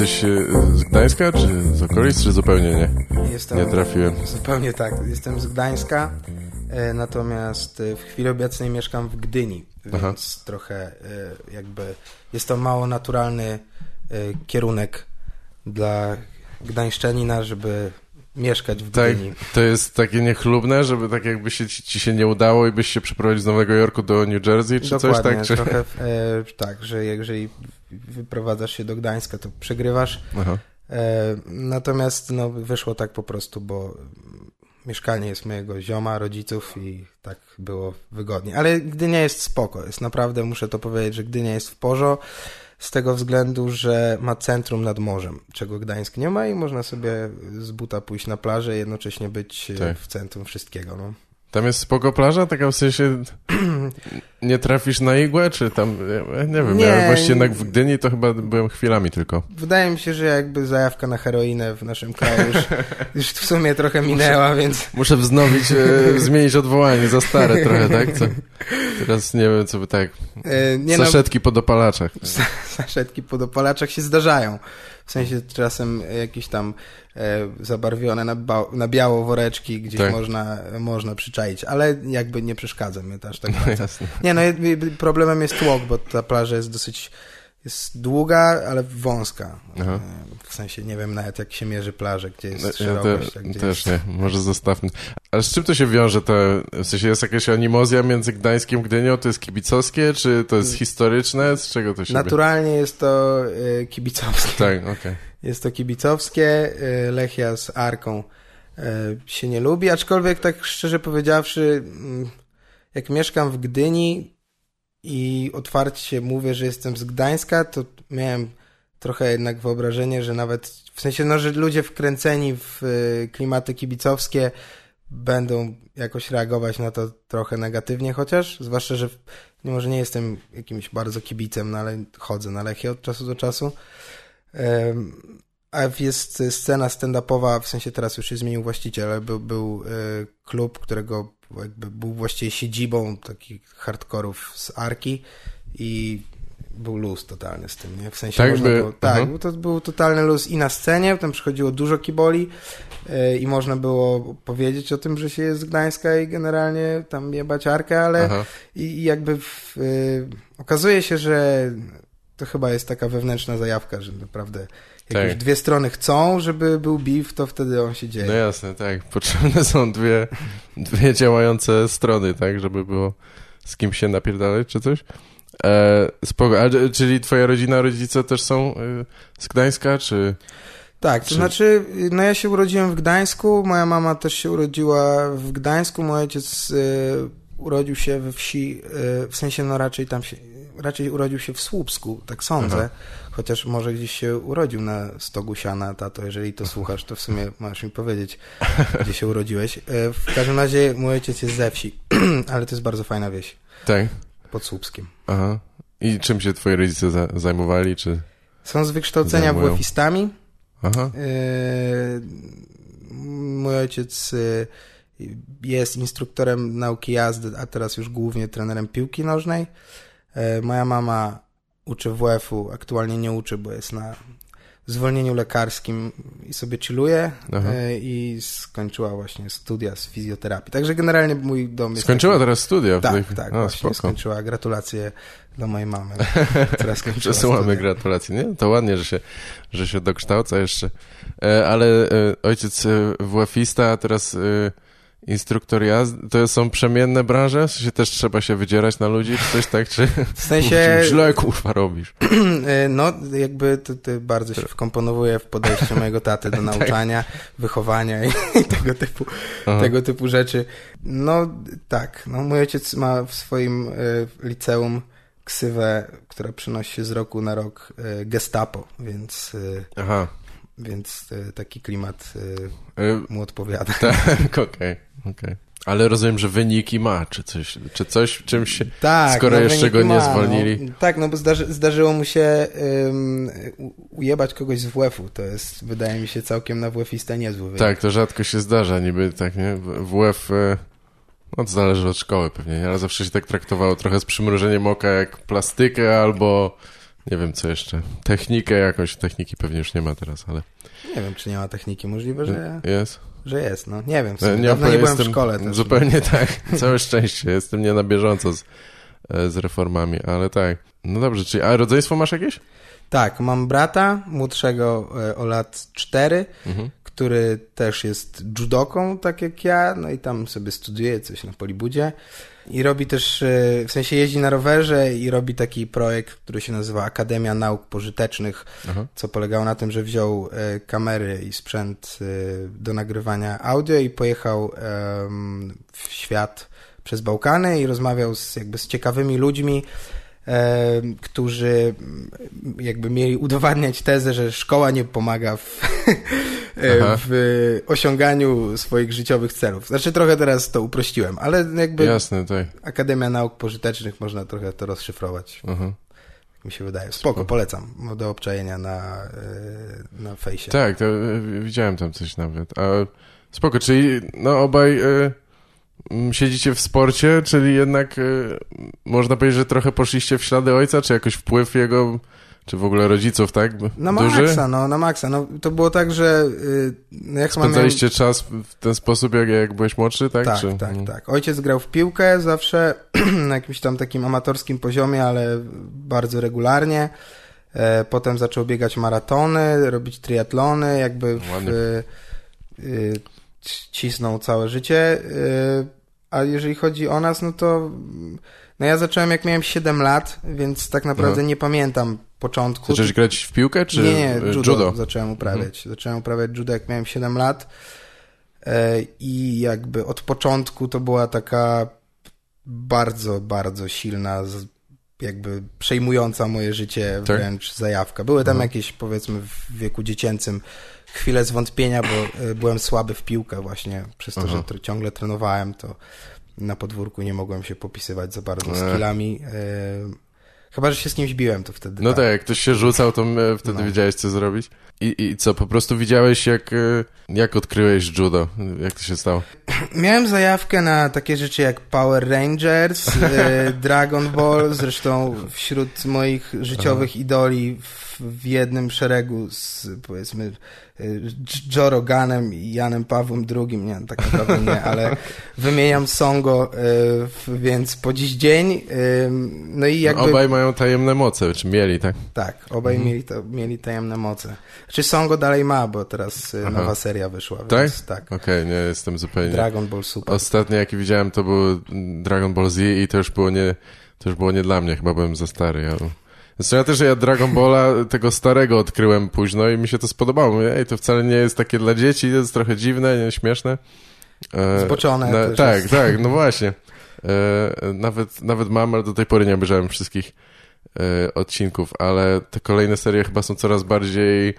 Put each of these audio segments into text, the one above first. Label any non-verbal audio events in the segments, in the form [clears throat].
jesteś e, z Gdańska, czy z okolic, czy zupełnie nie? Jestem, Nie trafiłem. Zupełnie tak. Jestem z Gdańska, e, natomiast e, w chwili obecnej mieszkam w Gdyni, więc Aha. trochę jakby jest to mało naturalny kierunek dla gdańszczanina, żeby mieszkać w Tak, Gdyni. to jest takie niechlubne, żeby tak jakby się, ci, ci się nie udało i byś się przeprowadził z Nowego Jorku do New Jersey, czy coś Dokładnie, tak? Czy... trochę e, tak, że jeżeli wyprowadzasz się do Gdańska, to przegrywasz. Aha. E, natomiast no, wyszło tak po prostu, bo mieszkanie jest mojego zioma, rodziców i tak było wygodnie. Ale Gdynia jest spoko, jest naprawdę, muszę to powiedzieć, że Gdynia jest w porzo z tego względu, że ma centrum nad morzem, czego Gdańsk nie ma i można sobie z buta pójść na plażę i jednocześnie być e, Tak. w centrum wszystkiego. No. Tam jest spoko plaża, taka w sensie [clears throat] nie trafisz na igłę, czy tam, nie wiem, Nie. ja jednak w Gdyni to chyba byłem chwilami tylko. Wydaje mi się, że jakby zajawka na heroinę w naszym kraju już, [laughs] już w sumie trochę minęła, więc Muszę wznowić, e, [laughs] zmienić odwołanie, za stare trochę, tak? Co? Teraz nie wiem, co by tak, e, nie no, saszetki po dopalaczach. [laughs] saszetki po dopalaczach się zdarzają. W sensie czasem jakieś tam e, zabarwione na, na biało woreczki gdzieś Tak. można, można przyczaić, ale jakby nie przeszkadza mnie to aż tak No bardzo. Nie, no problemem jest tłok, bo ta plaża jest dosyć jest długa, ale wąska. Aha. E, W sensie nie wiem nawet jak się mierzy plażę, gdzie jest No, ja szerokość, te, a gdzie też jest... nie, może zostawmy. Ale z czym to się wiąże? To, w sensie jest jakaś animozja między Gdańskiem Gdynią? To jest kibicowskie, czy to jest historyczne? Z czego to się? Naturalnie jest to e, kibicowskie. Tak, okej. Jest to kibicowskie. y, Lechia z Arką y, się nie lubi, aczkolwiek tak szczerze powiedziawszy, mm, jak mieszkam w Gdyni i otwarcie mówię, że jestem z Gdańska, to miałem trochę jednak wyobrażenie, że nawet w sensie, no, że ludzie wkręceni w y, klimaty kibicowskie będą jakoś reagować na to trochę negatywnie, chociaż, zwłaszcza, że no, może nie jestem jakimś bardzo kibicem, no, ale chodzę na Lechię od czasu do czasu. A jest scena stand-upowa, w sensie teraz już się zmienił właściciel, ale był, był e, klub, którego jakby był właściwie siedzibą takich hardkorów z Arki i był luz totalny z tym, nie? W sensie Tak, można by- było, tak, był to był totalny luz i na scenie, tam przychodziło dużo kiboli e, i można było powiedzieć o tym, że się jest z Gdańska i generalnie tam jebać Arkę, ale i, i jakby w, y, okazuje się, że to chyba jest taka wewnętrzna zajawka, że naprawdę jak Tak. już dwie strony chcą, żeby był beef, to wtedy on się dzieje. No jasne, tak. [laughs] Potrzebne są dwie, dwie działające strony, tak, żeby było z kim się napierdalać, czy coś. E, spoko. A, czyli twoja rodzina, rodzice też są y, z Gdańska, czy... Tak, to Czy- znaczy, no ja się urodziłem w Gdańsku, moja mama też się urodziła w Gdańsku, mój ojciec y, urodził się we wsi, y, w sensie no raczej tam się, raczej urodził się w Słupsku, tak sądzę, Aha. chociaż może gdzieś się urodził na stogu siana, tato, jeżeli to słuchasz, to w sumie możesz mi powiedzieć, [laughs] gdzie się urodziłeś. Y, w każdym razie mój ojciec jest ze wsi, [clears throat] ale to jest bardzo fajna wieś, Tak. Pod Słupskiem. Aha. I czym się twoi rodzice za, zajmowali, czy... Są z wykształcenia Zajmują. WF-istami, Aha. Yy, Mój ojciec yy, jest instruktorem nauki jazdy, a teraz już głównie trenerem piłki nożnej. Yy, Moja mama uczy WF-u, aktualnie nie uczy, bo jest na zwolnieniu lekarskim i sobie chilluje yy, i skończyła właśnie studia z fizjoterapii. Także generalnie mój dom jest Skończyła taki... teraz studia. w tej Tak, tak, O, właśnie spoko. skończyła. Gratulacje dla mojej mamy, [laughs] która skończyła Przesyłamy studia. gratulacje. Nie? To ładnie, że się, że się dokształca jeszcze. E, ale e, ojciec e, WF-ista, teraz e, instruktor jazdy, to są przemienne branże? W sensie też trzeba się wydzierać na ludzi, czy coś tak? Czy W sensie... źle kurwa robisz? [clears throat] E, No, jakby to, to bardzo się wkomponowuje w podejście mojego taty do [laughs] nauczania, wychowania i, [laughs] i tego typu, Aha. tego typu rzeczy. No, tak. No, mój ojciec ma w swoim e, liceum ksywę, która przenosi się z roku na rok e, gestapo, więc, Aha. więc taki klimat mu odpowiada. tak, [laughs] okej, okej. Ale rozumiem, że wyniki ma, czy coś, czy coś czymś się... Tak, Skoro jeszcze wyniki go nie ma, zwolnili. No. Tak, no bo zdarzy, zdarzyło mu się um, ujebać kogoś z WF-u. To jest, wydaje mi się, całkiem na WF-ista niezły wynik. Tak, to rzadko się zdarza, niby tak, nie? WF... e, No to zależy od szkoły pewnie, nie? ale zawsze się tak traktowało trochę z przymrużeniem oka jak plastykę albo Nie wiem, co jeszcze. Technikę jakąś, techniki pewnie już nie ma teraz, ale... Nie wiem, czy nie ma techniki. Możliwe, że Jest? Że jest. No nie wiem. Nie, Dawno nie byłem w szkole też. Zupełnie tak. [laughs] Całe szczęście. Jestem nie na bieżąco z, e, z reformami, ale tak. No dobrze, czyli a rodzeństwo masz jakieś? Tak, mam brata młodszego e, o lat 4, mhm. który też jest judoką, tak jak ja, no i tam sobie studiuje coś na Polibudzie. I robi też, e, w sensie jeździ na rowerze i robi taki projekt, który się nazywa Akademia Nauk Pożytecznych, Aha. co polegało na tym, że wziął e, kamery i sprzęt do nagrywania audio i pojechał w świat przez Bałkany i rozmawiał z, jakby z ciekawymi ludźmi, którzy jakby mieli udowadniać tezę, że szkoła nie pomaga w, [laughs] w osiąganiu swoich życiowych celów. Znaczy trochę teraz to uprościłem, ale jakby Jasne, tak. Akademia Nauk Pożytecznych można trochę to rozszyfrować. Aha. Mi się wydaje. Spoko, polecam. Do obczajenia na, e, na fejsie. Tak, to e, widziałem tam coś nawet. A spoko, czyli no obaj y Mm, siedzicie w sporcie, czyli jednak y, można powiedzieć, że trochę poszliście w ślady ojca, czy jakoś wpływ jego, czy w ogóle rodziców, tak? Na Duży? maksa, no, na maksa. No, to było tak, że... Y, jak Spędzaliście miałem... czas w ten sposób, jak, jak byłeś młodszy, tak? Tak, czy... tak, tak. Ojciec grał w piłkę zawsze [clears throat] na jakimś tam takim amatorskim poziomie, ale bardzo regularnie. E, potem zaczął biegać maratony, robić triatlony, jakby w, y, cisnął całe życie. Y, a jeżeli chodzi o nas, no to no ja zacząłem jak miałem 7 lat, więc tak naprawdę Aha. nie pamiętam początku. Zacząłeś grać w piłkę, czy Nie, nie, judo, judo. zacząłem uprawiać. Mhm. Zacząłem uprawiać judo jak miałem 7 lat e, i jakby od początku to była taka bardzo, bardzo silna, jakby przejmująca moje życie tak? wręcz zajawka. Były tam mhm. jakieś, powiedzmy, w wieku dziecięcym chwilę zwątpienia, bo e, byłem słaby w piłkę właśnie, przez to, Aha. że ciągle trenowałem, to na podwórku nie mogłem się popisywać za bardzo skillami. E, chyba, że się z kimś biłem, to wtedy. No tak, tak jak ktoś się rzucał, to wtedy no. wiedziałeś, co zrobić. I, I co, po prostu widziałeś, jak, e, jak odkryłeś judo? Jak to się stało? Miałem zajawkę na takie rzeczy jak Power Rangers, [laughs] Dragon Ball, zresztą wśród moich życiowych idoli w, w jednym szeregu z, powiedzmy, Joe Roganem i Janem Pawłem II, nie, tak naprawdę nie, ale [laughs] wymieniam Songo, y, więc po dziś dzień, y, no i jakby... Obaj mają tajemne moce, czy mieli, tak? Tak, obaj mhm. mieli, to, mieli tajemne moce. Czy Songo dalej ma, bo teraz y, Aha. nowa seria wyszła, tak? Więc, tak. Okej, okay, nie jestem zupełnie... Dragon Ball Super. Ostatnie, jaki widziałem, to był Dragon Ball Z i to już było nie, to już było nie dla mnie, chyba byłem za stary, ja... Zresztą ja też ja Dragon Balla tego starego odkryłem późno i mi się to spodobało. Mówię, ej, to wcale nie jest takie dla dzieci, to jest trochę dziwne, nie, śmieszne. E, Zboczone na, Tak, jest. tak, no właśnie. E, nawet, nawet mam, ale do tej pory nie obejrzałem wszystkich e, odcinków, ale te kolejne serie chyba są coraz bardziej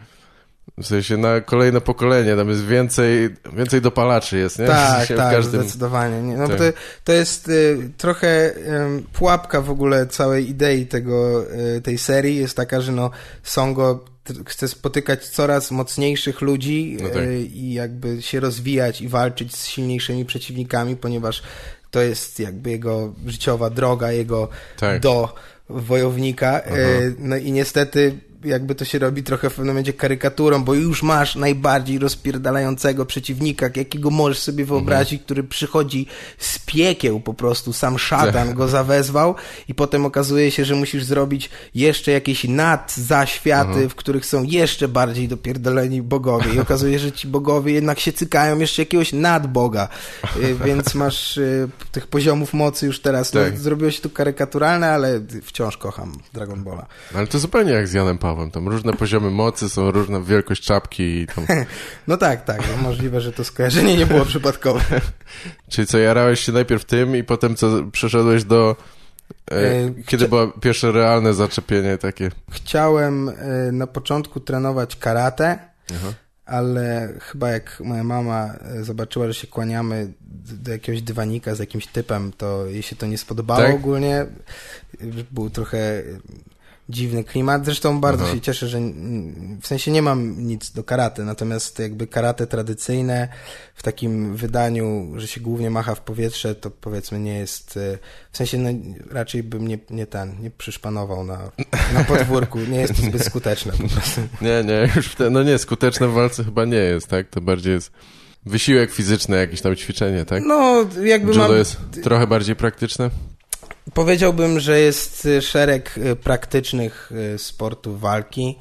w sensie na kolejne pokolenie, tam jest więcej, więcej dopalaczy jest, nie? Tak, [laughs] tak, każdym... zdecydowanie. Nie, no tak. to, to jest y, trochę y, pułapka w ogóle całej idei tego, y, tej serii jest taka, że no Songo chce spotykać coraz mocniejszych ludzi no tak. Y, i jakby się rozwijać i walczyć z silniejszymi przeciwnikami, ponieważ to jest jakby jego życiowa droga, jego tak. do wojownika. Y, no i niestety jakby to się robi trochę w pewnym momencie karykaturą, bo już masz najbardziej rozpierdalającego przeciwnika, jakiego możesz sobie wyobrazić, mhm. który przychodzi z piekieł po prostu, sam szatan go zawezwał i potem okazuje się, że musisz zrobić jeszcze jakieś nadzaświaty, mhm. w których są jeszcze bardziej dopierdoleni bogowie i okazuje się, że ci bogowie jednak się cykają jeszcze jakiegoś nadboga, y, więc masz y, tych poziomów mocy już teraz, no, tak. no, zrobiło się tu karykaturalne, ale wciąż kocham Dragon Balla. Ale to zupełnie jak z Janem Pawłem tam różne poziomy mocy, są różna wielkość czapki i tam... [laughs] No tak, tak. Możliwe, że to skojarzenie nie było przypadkowe. [laughs] Czyli co, jarałeś się najpierw tym i potem co, przeszedłeś do... E, e kiedy było pierwsze realne zaczepienie takie? Chciałem e, na początku trenować karate, Aha. ale chyba jak moja mama zobaczyła, że się kłaniamy do jakiegoś dywanika z jakimś typem, to jej się to nie spodobało tak? ogólnie. Był trochę dziwny klimat. Zresztą bardzo Aha. się cieszę, że w sensie nie mam nic do karate, natomiast jakby karate tradycyjne w takim wydaniu, że się głównie macha w powietrze, to powiedzmy nie jest, e, w sensie no, raczej bym nie, nie ten, nie przyszpanował na, na podwórku, nie jest to zbyt [laughs] skuteczne po prostu. Nie, nie, już w te, no nie, skuteczne w walce chyba nie jest, tak? To bardziej jest wysiłek fizyczny, jakieś tam ćwiczenie, tak? No, jakby Judo mam, jest trochę bardziej praktyczne? Powiedziałbym, że jest y, szereg y, praktycznych y, sportów walki.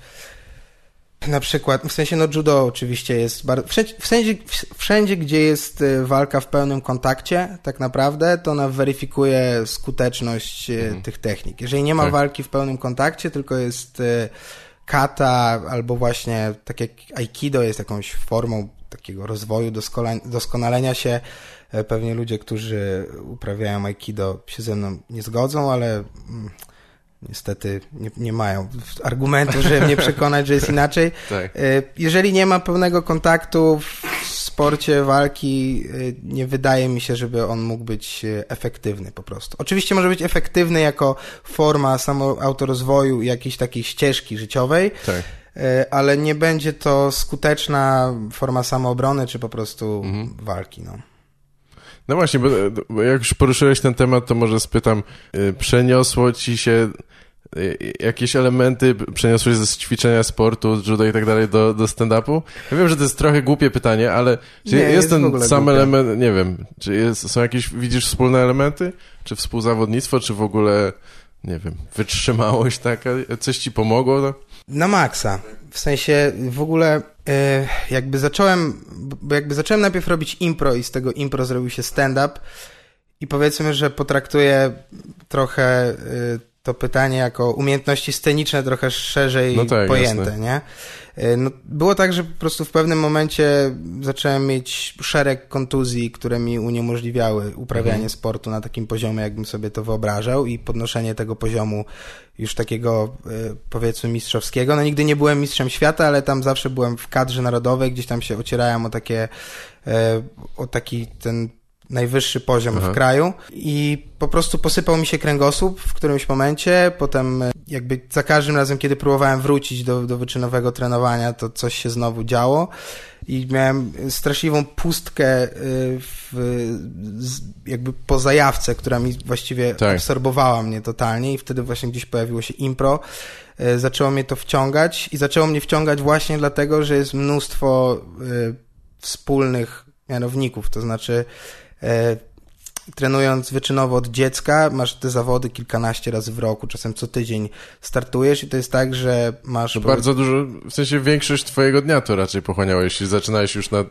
Na przykład, w sensie, no judo oczywiście jest bardzo, wszędzie, wszędzie, wszędzie, gdzie jest walka w pełnym kontakcie, tak naprawdę, to ona weryfikuje skuteczność Mhm. tych technik. Jeżeli nie ma Tak. walki w pełnym kontakcie, tylko jest kata albo właśnie, tak jak aikido jest jakąś formą takiego rozwoju, doskonalenia się, Pewnie ludzie, którzy uprawiają aikido się ze mną nie zgodzą, ale mm, niestety nie, nie mają argumentu, żeby mnie [laughs] przekonać, że jest inaczej. Tak. E, Jeżeli nie ma pełnego kontaktu w sporcie walki, e, nie wydaje mi się, żeby on mógł być e, efektywny po prostu. Oczywiście może być efektywny jako forma autorozwoju jakiejś takiej ścieżki życiowej, Tak. e, ale nie będzie to skuteczna forma samoobrony, czy po prostu Mhm. walki. No. No właśnie, bo, bo jak już poruszyłeś ten temat, to może spytam, y, przeniosło ci się y, jakieś elementy, przeniosłeś ze ćwiczenia sportu, z judo i tak dalej do, do stand-upu? Ja wiem, że to jest trochę głupie pytanie, ale czy Nie, jest, jest ten sam głupie. element, nie wiem, czy jest, są jakieś, widzisz wspólne elementy? Czy współzawodnictwo, czy w ogóle, nie wiem, wytrzymałość taka, coś ci pomogło? No? Na maksa. W sensie w ogóle jakby zacząłem, bo jakby zacząłem najpierw robić impro i z tego impro zrobił się stand-up i powiedzmy, że potraktuję trochę e, to pytanie jako umiejętności sceniczne trochę szerzej No tak, pojęte, jasne. nie? E, No, było tak, że po prostu w pewnym momencie zacząłem mieć szereg kontuzji, które mi uniemożliwiały uprawianie Mhm. sportu na takim poziomie, jakbym sobie to wyobrażał i podnoszenie tego poziomu już takiego e, powiedzmy mistrzowskiego. No nigdy nie byłem mistrzem świata, ale tam zawsze byłem w kadrze narodowej, gdzieś tam się ocierałem o takie, e, o taki ten najwyższy poziom Aha. w kraju i po prostu posypał mi się kręgosłup w którymś momencie, potem e, jakby za każdym razem, kiedy próbowałem wrócić do, do wyczynowego trenowania, to coś się znowu działo i miałem straszliwą pustkę e, w, jakby po zajawce, która mi właściwie Tak. absorbowała mnie totalnie i wtedy właśnie gdzieś pojawiło się impro. E, Zaczęło mnie to wciągać i zaczęło mnie wciągać właśnie dlatego, że jest mnóstwo wspólnych mianowników, to znaczy trenując wyczynowo od dziecka, masz te zawody kilkanaście razy w roku, czasem co tydzień startujesz i to jest tak, że masz... No bardzo dużo, w sensie większość twojego dnia to raczej pochłaniałeś, jeśli zaczynałeś już na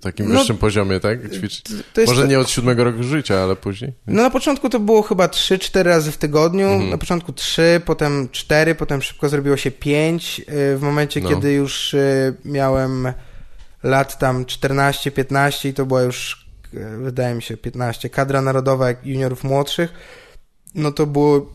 takim No, wyższym poziomie, tak? Ćwiczyć. To Może nie od siódmego roku życia, ale później. No na początku to było chyba 3-4 razy w tygodniu, Mhm. na początku 3, potem 4, potem szybko zrobiło się 5. W momencie, No. kiedy już y, miałem lat tam 14-15 i to była już, y, wydaje mi się, 15, kadra narodowa jak juniorów młodszych, no to było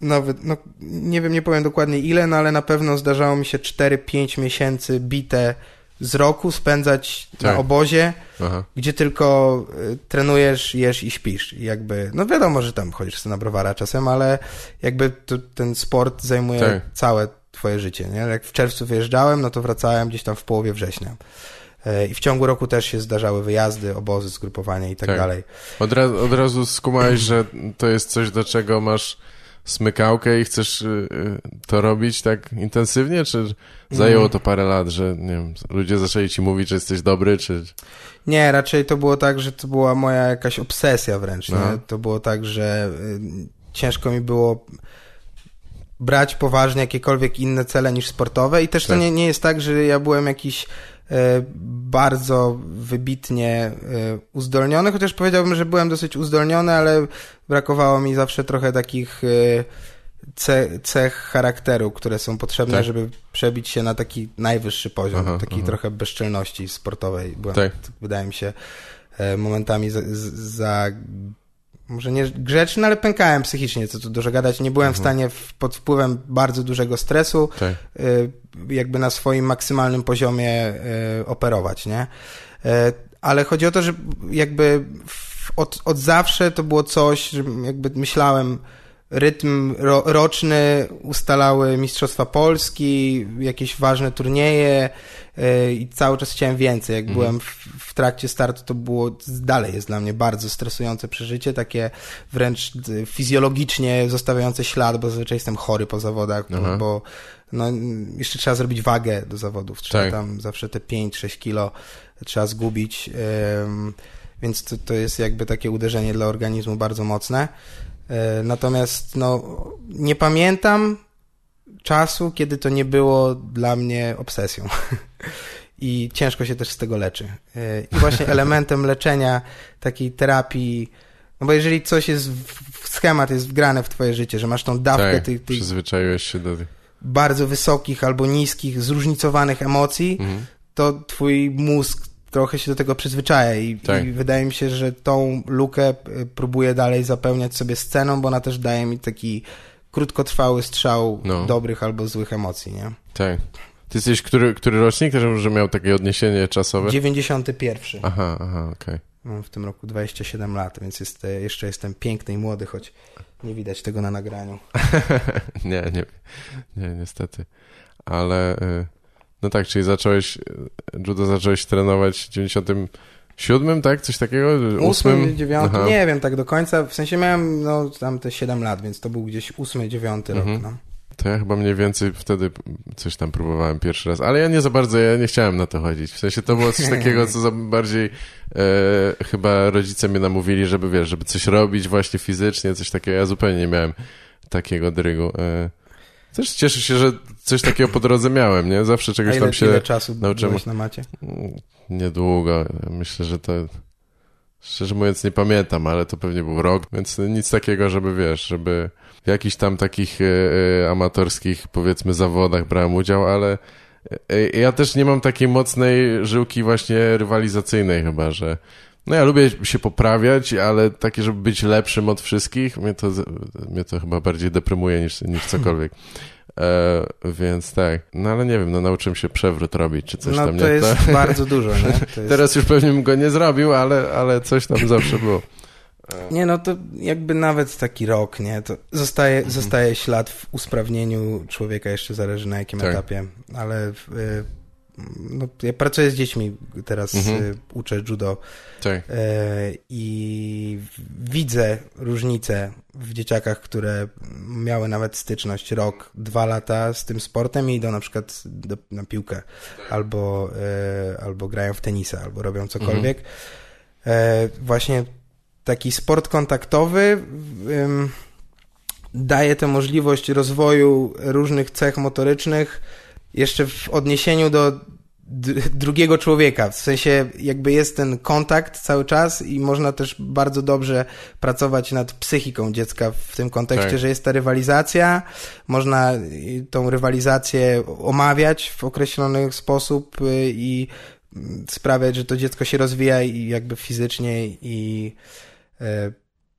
nawet, no nie wiem, nie powiem dokładnie ile, no ale na pewno zdarzało mi się 4-5 miesięcy bite z roku spędzać na Tak. obozie Aha. gdzie tylko y, trenujesz, jesz i śpisz. I jakby, no wiadomo, że tam chodzisz na browara czasem, ale jakby to, ten sport zajmuje Tak. całe twoje życie, nie? Jak w czerwcu wyjeżdżałem, no to wracałem gdzieś tam w połowie września. E, I w ciągu roku też się zdarzały wyjazdy, obozy, zgrupowania i tak, Tak. dalej. Od, ra- od razu skumałeś, że to jest coś, do czego masz smykałkę i chcesz y, y, to robić tak intensywnie, czy zajęło to parę lat, że nie wiem, ludzie zaczęli ci mówić, że jesteś dobry, czy... Nie, raczej to było tak, że to była moja jakaś obsesja wręcz. Nie? To było tak, że y, ciężko mi było brać poważnie jakiekolwiek inne cele niż sportowe i też to Tak. nie, nie jest tak, że ja byłem jakiś bardzo wybitnie e, uzdolniony, chociaż powiedziałbym, że byłem dosyć uzdolniony, ale brakowało mi zawsze trochę takich e, ce, cech charakteru, które są potrzebne, Tak. żeby przebić się na taki najwyższy poziom, Aha, takiej aha. trochę bezczelności sportowej. Byłem, Tak. wydaje mi się, e, momentami za, za może nie grzeczny, ale pękałem psychicznie, co tu dużo gadać. Nie byłem w stanie w, pod wpływem bardzo dużego stresu Tak. y, jakby na swoim maksymalnym poziomie y, operować, nie? Y, Ale chodzi o to, że jakby w, od, od zawsze to było coś, że jakby myślałem rytm ro, roczny ustalały Mistrzostwa Polski, jakieś ważne turnieje i cały czas chciałem więcej. Jak mhm. byłem w, w, trakcie startu, to było, dalej jest dla mnie bardzo stresujące przeżycie, takie wręcz fizjologicznie zostawiające ślad, bo zazwyczaj jestem chory po zawodach, Aha. bo no, jeszcze trzeba zrobić wagę do zawodów, trzeba tak. tam zawsze te 5-6 kilo trzeba zgubić, yy, więc to, to jest jakby takie uderzenie dla organizmu bardzo mocne. E, natomiast no, nie pamiętam czasu, kiedy to nie było dla mnie obsesją. [laughs] I ciężko się też z tego leczy. E, I właśnie [laughs] elementem leczenia takiej terapii, no bo jeżeli coś jest, w schemat jest wgrane w twoje życie, że masz tą dawkę tak, tych, tych przyzwyczaiłeś się do bardzo wysokich albo niskich, zróżnicowanych emocji, mhm. to twój mózg trochę się do tego przyzwyczaja i, tak. i, wydaje mi się, że tą lukę y, próbuję dalej zapełniać sobie sceną, bo ona też daje mi taki krótkotrwały strzał no. dobrych albo złych emocji, nie? Tak. Ty jesteś który, który rocznik, że miał takie odniesienie czasowe? 91. Aha, aha, okej. Okay. Mam w tym roku 27 lat, więc jest, e, jeszcze jestem piękny i młody, choć nie widać tego na nagraniu. [laughs] nie, nie, nie, niestety. Ale... Y no tak, czyli zacząłeś, judo zacząłeś trenować w 97, tak? Coś takiego? 8, 9, Aha. nie wiem tak do końca. W sensie miałem no, tam te 7 lat, więc to był gdzieś 8, 9 mhm. rok, no. To ja chyba mniej więcej wtedy coś tam próbowałem pierwszy raz, ale ja nie za bardzo, ja nie chciałem na to chodzić. W sensie to było coś [laughs] takiego, co za bardziej e, chyba rodzice mnie namówili, żeby wiesz, żeby coś robić właśnie fizycznie, coś takiego. Ja zupełnie nie miałem takiego drygu. E, też cieszę się, że coś takiego po drodze miałem, nie? Zawsze czegoś ile, tam się ile czasu nauczyłem. na macie? Niedługo. Myślę, że to... Szczerze mówiąc nie pamiętam, ale to pewnie był rok, więc nic takiego, żeby wiesz, żeby w jakichś tam takich e, e, amatorskich powiedzmy zawodach brałem udział, ale e, ja też nie mam takiej mocnej żyłki właśnie rywalizacyjnej chyba, że no ja lubię się poprawiać, ale takie, żeby być lepszym od wszystkich, mnie to, mnie to chyba bardziej deprymuje niż, niż cokolwiek. [laughs] E, więc tak, no ale nie wiem, no nauczyłem się przewrót robić, czy coś no, tam. No to jest [laughs] bardzo [laughs] dużo, nie? Jest... Teraz już pewnie bym go nie zrobił, ale, ale coś tam zawsze było. E. Nie, no to jakby nawet taki rok, nie? To zostaje, mhm. zostaje ślad w usprawnieniu człowieka, jeszcze zależy na jakim tak. etapie, ale w, y, no, ja pracuję z dziećmi, teraz mhm. Y, uczę judo tak. E, i widzę różnice w dzieciakach, które miały nawet styczność rok, dwa lata z tym sportem i idą na przykład do, na piłkę albo, e, albo grają w tenisa, albo robią cokolwiek. Mhm. E, właśnie taki sport kontaktowy daje tę możliwość rozwoju różnych cech motorycznych, jeszcze w odniesieniu do drugiego człowieka. W sensie jakby jest ten kontakt cały czas i można też bardzo dobrze pracować nad psychiką dziecka w tym kontekście, tak. że jest ta rywalizacja, można tą rywalizację omawiać w określony sposób y, i sprawiać, że to dziecko się rozwija i jakby fizycznie i e,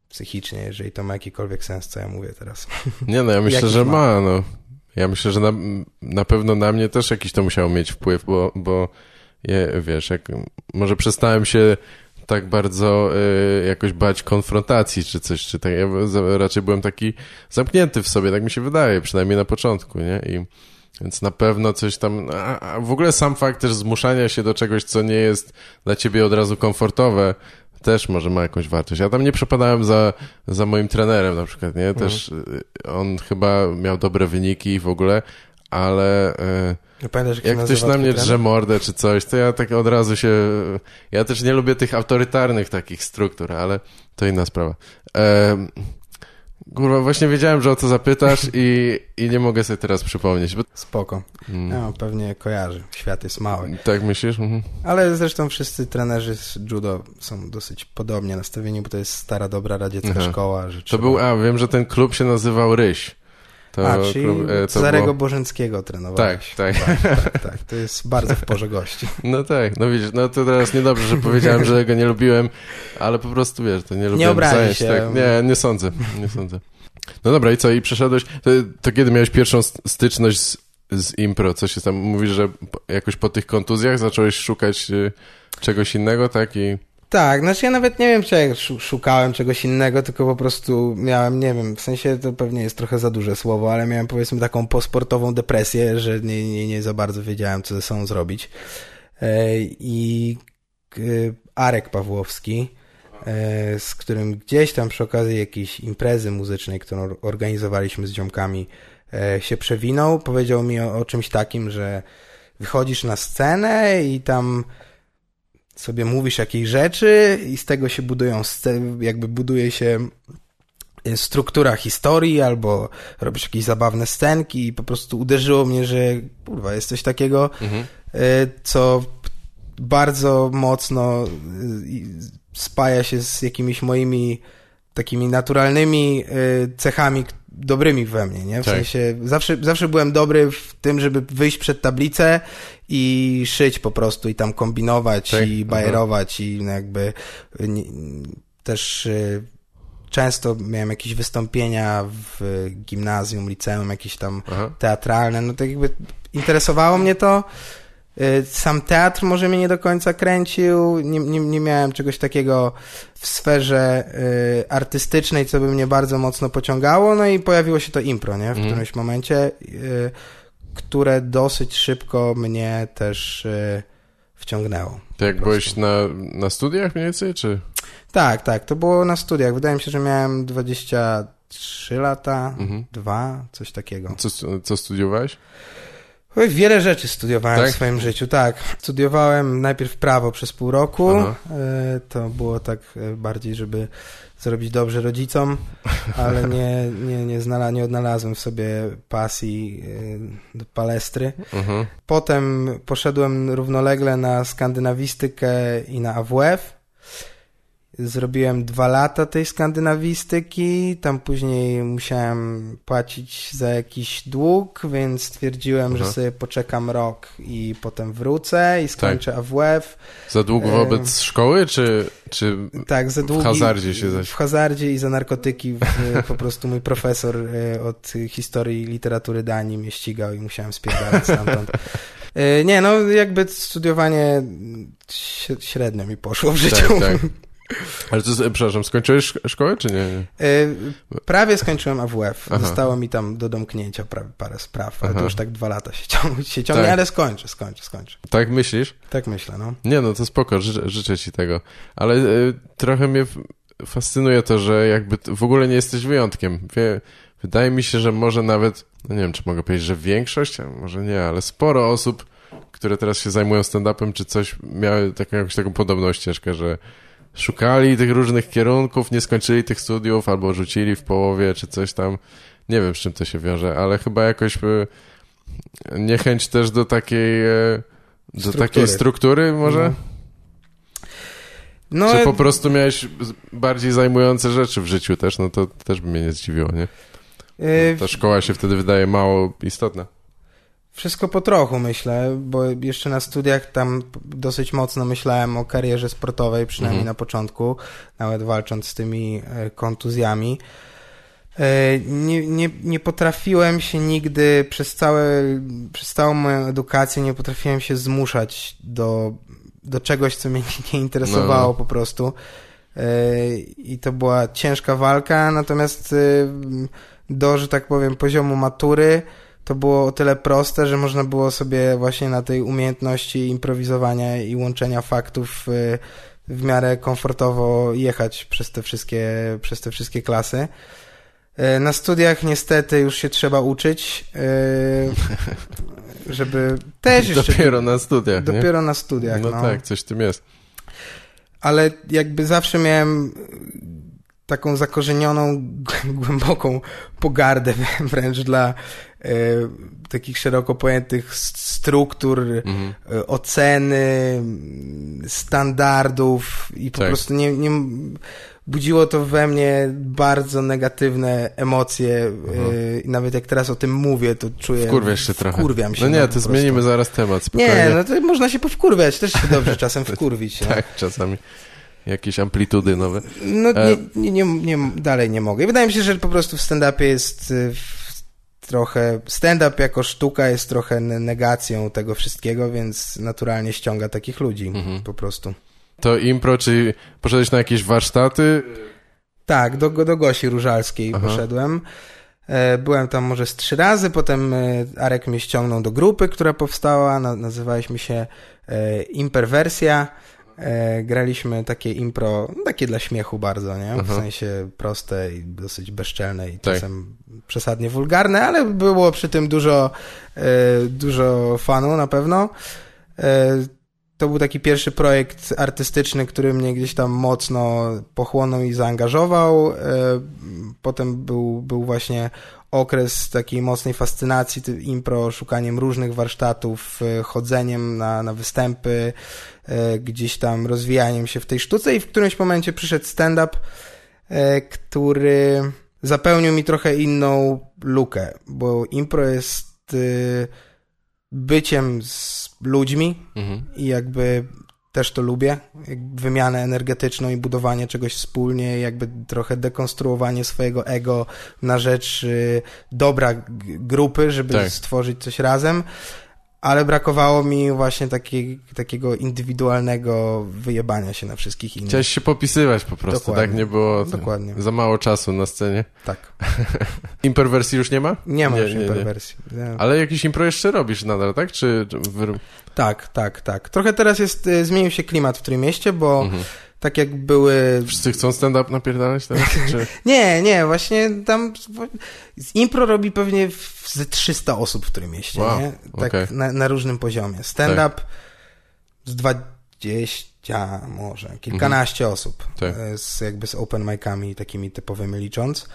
psychicznie, jeżeli to ma jakikolwiek sens, co ja mówię teraz. Nie no, ja [laughs] myślę, że ma, no. Ja myślę, że na, na pewno na mnie też jakiś to musiało mieć wpływ, bo, bo je, wiesz, jak może przestałem się tak bardzo y, jakoś bać konfrontacji czy coś, czy tak, ja raczej byłem taki zamknięty w sobie, tak mi się wydaje, przynajmniej na początku, nie? I więc na pewno coś tam, a, a w ogóle sam fakt też zmuszania się do czegoś, co nie jest dla ciebie od razu komfortowe, też może ma jakąś wartość. Ja tam nie przepadałem za, za moim trenerem na przykład, nie? Też mhm. on chyba miał dobre wyniki w ogóle, ale e, Pamiętasz, jak, jak ktoś na mnie drze mordę czy coś, to ja tak od razu się... Ja też nie lubię tych autorytarnych takich struktur, ale to inna sprawa. E, Kurwa, właśnie wiedziałem, że o to zapytasz i, i nie mogę sobie teraz przypomnieć. Bo... Spoko. Mm. No, pewnie kojarzy. Świat jest mały. Tak myślisz? Mhm. Ale zresztą wszyscy trenerzy z judo są dosyć podobnie nastawieni, bo to jest stara, dobra radziecka Aha. szkoła. Że to trzeba... był, a wiem, że ten klub się nazywał Ryś. To, A, czyli e, Cezarego było... Bożenckiego trenowałeś. Tak, tak. tak, tak, [laughs] tak. To jest bardzo w porze gości. No tak, no widzisz, no to teraz niedobrze, że powiedziałem, że go nie lubiłem, ale po prostu wiesz, to nie lubiłem Nie obrazi się. Tak. Nie, nie sądzę, nie sądzę. No dobra, i co, i przeszedłeś, to, to kiedy miałeś pierwszą styczność z, z impro? Co się tam, mówisz, że jakoś po tych kontuzjach zacząłeś szukać y, czegoś innego, tak? I... Tak, znaczy ja nawet nie wiem, czy ja szukałem czegoś innego, tylko po prostu miałem, nie wiem, w sensie to pewnie jest trochę za duże słowo, ale miałem powiedzmy taką posportową depresję, że nie, nie, nie za bardzo wiedziałem, co ze sobą zrobić. E, I e, Arek Pawłowski, e, z którym gdzieś tam przy okazji jakiejś imprezy muzycznej, którą organizowaliśmy z ziomkami, się przewinął, powiedział mi o, o czymś takim, że wychodzisz na scenę i tam sobie mówisz jakiejś rzeczy i z tego się budują, jakby buduje się e, struktura historii albo robisz jakieś zabawne scenki i po prostu uderzyło mnie, że kurwa, jest coś takiego, mhm. E, co bardzo mocno e, spaja się z jakimiś moimi takimi naturalnymi cechami, dobrymi we mnie, nie? W tak. sensie zawsze, zawsze byłem dobry w tym, żeby wyjść przed tablicę i szyć po prostu i tam kombinować tak. i bajerować i no jakby nie, też y, często miałem jakieś wystąpienia w gimnazjum, liceum, jakieś tam Aha. teatralne, no to jakby interesowało mnie to. Y, sam teatr może mnie nie do końca kręcił, nie, nie, nie miałem czegoś takiego w sferze y, artystycznej, co by mnie bardzo mocno pociągało, no i pojawiło się to impro, nie? W mm. którymś momencie, y, które dosyć szybko mnie też y, wciągnęło. To jak byłeś na, na studiach mniej więcej, czy? Tak, tak, to było na studiach. Wydaje mi się, że miałem 23 lata, mhm. dwa, coś takiego. Co, co studiowałeś? Wiele rzeczy studiowałem tak? w swoim życiu, tak. Studiowałem najpierw prawo przez pół roku. Aha. E, to było tak e, bardziej, żeby zrobić dobrze rodzicom, ale nie, nie, nie, znala, nie odnalazłem w sobie pasji e, do palestry. Mhm. Potem poszedłem równolegle na skandynawistykę i na AWF Zrobiłem dwa lata tej skandynawistyki, tam później musiałem płacić za jakiś dług, więc stwierdziłem, Aha. że sobie poczekam rok i potem wrócę i skończę tak. AWF. Za dług wobec e... szkoły, czy, czy tak, za długi, w hazardzie się zaś? W hazardzie i za narkotyki w, po prostu mój profesor e, od historii literatury Danii mnie ścigał i musiałem spierdalać stamtąd. E, nie, no jakby studiowanie średnio mi poszło w życiu. Tak, tak. Ale to, przepraszam, skończyłeś szkołę, czy nie? Yy, prawie skończyłem AWF. Aha. Zostało mi tam do domknięcia prawie parę spraw, ale Aha. to już tak dwa lata się, ciągnie, się ciągnie tak. ale skończę, skończę, skończę. Tak myślisz? Tak myślę, no. Nie, no to spoko, życzę, życzę ci tego. Ale y, trochę mnie fascynuje to, że jakby w ogóle nie jesteś wyjątkiem. Wie, wydaje mi się, że może nawet, no nie wiem, czy mogę powiedzieć, że większość, a może nie, ale sporo osób, które teraz się zajmują stand-upem, czy coś, miały taką, jakąś taką podobną ścieżkę, że szukali tych różnych kierunków, nie skończyli tych studiów albo rzucili w połowie czy coś tam. Nie wiem, z czym to się wiąże, ale chyba jakoś by niechęć też do takiej e, do struktury. takiej struktury może? No. no czy po prostu miałeś bardziej zajmujące rzeczy w życiu też, no to też by mnie nie zdziwiło, nie? E, ta szkoła się wtedy wydaje mało istotna. Wszystko po trochu myślę, bo jeszcze na studiach tam dosyć mocno myślałem o karierze sportowej, przynajmniej mhm. na początku, nawet walcząc z tymi e, kontuzjami. E, nie, nie, nie potrafiłem się nigdy przez, całe, przez całą moją edukację nie potrafiłem się zmuszać do, do czegoś, co mnie [laughs] nie interesowało no. po prostu. E, I to była ciężka walka, natomiast do, że tak powiem, poziomu matury to było o tyle proste, że można było sobie właśnie na tej umiejętności improwizowania i łączenia faktów y, w miarę komfortowo jechać przez te wszystkie, przez te wszystkie klasy. Y, na studiach niestety już się trzeba uczyć, y, [laughs] żeby też jeszcze... Dopiero na studiach, Dopiero nie? na studiach, no, no tak, coś w tym jest. Ale jakby zawsze miałem taką zakorzenioną, głęboką pogardę [laughs] wręcz dla e, takich szeroko pojętych struktur, mhm. e, oceny, standardów i po tak. prostu nie, nie budziło to we mnie bardzo negatywne emocje mhm. e, i nawet jak teraz o tym mówię, to czuję... Wkurwiasz się trochę. Wkurwiam się. No nie, no, to zmienimy zaraz temat, spokojnie. Nie, no to można się powkurwiać, też się dobrze czasem wkurwić. [laughs] tak, no. czasami jakieś amplitudy nowe. No e... nie, nie, nie, nie, dalej nie mogę. Wydaje mi się, że po prostu w stand-upie jest y, trochę... Stand-up jako sztuka jest trochę negacją tego wszystkiego, więc naturalnie ściąga takich ludzi mhm. po prostu. to impro, czy poszedłeś na jakieś warsztaty? Tak, do, do Gosi Różalskiej Aha. poszedłem. E, byłem tam może z trzy razy, potem e, Arek mnie ściągnął do grupy, która powstała, nazywaliśmy się e. Graliśmy takie impro, no, takie dla śmiechu bardzo, nie? W sensie proste i dosyć bezczelne i tak. czasem przesadnie wulgarne, ale było przy tym dużo, dużo fanu na pewno to był taki pierwszy projekt artystyczny, który mnie gdzieś tam mocno pochłonął i zaangażował. E, potem był, był właśnie okres takiej mocnej fascynacji impro, szukaniem różnych warsztatów, e, chodzeniem na, na występy, e, gdzieś tam rozwijaniem się w tej sztuce i w którymś momencie przyszedł stand-up, który zapełnił mi trochę inną lukę, bo impro jest byciem z ludźmi mhm. i jakby też to lubię. Wymianę energetyczną i budowanie czegoś wspólnie, jakby trochę dekonstruowanie swojego ego na rzecz y, dobra grupy, żeby tak. stworzyć coś razem ale brakowało mi właśnie taki, takiego indywidualnego wyjebania się na wszystkich innych. Chciałeś się popisywać po prostu, tak? Dokładnie. tak? Nie było Dokładnie. za mało czasu na scenie. Tak. [laughs] imperwersji już nie ma? Nie ma nie, już nie, imperwersji. Nie. Ale jakiś impro jeszcze robisz nadal, tak? Czy... Tak, tak, tak. Trochę teraz jest, y, zmienił się klimat w tym mieście, bo mhm tak jak były... Wszyscy chcą stand-up napierdalać teraz? Czy... [laughs] nie, nie, właśnie tam impro robi pewnie ze 300 osób w którym mieście, wow, nie? Tak okay. na, na, różnym poziomie. Stand-up tak. z 20 może, kilkanaście mhm. osób, tak. E, z, jakby z open micami takimi typowymi licząc.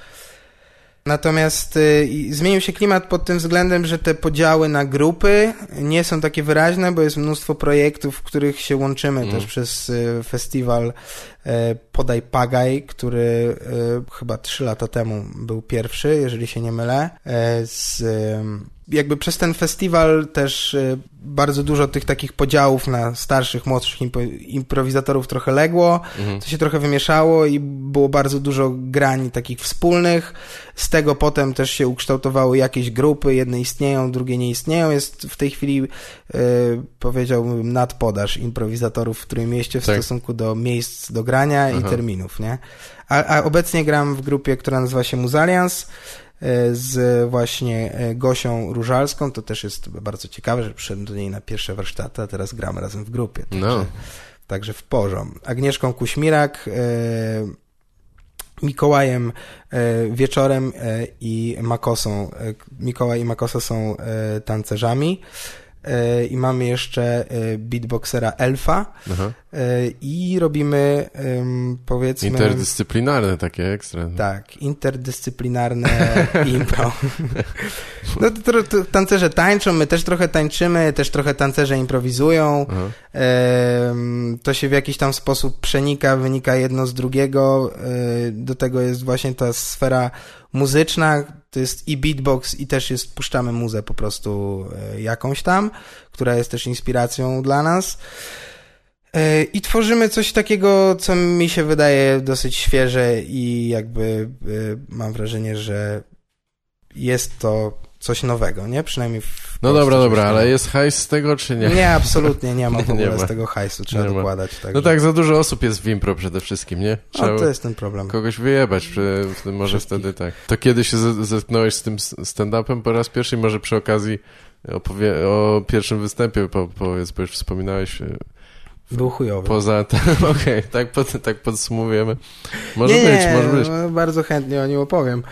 Natomiast y, zmienił się klimat pod tym względem, że te podziały na grupy nie są takie wyraźne, bo jest mnóstwo projektów, w których się łączymy mm. też przez y, festiwal Podaj Pagaj, który y, chyba trzy lata temu był pierwszy, jeżeli się nie mylę, e, z jakby przez ten festiwal też bardzo dużo tych takich podziałów na starszych, młodszych improwizatorów trochę legło, mhm. to się trochę wymieszało i było bardzo dużo grań takich wspólnych. Z tego potem też się ukształtowały jakieś grupy, jedne istnieją, drugie nie istnieją. Jest w tej chwili, powiedziałbym, nadpodaż improwizatorów w którym mieście w tak. stosunku do miejsc do grania Aha. i terminów, nie? A, a obecnie gram w grupie, która nazywa się Muzalians, E, z właśnie e, Gosią Różalską. To też jest bardzo ciekawe, że przyszedłem do niej na pierwsze warsztaty, a teraz gramy razem w grupie. Także, no. także w porządku. Agnieszką Kuśmirak, e, Mikołajem wieczorem i Makosą. Mikołaj i Makosa są tancerzami. E, i mamy jeszcze e, beatboxera Elfa Aha. E, i robimy powiedzmy... Interdyscyplinarne takie ekstra. Tak, interdyscyplinarne [laughs] impro. No to, to, to, tancerze tańczą, my też trochę tańczymy, też trochę tancerze improwizują. Aha. To się w jakiś tam sposób przenika, wynika jedno z drugiego. Do tego jest właśnie ta sfera muzyczna, to jest i beatbox i też jest, puszczamy muzę po prostu e, jakąś tam, która jest też inspiracją dla nas. E, I tworzymy coś takiego, co mi się wydaje dosyć świeże i jakby e, mam wrażenie, że jest to coś nowego, nie? Przynajmniej w No dobra, dobra, ale jest hajs z tego, czy nie? Nie, absolutnie nie ma w [laughs] ogóle z tego hajsu, trzeba nie dokładać. Tak, no tak, za dużo osób jest w impro przede wszystkim, nie? Trzeba no to jest ten problem. Kogoś wyjebać, może Wszystkich. wtedy tak. To kiedy się zetknąłeś z tym stand-upem po raz pierwszy może przy okazji opowie o pierwszym występie po, powiedz, bo już wspominałeś e, był chujowy. Poza [laughs] tym, okej, okay, tak, pod, tak podsumowujemy. Może nie, być, nie, może być. No, bardzo chętnie o nim opowiem.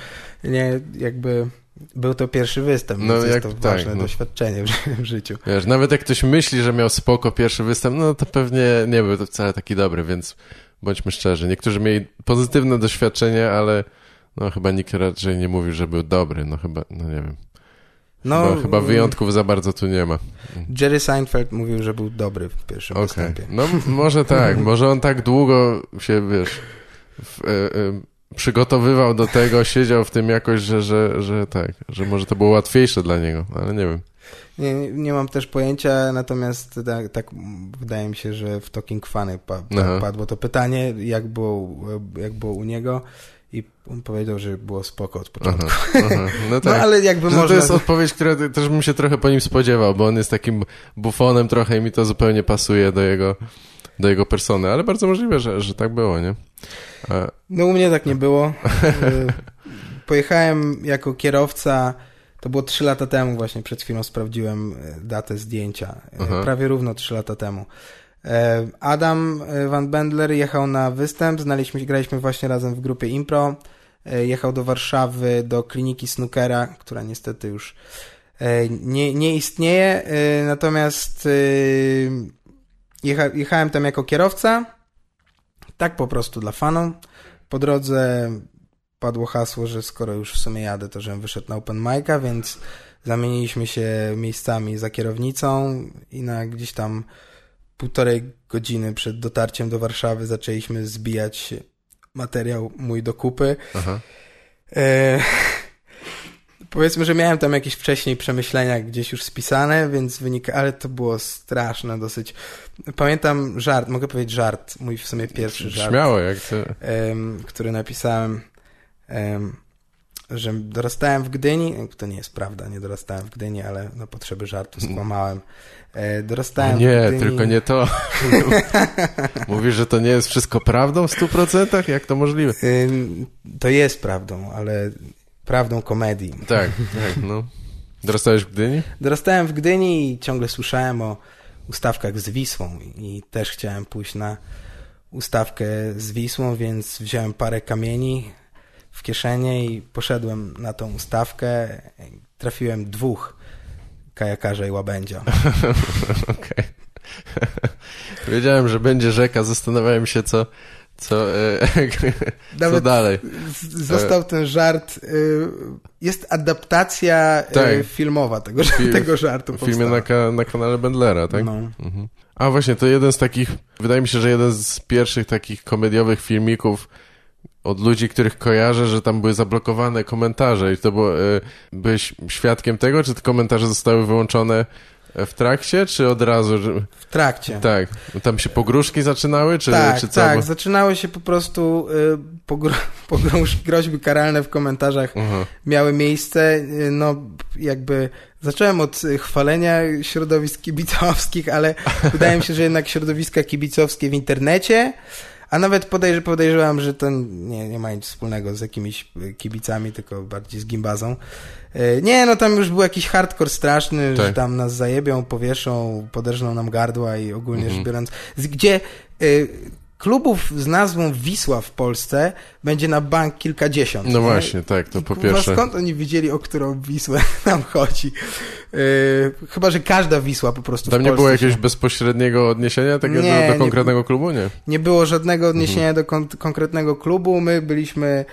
Nie, jakby był to pierwszy występ, no, jak, jest to tak, ważne no. doświadczenie w, w, życiu. Wiesz, nawet jak ktoś myśli, że miał spoko pierwszy występ, no to pewnie nie był to wcale taki dobry, więc bądźmy szczerzy. Niektórzy mieli pozytywne doświadczenie, ale no chyba nikt raczej nie mówił, że był dobry, no chyba, no nie wiem. No, chyba, chyba wyjątków za bardzo tu nie ma. Jerry Seinfeld mówił, że był dobry w pierwszym okay. występie. No może tak, [laughs] może on tak długo się, wiesz, w, y, y, przygotowywał do tego, siedział w tym jakoś, że, że, że tak, że może to było łatwiejsze dla niego, ale nie wiem. Nie, nie mam też pojęcia, natomiast tak, tak wydaje mi się, że w Talking Funny pa, pa, padło to pytanie, jak było, jak było u niego i on powiedział, że było spoko od początku. Aha, aha. No, [laughs] no tak. no ale jakby można... To jest odpowiedź, która też bym się trochę po nim spodziewał, bo on jest takim bufonem trochę i mi to zupełnie pasuje do jego do jego persony, ale bardzo możliwe, że, że tak było, nie? A... No u mnie tak nie było. [laughs] Pojechałem jako kierowca, to było 3 lata temu właśnie, przed chwilą sprawdziłem datę zdjęcia. Aha. Prawie równo 3 lata temu. Adam Van Bendler jechał na występ, znaliśmy, graliśmy właśnie razem w grupie Impro. Jechał do Warszawy, do kliniki Snookera, która niestety już nie, nie istnieje, natomiast jecha, jechałem tam jako kierowca, tak po prostu dla fanów. Po drodze padło hasło, że skoro już w sumie jadę, to żebym wyszedł na open mic'a, więc zamieniliśmy się miejscami za kierownicą i na gdzieś tam półtorej godziny przed dotarciem do Warszawy zaczęliśmy zbijać materiał mój do kupy. Aha. E Powiedzmy, że miałem tam jakieś wcześniej przemyślenia gdzieś już spisane, więc wynika, ale to było straszne dosyć. Pamiętam żart, mogę powiedzieć żart, mój w sumie pierwszy żart. Śmiało, jak to. Um, który napisałem, um, że dorastałem w Gdyni, to nie jest prawda, nie dorastałem w Gdyni, ale na potrzeby żartu skłamałem. E, dorastałem nie, w Gdyni... tylko nie to. [laughs] Mówisz, że to nie jest wszystko prawdą w stu procentach? Jak to możliwe? To jest prawdą, ale prawdą komedii. Tak, tak, no. Dorastałeś w Gdyni? Dorastałem w Gdyni i ciągle słyszałem o ustawkach z Wisłą i też chciałem pójść na ustawkę z Wisłą, więc wziąłem parę kamieni w kieszenie i poszedłem na tą ustawkę. Trafiłem dwóch kajakarza i łabędzia. [laughs] Okej. [laughs] Wiedziałem, że będzie rzeka, zastanawiałem się, co, co, e, [laughs] co dalej? Został ten żart. E, jest adaptacja e, tak. filmowa tego, [laughs] tego żartu. W filmie na, na kanale Bendlera, tak? No. Mhm. A właśnie, to jeden z takich, wydaje mi się, że jeden z pierwszych takich komediowych filmików od ludzi, których kojarzę, że tam były zablokowane komentarze i to było, byłeś świadkiem tego, czy te komentarze zostały wyłączone w trakcie, czy od razu? W trakcie. Tak. Tam się pogróżki zaczynały, czy, tak, czy co? Tak, zaczynały się po prostu y, pogro [laughs] pogróżki, groźby karalne w komentarzach uh -huh. miały miejsce. Y, no, jakby zacząłem od chwalenia środowisk kibicowskich, ale [laughs] wydaje mi się, że jednak środowiska kibicowskie w internecie a nawet podejrz podejrzewam, że to nie, nie ma nic wspólnego z jakimiś kibicami, tylko bardziej z gimbazą. E, nie, no tam już był jakiś hardcore straszny, tak. że tam nas zajebią, powieszą, poderżną nam gardła i ogólnie mhm. rzecz biorąc, gdzie y, klubów z nazwą Wisła w Polsce będzie na bank kilkadziesiąt. No nie? właśnie, tak, to po pierwsze. Skąd oni wiedzieli, o którą Wisłę [laughs] nam chodzi? Yy, chyba, że każda Wisła po prostu Tam nie było jakiegoś się... bezpośredniego odniesienia nie, do, do, konkretnego nie, klubu, nie? Nie było żadnego odniesienia mhm. do kon konkretnego klubu. My byliśmy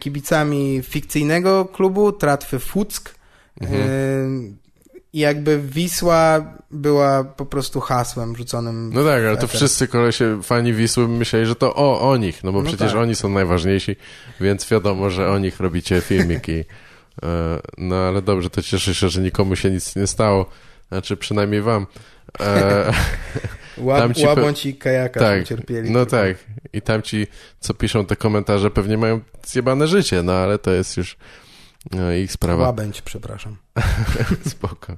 kibicami fikcyjnego klubu, Tratwy Fuck. Mhm. Yy, i jakby Wisła była po prostu hasłem rzuconym. No tak, ale to wszyscy kolesie, fani Wisły myśleli, że to o, o nich, no bo no przecież tak. oni są najważniejsi, więc wiadomo, że o nich robicie filmiki. [laughs] E, no ale dobrze, to cieszę się, że nikomu się nic nie stało, znaczy przynajmniej wam. [laughs] Łab, ci łabądź i kajaka tak, cierpieli. No tak. I tam ci, co piszą te komentarze, pewnie mają zjebane życie, no ale to jest już no, ich sprawa. Łabędź, przepraszam. [laughs] Spoko.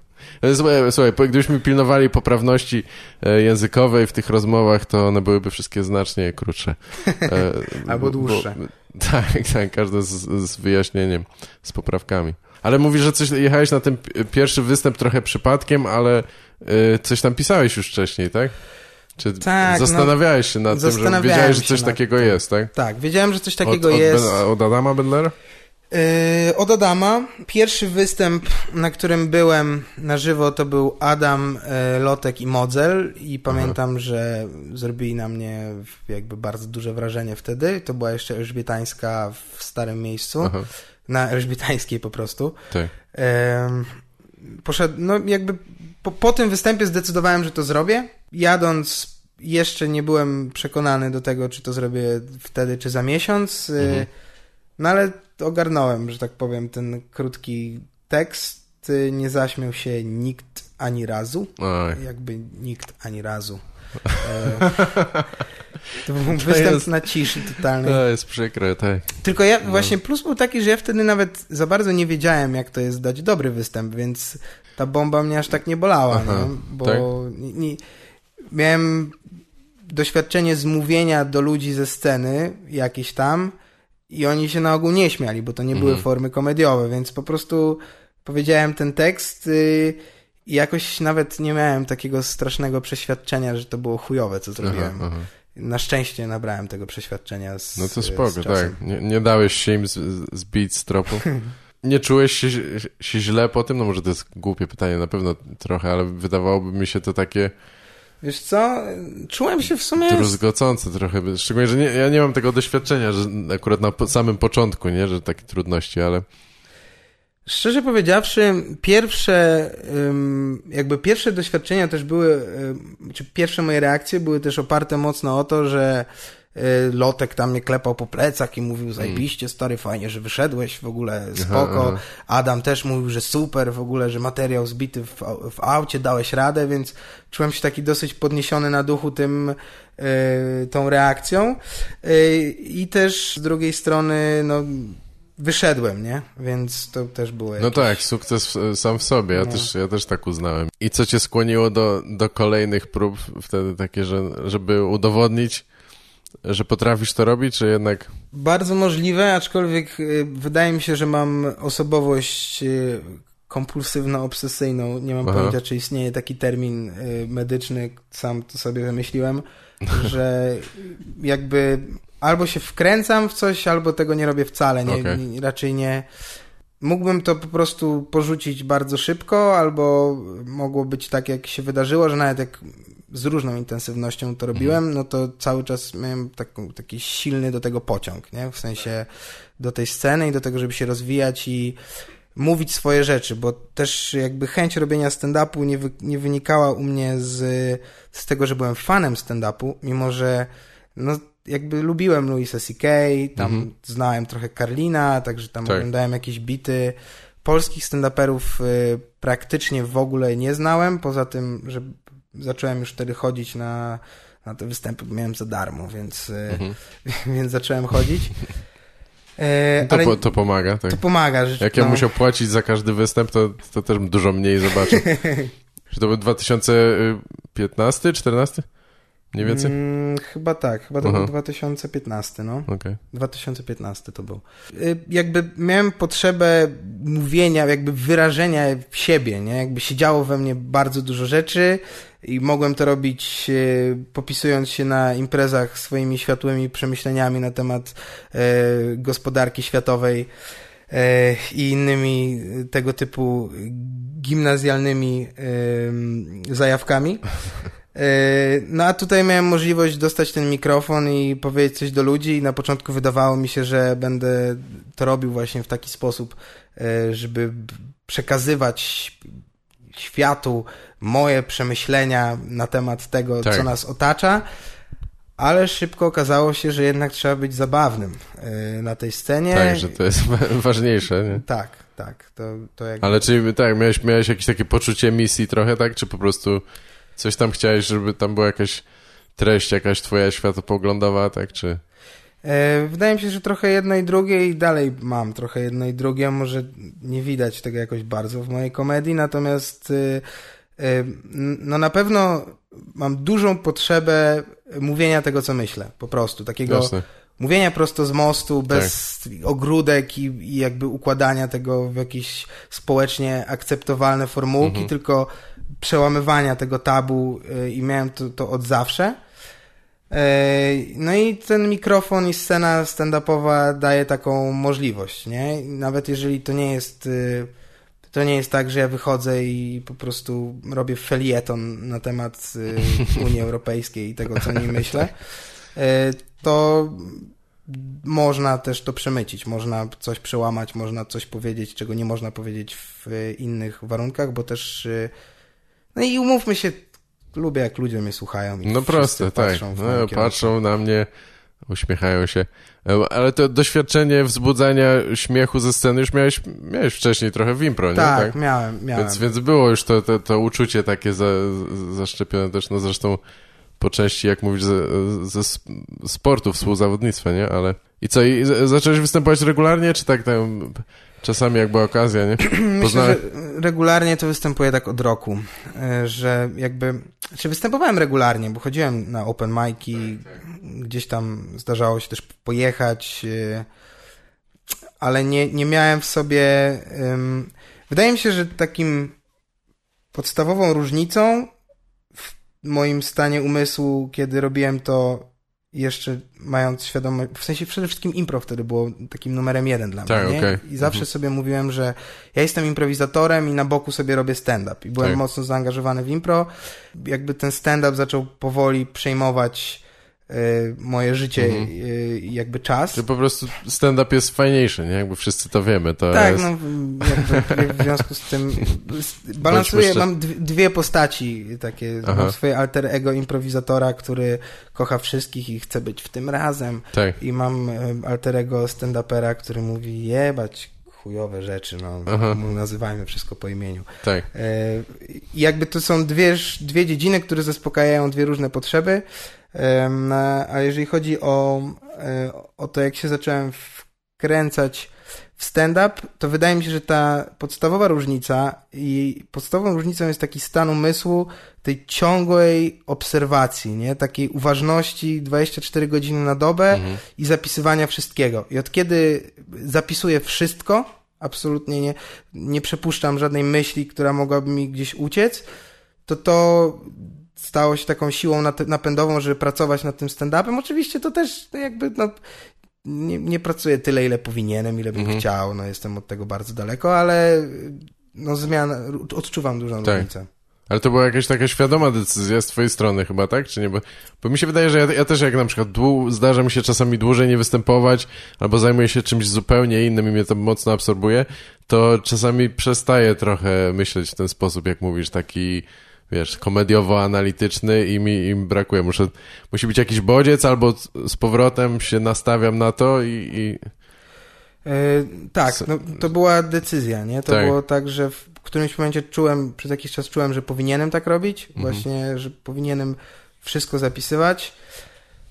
Słuchaj, słuchaj, gdybyśmy pilnowali poprawności e, językowej w tych rozmowach, to one byłyby wszystkie znacznie krótsze. E, [laughs] Albo dłuższe. Bo, [laughs] tak, tak, każde z, z wyjaśnieniem, z poprawkami. Ale mówisz, że coś jechałeś na ten pierwszy występ trochę przypadkiem, ale coś tam pisałeś już wcześniej, tak? Czy tak, no, zastanawiałeś się nad tym, że wiedziałeś, że coś takiego tym. jest, tak? Tak, wiedziałem, że coś takiego od, jest. Od, od Adama Bendlera? Yy, od Adama. Pierwszy występ, na którym byłem na żywo, to był Adam, yy, Lotek i Modzel i pamiętam, Aha. że zrobili na mnie jakby bardzo duże wrażenie wtedy. To była jeszcze Elżbietańska w starym miejscu. Aha. Na Elżbietańskiej po prostu. Tak. Yy, poszedł, no jakby po, po tym występie zdecydowałem, że to zrobię. Jadąc jeszcze nie byłem przekonany do tego, czy to zrobię wtedy, czy za miesiąc. Mhm. No ale ogarnąłem, że tak powiem, ten krótki tekst. Nie zaśmiał się nikt ani razu. Oj. Jakby nikt ani razu. [laughs] E, to był to występ jest, na ciszy totalnej. To jest przykre, tak. Tylko ja, no. właśnie plus był taki, że ja wtedy nawet za bardzo nie wiedziałem, jak to jest dać dobry występ, więc ta bomba mnie aż tak nie bolała, Aha, nie? bo tak? nie, nie, miałem doświadczenie zmówienia do ludzi ze sceny jakieś tam i oni się na ogół nie śmiali, bo to nie były Mhm. formy komediowe, więc po prostu powiedziałem ten tekst y, i jakoś nawet nie miałem takiego strasznego przeświadczenia, że to było chujowe, co zrobiłem. Aha, aha. Na szczęście nabrałem tego przeświadczenia z No to spoko, tak. Nie, nie dałeś się im z, zbić z tropu. [laughs] Nie czułeś się, się źle po tym? No może to jest głupie pytanie, na pewno trochę, ale wydawałoby mi się to takie Wiesz co, czułem się w sumie... druzgocące trochę. Szczególnie, że nie, ja nie mam tego doświadczenia, że akurat na samym początku, nie, że takie trudności, ale Szczerze powiedziawszy, pierwsze, jakby pierwsze doświadczenia też były, czy pierwsze moje reakcje były też oparte mocno o to, że Lotek tam mnie klepał po plecach i mówił, zajebiście stary, fajnie, że wyszedłeś, w ogóle spoko. aha. Adam też mówił, że super, w ogóle, że materiał zbity w, w aucie, dałeś radę, więc czułem się taki dosyć podniesiony na duchu tym, y, tą reakcją. Y, I też z drugiej strony, no, wyszedłem, nie? Więc to też było no jakieś... tak, sukces sam w sobie, ja, No. też, ja też tak uznałem. I co cię skłoniło do, do kolejnych prób wtedy takie, że, żeby udowodnić, że potrafisz to robić, czy jednak... Bardzo możliwe, aczkolwiek y, wydaje mi się, że mam osobowość y, kompulsywno-obsesyjną. Nie mam Aha. pojęcia, czy istnieje taki termin y, medyczny, sam to sobie wymyśliłem, [laughs] że jakby albo się wkręcam w coś, albo tego nie robię wcale. Nie, Okej. nie, raczej nie. Mógłbym to po prostu porzucić bardzo szybko, albo mogło być tak, jak się wydarzyło, że nawet jak z różną intensywnością to robiłem, no to cały czas miałem taką, taki silny do tego pociąg, nie? W sensie do tej sceny i do tego, żeby się rozwijać i mówić swoje rzeczy, bo też jakby chęć robienia stand-upu nie, wy, nie wynikała u mnie z, z tego, że byłem fanem stand-upu, mimo że no, jakby lubiłem Louisa C.K., tam Mhm. znałem trochę Karlina, także tam Tak. oglądałem jakieś bity. Polskich stand-uperów y, praktycznie w ogóle nie znałem, poza tym, że zacząłem już wtedy chodzić na, na te występy, bo miałem za darmo, więc, y, Mhm. [laughs] więc zacząłem chodzić. E, To, ale po, to pomaga, tak. to pomaga, że Jak ja no, musiał płacić za każdy występ, to, to też dużo mniej zobaczył. [laughs] Czy to był 2015, 14? Mniej więcej? Mm, chyba tak, chyba to Aha. był 2015, no. Okej. 2015 to był. Y, Jakby miałem potrzebę mówienia, jakby wyrażenia siebie, nie? Jakby się działo we mnie bardzo dużo rzeczy i mogłem to robić y, popisując się na imprezach swoimi światłymi przemyśleniami na temat y, gospodarki światowej y, i innymi tego typu gimnazjalnymi zajawkami. No a tutaj miałem możliwość dostać ten mikrofon i powiedzieć coś do ludzi i na początku wydawało mi się, że będę to robił właśnie w taki sposób, żeby przekazywać światu moje przemyślenia na temat tego, Tak. co nas otacza, ale szybko okazało się, że jednak trzeba być zabawnym yy, na tej scenie. Tak, że to jest wa- [laughs] ważniejsze, nie? Tak, tak. To, to jakby... Ale czy tak, miałeś, miałeś jakieś takie poczucie misji trochę, tak? Czy po prostu coś tam chciałeś, żeby tam była jakaś treść, jakaś twoja światopoglądowa, tak? Czy... E, Wydaje mi się, że trochę jedno i drugie i dalej mam trochę jedno i drugie. Może nie widać tego jakoś bardzo w mojej komedii, natomiast y, y, no na pewno mam dużą potrzebę mówienia tego, co myślę. Po prostu. Takiego Jasne. mówienia prosto z mostu, bez ogródek i, i jakby układania tego w jakieś społecznie akceptowalne formułki, Mhm. tylko przełamywania tego tabu y, i miałem to, to od zawsze. No i ten mikrofon i scena stand-upowa daje taką możliwość, nie? Nawet jeżeli to nie jest y, to nie jest tak, że ja wychodzę i po prostu robię felieton na temat y, Unii [laughs] Europejskiej i tego, co o niej myślę, y, to można też to przemycić, można coś przełamać, można coś powiedzieć, czego nie można powiedzieć w innych warunkach, bo też y, no i umówmy się, lubię jak ludzie mnie słuchają i No proste, tak. No, patrzą na mnie, uśmiechają się. E, Ale to doświadczenie wzbudzania śmiechu ze sceny już miałeś, miałeś wcześniej trochę w impro, nie? Tak, miałem, miałem. Więc, więc było już to, to, to uczucie takie za, zaszczepione też, no zresztą po części, jak mówisz, ze, ze sp- sportu, współzawodnictwa, nie? Ale i co, i zacząłeś występować regularnie, czy tak tam czasami jak była okazja, nie? [clears throat] Myślę, że regularnie to występuje tak od roku, e, że jakby, czy występowałem regularnie, bo chodziłem na open mic'i, gdzieś tam zdarzało się też pojechać, e, ale nie, nie miałem w sobie, wydaje mi się, że takim podstawową różnicą w moim stanie umysłu, kiedy robiłem to jeszcze mając świadomość, w sensie przede wszystkim impro wtedy było takim numerem jeden dla tak, mnie. Okay. I zawsze mhm. sobie mówiłem, że ja jestem improwizatorem i na boku sobie robię stand-up. I byłem tak. mocno zaangażowany w impro. Jakby ten stand-up zaczął powoli przejmować moje życie mhm. Y, jakby czas. To po prostu stand-up jest fajniejszy, nie? Jakby wszyscy to wiemy. To tak, jest... no jakby w związku z tym balansuję, mam dwie postaci takie, Aha. mam swoje alter ego improwizatora, który kocha wszystkich i chce być w tym razem tak. i mam y, alter ego stand-upera, który mówi jebać chujowe rzeczy, no Aha. nazywajmy wszystko po imieniu. Tak. I jakby to są dwie, dwie dziedziny, które zaspokajają dwie różne potrzeby a jeżeli chodzi o, e, o to, jak się zacząłem wkręcać w stand-up, to wydaje mi się, że ta podstawowa różnica i podstawową różnicą jest taki stan umysłu, tej ciągłej obserwacji, nie? Takiej uważności 24 godziny na dobę mhm. i zapisywania wszystkiego. I od kiedy zapisuję wszystko, absolutnie nie, nie przepuszczam żadnej myśli, która mogłaby mi gdzieś uciec, to to stało się taką siłą napędową, żeby pracować nad tym stand-upem. Oczywiście to też jakby, no, nie, nie pracuję tyle, ile powinienem, ile bym mhm. chciał, no jestem od tego bardzo daleko, ale no zmiana, odczuwam dużą tak. różnicę. Ale to była jakaś taka świadoma decyzja z twojej strony chyba, tak? Czy nie? Bo, bo mi się wydaje, że ja, ja też jak na przykład dłu, zdarza mi się czasami dłużej nie występować, albo zajmuję się czymś zupełnie innym i mnie to mocno absorbuje, to czasami przestaję trochę myśleć w ten sposób, jak mówisz, taki wiesz, komediowo-analityczny i mi im brakuje. Muszę, musi być jakiś bodziec albo z powrotem się nastawiam na to i... i... Yy, tak, no, to była decyzja, nie? To tak. było tak, że w którymś momencie czułem, przez jakiś czas czułem, że powinienem tak robić, mhm. właśnie, że powinienem wszystko zapisywać.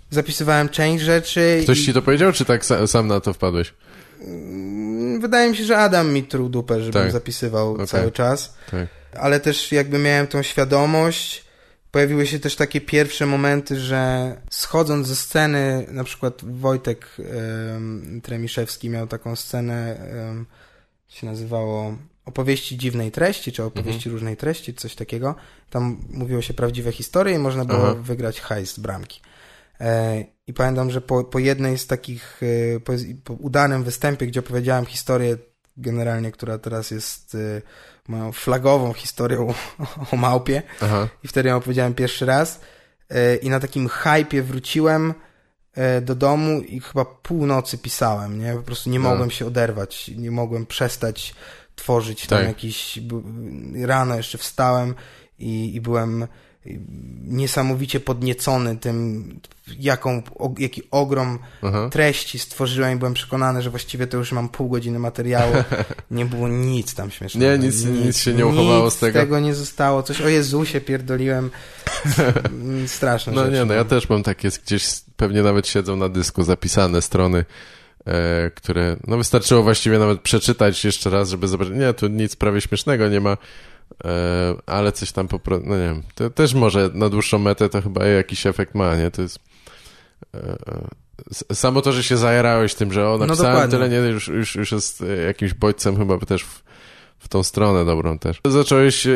Zapisywałem część rzeczy. Ktoś i... ci to powiedział, czy tak sam na to wpadłeś? Mm, wydaje mi się, że Adam mi truł dupę, żebym tak. zapisywał okay. cały czas. Tak ale też jakby miałem tą świadomość. Pojawiły się też takie pierwsze momenty, że schodząc ze sceny, na przykład Wojtek um, Tremiszewski miał taką scenę, um, się nazywało opowieści dziwnej treści, czy opowieści mhm. różnej treści, coś takiego. Tam mówiło się prawdziwe historie i można było Aha. wygrać hajs z bramki. E, I pamiętam, że po, po jednej z takich, e, po, po udanym występie, gdzie opowiedziałem historię generalnie, która teraz jest e, moją flagową historią o małpie. Aha. I wtedy ją opowiedziałem pierwszy raz. E, I na takim hypie wróciłem e, do domu i chyba północy pisałem, nie? Po prostu nie mogłem się oderwać, nie mogłem przestać tworzyć tam tak. jakiś... Rano jeszcze wstałem i, i byłem niesamowicie podniecony tym, jaką, o, jaki ogrom Aha. treści stworzyłem i byłem przekonany, że właściwie to już mam pół godziny materiału. [laughs] Nie było nic tam śmiesznego. Nie, nic, nic, nic się nie uchowało z tego. tego nie zostało. Coś o Jezusie pierdoliłem. [laughs] Straszne No nie, no ja też mam takie gdzieś, pewnie nawet siedzą na dysku zapisane strony, e, które, no wystarczyło właściwie nawet przeczytać jeszcze raz, żeby zobaczyć, nie, tu nic prawie śmiesznego nie ma ale coś tam po prostu, no nie wiem, to też może na dłuższą metę to chyba jakiś efekt ma, nie? To jest e, e, samo to, że się zajarałeś tym, że o, no napisałem no tyle, nie, już, już, już jest jakimś bodźcem chyba też w, w tą stronę dobrą też. Zacząłeś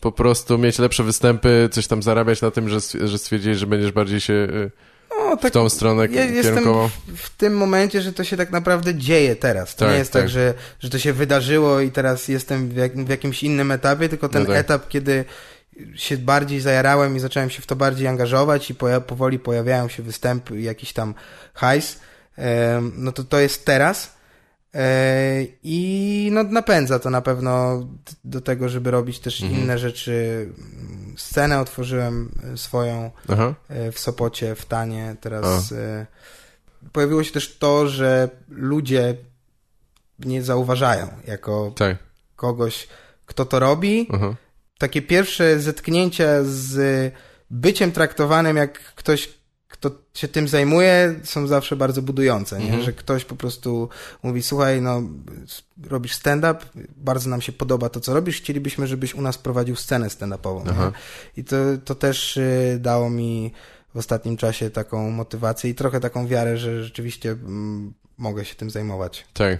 po prostu mieć lepsze występy, coś tam zarabiać na tym, że, że stwierdziłeś, że będziesz bardziej się no, tak, w tą stronę ja? Jestem w, tym momencie, że to się tak naprawdę dzieje teraz. To tak, nie jest tak, tak że, że to się wydarzyło i teraz jestem w, jak, w jakimś innym etapie, tylko ten no tak. etap, kiedy się bardziej zajarałem i zacząłem się w to bardziej angażować i poja powoli pojawiają się występy i jakiś tam hajs, no to to jest teraz. E, I no, napędza to na pewno do tego, żeby robić też mhm. inne rzeczy scenę otworzyłem e, swoją Aha. E, w Sopocie, w Tanie. Teraz A. Pojawiło się też to, że ludzie nie zauważają jako tak. kogoś, kto to robi. Aha. Takie pierwsze zetknięcia z byciem traktowanym jak ktoś, kto się tym zajmuje, są zawsze bardzo budujące, nie? Mhm. że ktoś po prostu mówi, słuchaj, no robisz stand-up, bardzo nam się podoba to, co robisz, chcielibyśmy, żebyś u nas prowadził scenę stand-upową. I to, to też y, dało mi w ostatnim czasie taką motywację i trochę taką wiarę, że rzeczywiście mm, mogę się tym zajmować. Tak.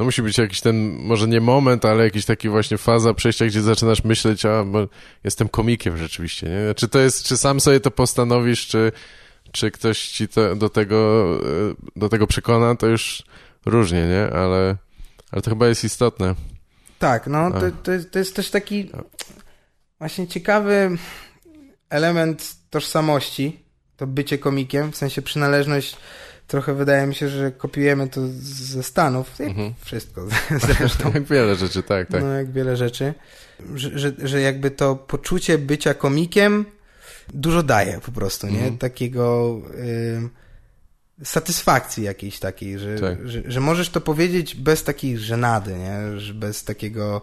No musi być jakiś ten, może nie moment, ale jakiś taki właśnie faza przejścia, gdzie zaczynasz myśleć, a bo jestem komikiem rzeczywiście, nie? Czy to jest, czy sam sobie to postanowisz, czy, czy ktoś ci to, do tego, e, do tego przekona, to już różnie, nie? Ale, ale to chyba jest istotne. Tak, no to, to, jest, to jest też taki właśnie ciekawy element tożsamości, to bycie komikiem, w sensie przynależność. Trochę wydaje mi się, że kopiujemy to ze Stanów. Mhm. Wszystko [laughs] [laughs] zresztą. Jak wiele rzeczy, tak, tak. No, jak wiele rzeczy. Że, że, że jakby to poczucie bycia komikiem dużo daje po prostu, nie? Mhm. Takiego y, satysfakcji jakiejś takiej, że, Tak. że, że możesz to powiedzieć bez takiej żenady, nie? Że bez takiego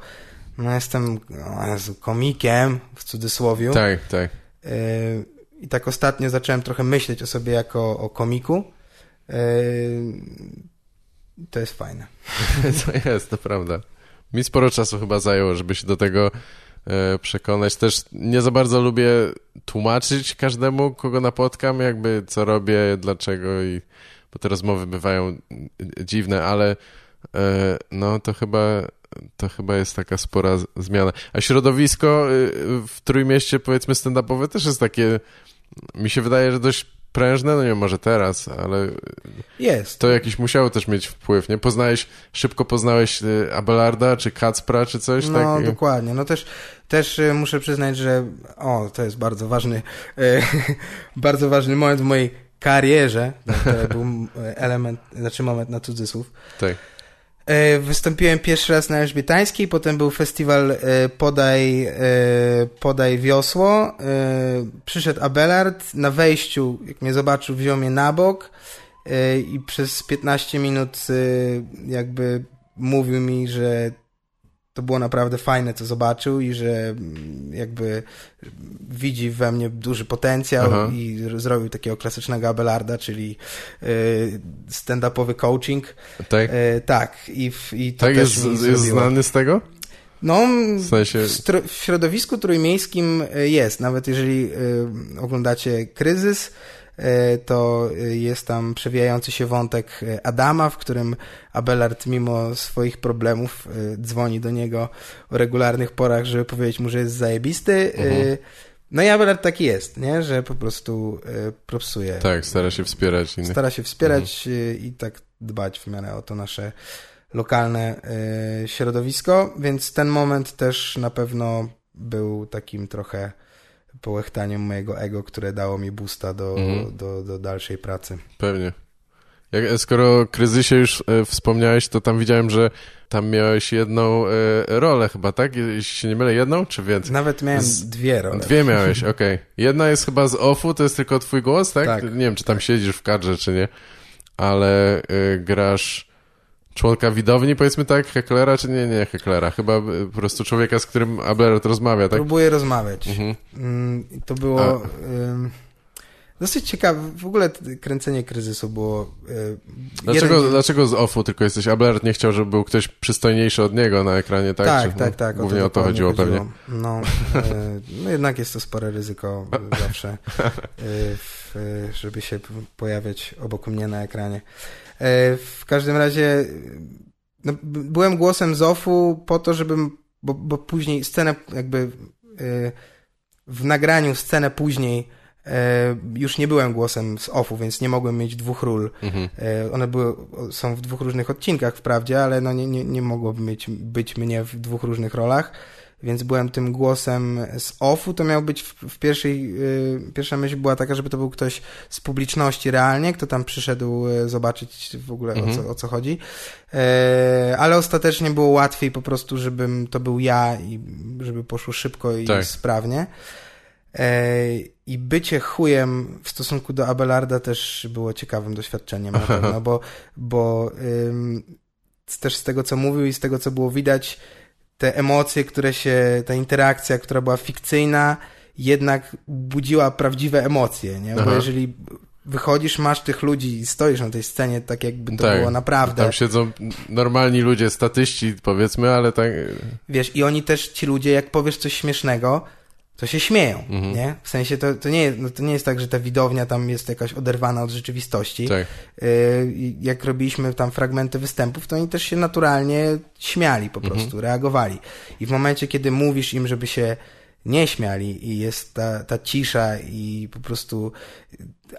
no jestem o Jezu, komikiem, w cudzysłowie. Tak, tak. Y, I tak ostatnio zacząłem trochę myśleć o sobie jako o komiku. Y, To jest fajne. [laughs] To jest, to prawda. Mi sporo czasu chyba zajęło, żeby się do tego e, przekonać. Też nie za bardzo lubię tłumaczyć każdemu, kogo napotkam, jakby co robię, dlaczego i bo te rozmowy bywają e, dziwne, ale e, no to chyba to chyba jest taka spora zmiana. A środowisko e, w Trójmieście powiedzmy stand-upowe też jest takie mi się wydaje, że dość prężne, no nie wiem, może teraz, ale Jest. to jakiś musiało też mieć wpływ, nie? Poznałeś, szybko poznałeś y, Abelarda, czy Kacpra, czy coś No, takiego? dokładnie. No też, też e, muszę przyznać, że o, to jest bardzo ważny, e, [laughs] bardzo ważny moment w mojej karierze. To był [laughs] element, znaczy moment na cudzysłów. Tak. E, Wystąpiłem pierwszy raz na Elżbietańskiej, potem był festiwal e, Podaj, e, Podaj Wiosło. Przyszedł Abelard, na wejściu, jak mnie zobaczył, wziął mnie na bok i przez 15 minut jakby mówił mi, że to było naprawdę fajne, co zobaczył i że mm, jakby widzi we mnie duży potencjał Aha. i zrobił takiego klasycznego Abelarda, czyli e, stand-upowy coaching. Tak, E, tak, i, w, i to tak też jest, jest zrobiło. znany z tego? No, W sensie, w, środowisku trójmiejskim e, jest, nawet jeżeli oglądacie kryzys, to e, jest tam przewijający się wątek e, Adama, w którym Abelard mimo swoich problemów e, dzwoni do niego o regularnych porach, żeby powiedzieć mu, że jest zajebisty. E, Mhm. No i Abelard taki jest, nie? że po prostu e, propsuje. tak, stara się wspierać innych. Stara się wspierać y, i tak dbać w miarę o to nasze lokalne środowisko, więc ten moment też na pewno był takim trochę połechtaniem mojego ego, które dało mi boosta do, Mhm. do, do dalszej pracy. Pewnie. Jak, skoro o kryzysie już e, wspomniałeś, to tam widziałem, że tam miałeś jedną e, rolę chyba, tak? Jeśli się nie mylę, jedną czy więcej? Nawet miałem Z- dwie role. Dwie miałeś, okej. Jedna jest chyba z offu, to jest tylko twój głos, tak? Tak. Nie wiem, czy tam siedzisz w kadrze, czy nie, ale y, grasz członka widowni, powiedzmy tak, heklera, czy nie, nie heklera, chyba y, po prostu człowieka, z którym Abelard rozmawia, tak? Próbuję rozmawiać. Mhm. Mm, to było ym, dosyć ciekawe. W ogóle kręcenie kryzysu było... y, Dlaczego, jeden- dlaczego z offu tylko jesteś? Abelard nie chciał, żeby był ktoś przystojniejszy od niego na ekranie, tak? Tak, Czy- tak, tak. Głównie o to dokładnie chodziło pewnie. No, e, no jednak jest to spore ryzyko zawsze, e, w, e, żeby się pojawiać obok mnie na ekranie. E, W każdym razie no, byłem głosem Zofu po to, żebym, bo, bo później scenę jakby e, w nagraniu scenę później e, już nie byłem głosem z offu, więc nie mogłem mieć dwóch ról. Mhm. One były, są w dwóch różnych odcinkach wprawdzie, ale no nie, nie, nie mogłoby mieć, być mnie w dwóch różnych rolach, więc byłem tym głosem z offu. To miał być w, w pierwszej, y, pierwsza myśl była taka, żeby to był ktoś z publiczności realnie, kto tam przyszedł y, zobaczyć w ogóle o, Mhm. co, o co chodzi. E, ale ostatecznie było łatwiej po prostu, żebym to był ja i żeby poszło szybko i Tak. sprawnie. E, I bycie chujem w stosunku do Abelarda też było ciekawym doświadczeniem na [laughs] pewno, bo, bo też z tego, co mówił i z tego, co było widać, te emocje, które się, ta interakcja, która była fikcyjna jednak budziła prawdziwe emocje, nie? Bo Aha. jeżeli wychodzisz, masz tych ludzi i stoisz na tej scenie tak jakby to tak, było naprawdę. Tam siedzą normalni ludzie, statyści powiedzmy, ale tak... Wiesz, i oni też, ci ludzie, jak powiesz coś śmiesznego, to się śmieją, Mhm. nie? W sensie to, to, nie, jest- no to nie jest tak, że ta widownia tam jest jakaś oderwana od rzeczywistości. Tak. Y, jak robiliśmy tam fragmenty występów, to oni też się naturalnie śmiali po prostu, reagowali. I w momencie, kiedy mówisz im, żeby się nie śmiali i jest ta, ta cisza i po prostu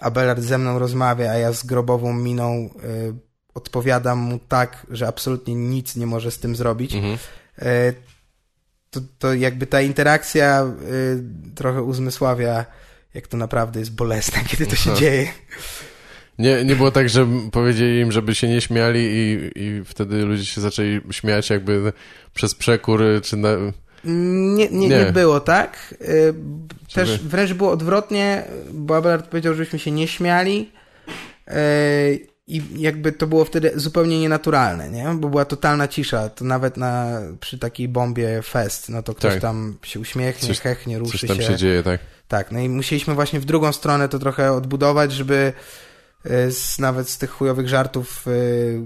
Abelard ze mną rozmawia, a ja z grobową miną y, odpowiadam mu tak, że absolutnie nic nie może z tym zrobić, Mhm. y, to, to jakby ta interakcja y, trochę uzmysławia, jak to naprawdę jest bolesne, [laughs] kiedy to się dzieje. Nie, nie było tak, że powiedzieli im, żeby się nie śmiali i, i wtedy ludzie się zaczęli śmiać jakby przez przekór, czy na... Nie, nie, nie. Nie. było tak. Y, Też wręcz było odwrotnie, bo Abelard powiedział, żebyśmy się nie śmiali y, i jakby to było wtedy zupełnie nienaturalne, nie? Bo była totalna cisza. To nawet na, przy takiej bombie fest, no to ktoś Tak. tam się uśmiechnie, Coś- hechnie, ruszy Coś tam się dzieje, tak. Tak, no i musieliśmy właśnie w drugą stronę to trochę odbudować, żeby y, z, nawet z tych chujowych żartów y,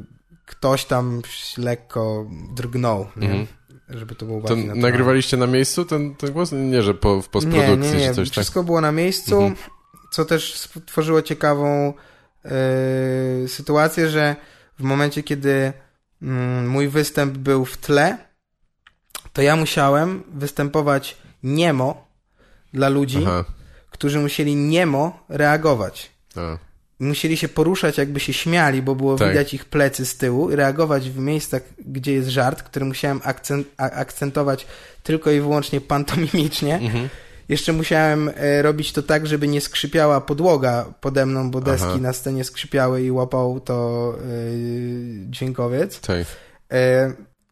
ktoś tam lekko drgnął, nie? Mhm. żeby to było To bardziej naturalne. nagrywaliście na miejscu ten, ten głos? Nie, że po, w Nie, postprodukcji, nie, nie. czy coś tak? Wszystko było na miejscu, Mhm. co też stworzyło ciekawą y, sytuację, że w momencie, kiedy mm, mój występ był w tle, to ja musiałem występować niemo dla ludzi, Aha, którzy musieli niemo reagować. a, Musieli się poruszać, jakby się śmiali, bo było Tak. widać ich plecy z tyłu i reagować w miejscach, gdzie jest żart, który musiałem akcent, akcentować tylko i wyłącznie pantomimicznie. mhm. Jeszcze musiałem e, robić to tak, żeby nie skrzypiała podłoga pode mną, bo deski Aha. na scenie skrzypiały i łapał to e, dźwiękowiec. tak.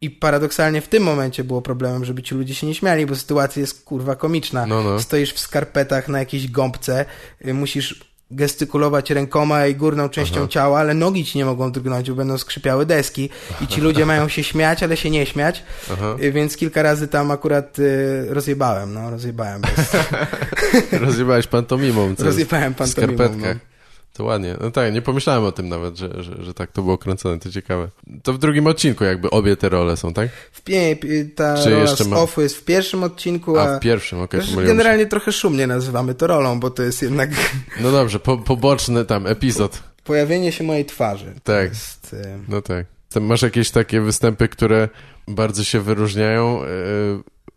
I paradoksalnie w tym momencie było problemem, żeby ci ludzie się nie śmiali, bo sytuacja jest kurwa komiczna. No, no. Stoisz w skarpetach na jakiejś gąbce, y, musisz gestykulować rękoma i górną częścią Aha. ciała, ale nogi ci nie mogą drgnąć, bo będą skrzypiały deski i ci ludzie mają się śmiać, ale się nie śmiać, Aha. y, więc kilka razy tam akurat y, rozjebałem, no, rozjebałem. Bez, [laughs] [laughs] Rozjebałeś pantomimą. co rozjebałem w pantomimą. skarpetkach. No. To ładnie. No tak, nie pomyślałem o tym nawet, że, że, że tak to było kręcone, to ciekawe. To w drugim odcinku jakby obie te role są, tak? W pie, y, ta Czy rola jeszcze z ma- offu jest w pierwszym odcinku, a, A w pierwszym, okej. Pomyliłem się. generalnie trochę szumnie nazywamy to rolą, bo to jest jednak No dobrze, po, poboczny tam epizod. pojawienie się mojej twarzy. Tak. Jest, y, No tak. To masz jakieś takie występy, które bardzo się wyróżniają e,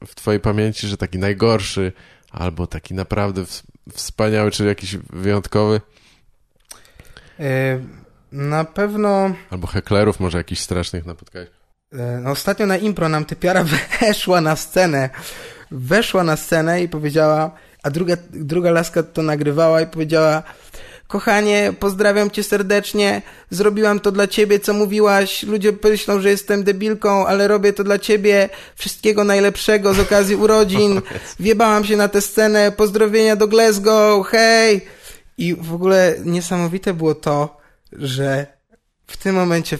w twojej pamięci, że taki najgorszy, albo taki naprawdę ws- wspaniały, czy jakiś wyjątkowy, y, na pewno albo heklerów może jakichś strasznych napotkałeś. E, No, ostatnio na impro nam typiara [laughs] weszła na scenę. Weszła na scenę i powiedziała, a druga, druga laska to nagrywała i powiedziała Kochanie, pozdrawiam cię serdecznie, zrobiłam to dla ciebie, co mówiłaś, ludzie myślą, że jestem debilką, ale robię to dla ciebie, wszystkiego najlepszego z okazji urodzin, [laughs] wjebałam się na tę scenę, pozdrowienia do Glasgow, hej! I w ogóle niesamowite było to, że w tym momencie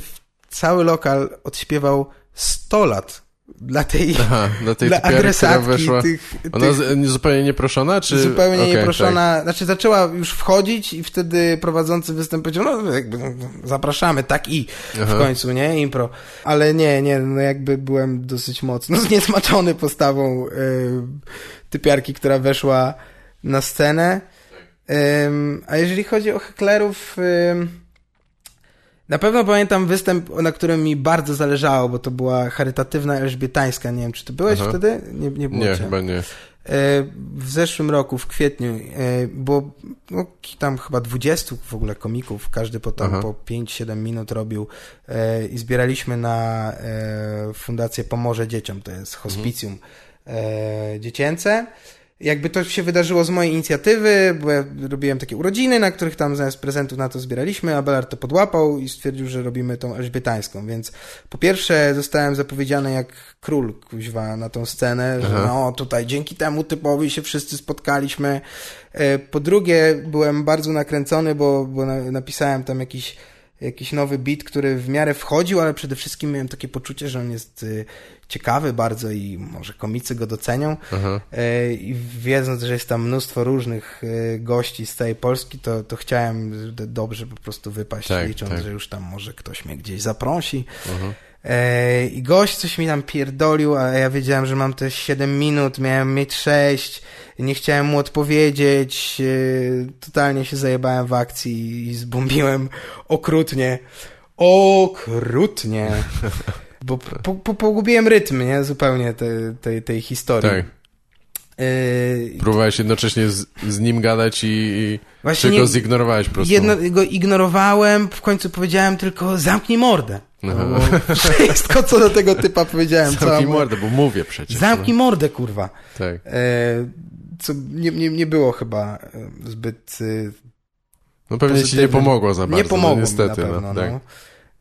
cały lokal odśpiewał 100 lat dla tej, Aha, dla tej [laughs] dla adresatki weszła. tych, Ona tych zupełnie nieproszona, czy... zupełnie tak. nieproszona, znaczy zaczęła już wchodzić i wtedy prowadzący występ powiedział, no jakby no, zapraszamy, tak i Aha. w końcu, nie, impro. Ale nie, nie, no jakby byłem dosyć mocno [laughs] zniesmaczony postawą y, typiarki, która weszła na scenę. A jeżeli chodzi o heklerów, na pewno pamiętam występ, na którym mi bardzo zależało, bo to była charytatywna elżbietańska. Nie wiem, czy ty byłeś Aha. wtedy? Nie, nie było Nie, cię. chyba nie. E, W zeszłym roku, w kwietniu, e, było no, tam chyba 20 w ogóle komików, każdy po, tam Aha. po 5-7 minut robił e, i zbieraliśmy na Fundację Pomoże Dzieciom, to jest hospicjum e, dziecięce. Jakby to się wydarzyło z mojej inicjatywy, bo ja robiłem takie urodziny, na których tam zamiast prezentów na to zbieraliśmy, a Belard to podłapał i stwierdził, że robimy tą elżbietańską, więc po pierwsze zostałem zapowiedziany jak król kuźwa na tą scenę, że Aha. no tutaj dzięki temu typowi się wszyscy spotkaliśmy. E, Po drugie byłem bardzo nakręcony, bo, bo na, napisałem tam jakiś jakiś nowy beat, który w miarę wchodził, ale przede wszystkim miałem takie poczucie, że on jest y, ciekawy bardzo i może komicy go docenią. E, I wiedząc, że jest tam mnóstwo różnych e, gości z całej Polski, to, to chciałem dobrze po prostu wypaść, Tak, licząc, tak. że już tam może ktoś mnie gdzieś zaprosi. Aha. E, I gość coś mi tam pierdolił, a ja wiedziałem, że mam te 7 minut, miałem mieć 6, nie chciałem mu odpowiedzieć, e, totalnie się zajebałem w akcji i zbombiłem okrutnie. Okrutnie. [laughs] Bo po, po, pogubiłem rytm, nie? Zupełnie tej, tej, tej historii. Tak. E, Próbowałeś jednocześnie z, z nim gadać i, i Właśnie czy go nie- zignorowałeś po prostu? Jedno, go ignorowałem, w końcu powiedziałem tylko zamknij mordę. Bo Wszystko, co do tego typa powiedziałem. Zamknij mordę, bo mówię przecież. Zamknij mordę, kurwa. No. Tak. E, co nie, nie, nie było chyba e, zbyt... e, No pewnie ci nie pomogło za bardzo. nie pomogło no, niestety. mi na pewno, no, tak. no.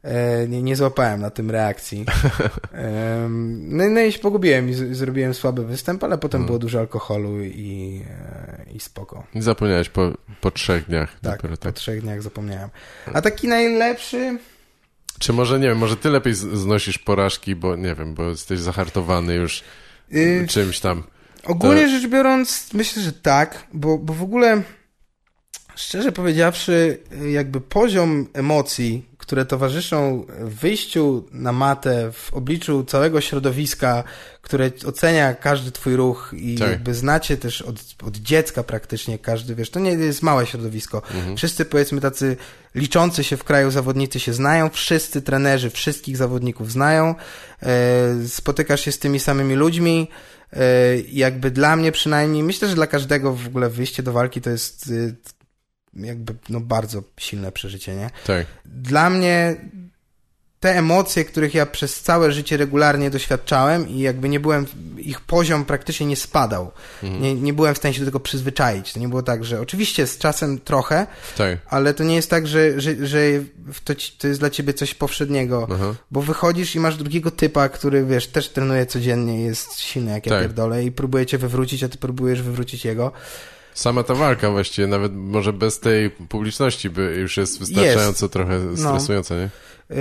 E, nie, nie złapałem na tym reakcji. No, no i się pogubiłem i z, zrobiłem słaby występ, ale potem Mhm. było dużo alkoholu i, e, i spoko. Zapomniałeś po, po trzech dniach. Tak, dopiero, po tak. trzech dniach zapomniałem. A taki najlepszy... Czy może, nie wiem, może ty lepiej znosisz porażki, bo nie wiem, bo jesteś zahartowany już Y, czymś tam. Ogólnie To- rzecz biorąc, myślę, że tak, bo, bo w ogóle, szczerze powiedziawszy, jakby poziom emocji, które towarzyszą wyjściu na matę w obliczu całego środowiska, które ocenia każdy twój ruch i Tak. jakby znacie też od, od dziecka praktycznie każdy, wiesz, to nie jest małe środowisko. Mhm. Wszyscy powiedzmy tacy liczący się w kraju zawodnicy się znają, wszyscy trenerzy wszystkich zawodników znają, e, spotykasz się z tymi samymi ludźmi, e, jakby dla mnie przynajmniej, myślę, że dla każdego w ogóle wyjście do walki to jest y, jakby no bardzo silne przeżycie, nie? Tak. Dla mnie te emocje, których ja przez całe życie regularnie doświadczałem i jakby nie byłem, ich poziom praktycznie nie spadał. Mhm. Nie, nie byłem w stanie się do tego przyzwyczaić. To nie było tak, że oczywiście z czasem trochę, Tak. ale to nie jest tak, że, że, że to, ci- to jest dla ciebie coś powszedniego. Aha. Bo wychodzisz i masz drugiego typa, który, wiesz, też trenuje codziennie, jest silny jak ja Tak. pierdolę i próbuje cię wywrócić, a ty próbujesz wywrócić jego. Sama ta walka właściwie, nawet może bez tej publiczności by już jest wystarczająco trochę stresująca, nie?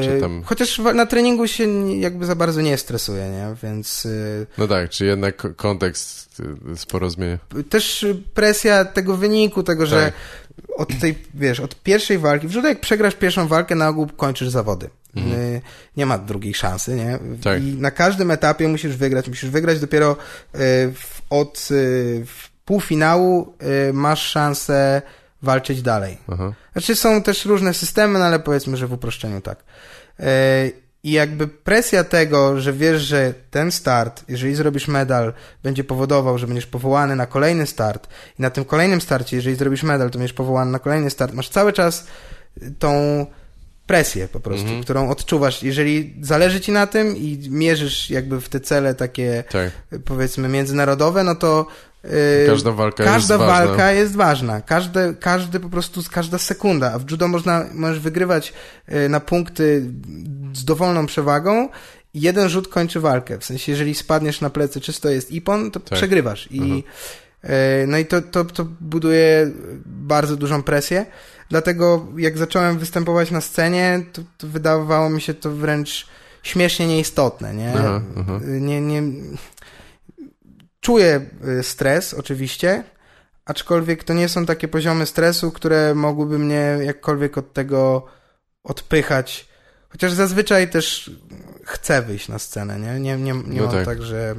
Czy Yy, tam- Chociaż na treningu się nie- jakby za bardzo nie stresuje, nie? Więc yy, No tak, czy jednak ko- kontekst y, sporo zmienia. też y, presja tego wyniku, tego, że Tak. od tej, wiesz, od pierwszej walki, w jak przegrasz pierwszą walkę, na ogół kończysz zawody. Y, Nie ma drugiej szansy, nie? Mhm. Tak. I na każdym etapie musisz wygrać. Musisz wygrać dopiero y, od y, półfinału y, masz szansę walczyć dalej. Aha. Znaczy są też różne systemy, no ale powiedzmy, że w uproszczeniu tak. E, I jakby presja tego, że wiesz, że ten start, jeżeli zrobisz medal, będzie powodował, że będziesz powołany na kolejny start i na tym kolejnym starcie, jeżeli zrobisz medal, to będziesz powołany na kolejny start. Masz cały czas tą presję po prostu, Mhm. którą odczuwasz. Jeżeli zależy ci na tym i mierzysz jakby w te cele takie Tak. powiedzmy międzynarodowe, no to Każda walka każda jest ważna. walka jest ważna. Każde, każdy po prostu, każda sekunda. A w judo można, możesz wygrywać yy, na punkty z dowolną przewagą jeden rzut kończy walkę. W sensie, jeżeli spadniesz na plecy, czysto jest ipon, to Tak. przegrywasz. I, Mhm. yy, no i to, to, to buduje bardzo dużą presję. Dlatego jak zacząłem występować na scenie, to, to wydawało mi się to wręcz śmiesznie nieistotne, nie? Aha, aha. nie, nie... Czuję y, stres, oczywiście, aczkolwiek to nie są takie poziomy stresu, które mogłyby mnie jakkolwiek od tego odpychać. Chociaż zazwyczaj też chcę wyjść na scenę, nie? Nie, nie, nie No mam tak. tak, że,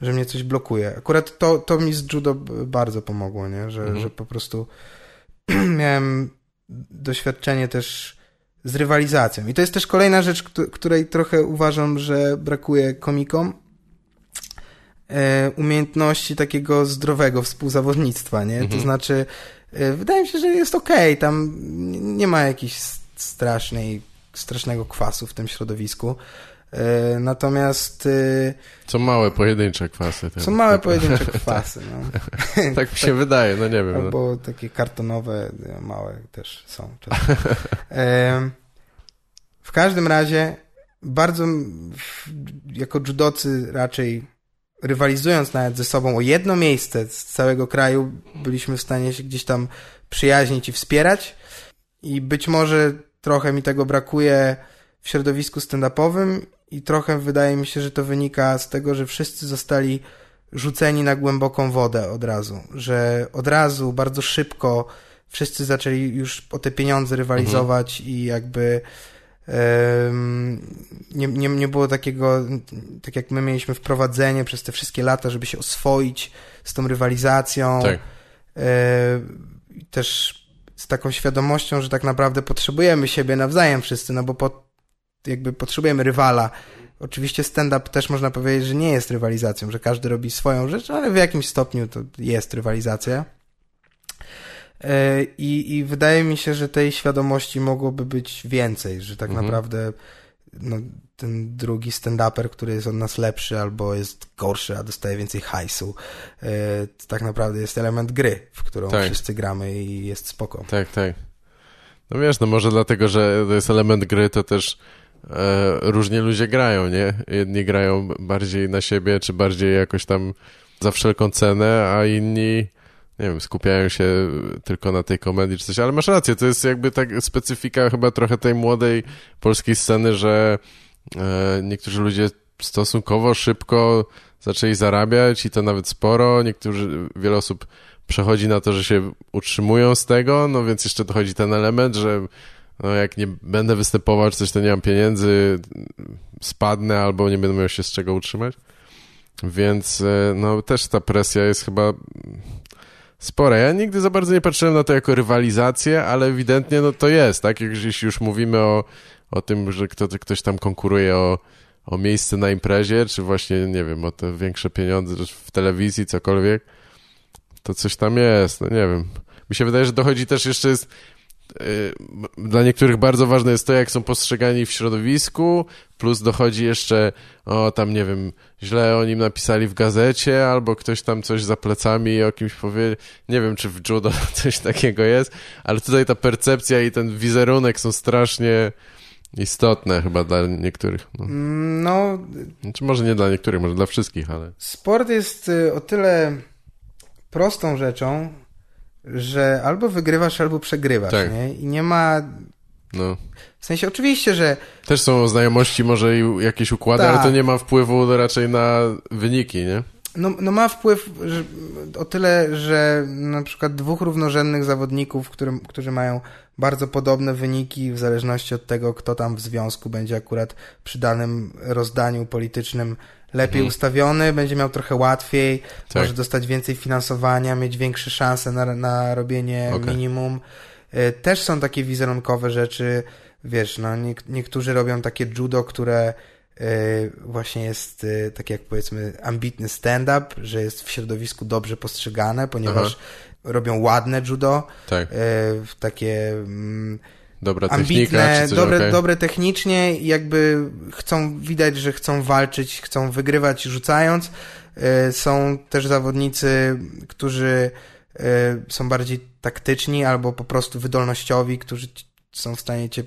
że mnie coś blokuje. Akurat to, to mi z judo bardzo pomogło, nie? Że, Mhm. że po prostu [clears throat] miałem doświadczenie też z rywalizacją. I to jest też kolejna rzecz, któ- której trochę uważam, że brakuje komikom. E, umiejętności takiego zdrowego współzawodnictwa, nie? To Mhm. znaczy, e, wydaje mi się, że jest okej, tam nie ma jakiejś strasznej, strasznego kwasu w tym środowisku. E, natomiast e, Co małe pojedyncze kwasy. te- są małe [laughs] pojedyncze kwasy, no. [laughs] Tak mi się wydaje, no nie wiem. No. Albo takie kartonowe, małe też są. [laughs] w każdym razie, bardzo jako judocy raczej rywalizując nawet ze sobą o jedno miejsce z całego kraju, byliśmy w stanie się gdzieś tam przyjaźnić i wspierać. I być może trochę mi tego brakuje w środowisku stand-upowym i trochę wydaje mi się, że to wynika z tego, że wszyscy zostali rzuceni na głęboką wodę od razu, że od razu, bardzo szybko wszyscy zaczęli już o te pieniądze rywalizować mhm. i jakby nie, nie, nie było takiego, tak jak my mieliśmy wprowadzenie przez te wszystkie lata, żeby się oswoić z tą rywalizacją. Tak. Też z taką świadomością, że tak naprawdę potrzebujemy siebie nawzajem wszyscy, no bo po, jakby potrzebujemy rywala. Oczywiście stand-up też można powiedzieć, że nie jest rywalizacją, że każdy robi swoją rzecz, ale w jakimś stopniu to jest rywalizacja. E, I, I wydaje mi się, że tej świadomości mogłoby być więcej, że tak mhm. naprawdę no, ten drugi stand-uper, który jest od nas lepszy albo jest gorszy, a dostaje więcej hajsu, e, to tak naprawdę jest element gry, w którą tak. wszyscy gramy i jest spoko. Tak, tak. No wiesz, no może dlatego, że to jest element gry, to też e, różnie ludzie grają, nie? Jedni grają bardziej na siebie, czy bardziej jakoś tam za wszelką cenę, a inni nie wiem, skupiają się tylko na tej komedii czy coś, ale masz rację, to jest jakby tak specyfika chyba trochę tej młodej polskiej sceny, że e, niektórzy ludzie stosunkowo szybko zaczęli zarabiać i to nawet sporo, niektórzy, wiele osób przechodzi na to, że się utrzymują z tego, no więc jeszcze dochodzi ten element, że no jak nie będę występował czy coś, to nie mam pieniędzy, spadnę albo nie będę miał się z czego utrzymać. Więc e, no też ta presja jest chyba spora. Ja nigdy za bardzo nie patrzyłem na to jako rywalizację, ale ewidentnie no to jest, tak? Jak jeśli już mówimy o, o tym, że kto, ktoś tam konkuruje o, o miejsce na imprezie, czy właśnie, nie wiem, o te większe pieniądze w telewizji, cokolwiek, to coś tam jest, no nie wiem. Mi się wydaje, że dochodzi też jeszcze jest dla niektórych bardzo ważne jest to, jak są postrzegani w środowisku, plus dochodzi jeszcze, o tam nie wiem, źle o nim napisali w gazecie, albo ktoś tam coś za plecami o kimś powie, nie wiem, czy w judo [laughs] coś takiego jest, ale tutaj ta percepcja i ten wizerunek są strasznie istotne chyba dla niektórych. No. no znaczy może nie dla niektórych, może dla wszystkich, ale... Sport jest y, o tyle prostą rzeczą, że albo wygrywasz, albo przegrywasz, tak. nie? I nie ma... No. W sensie oczywiście, że... Też są znajomości, może i jakieś układy, ale to tak. nie ma wpływu raczej na wyniki, nie? No, no ma wpływ że, o tyle, że na przykład dwóch równorzędnych zawodników, którym, którzy mają bardzo podobne wyniki w zależności od tego, kto tam w związku będzie akurat przy danym rozdaniu politycznym lepiej mhm. ustawiony, będzie miał trochę łatwiej, tak. może dostać więcej finansowania, mieć większe szanse na, na robienie okay. minimum. E, też są takie wizerunkowe rzeczy, wiesz, no nie, niektórzy robią takie judo, które e, właśnie jest tak jak powiedzmy ambitny stand-up, że jest w środowisku dobrze postrzegane, ponieważ Aha. robią ładne judo, tak. takie mm, dobra ambitne, dobre, okay. dobre technicznie, jakby chcą, widać, że chcą walczyć, chcą wygrywać rzucając. E, są też zawodnicy, którzy e, są bardziej taktyczni albo po prostu wydolnościowi, którzy są w stanie cię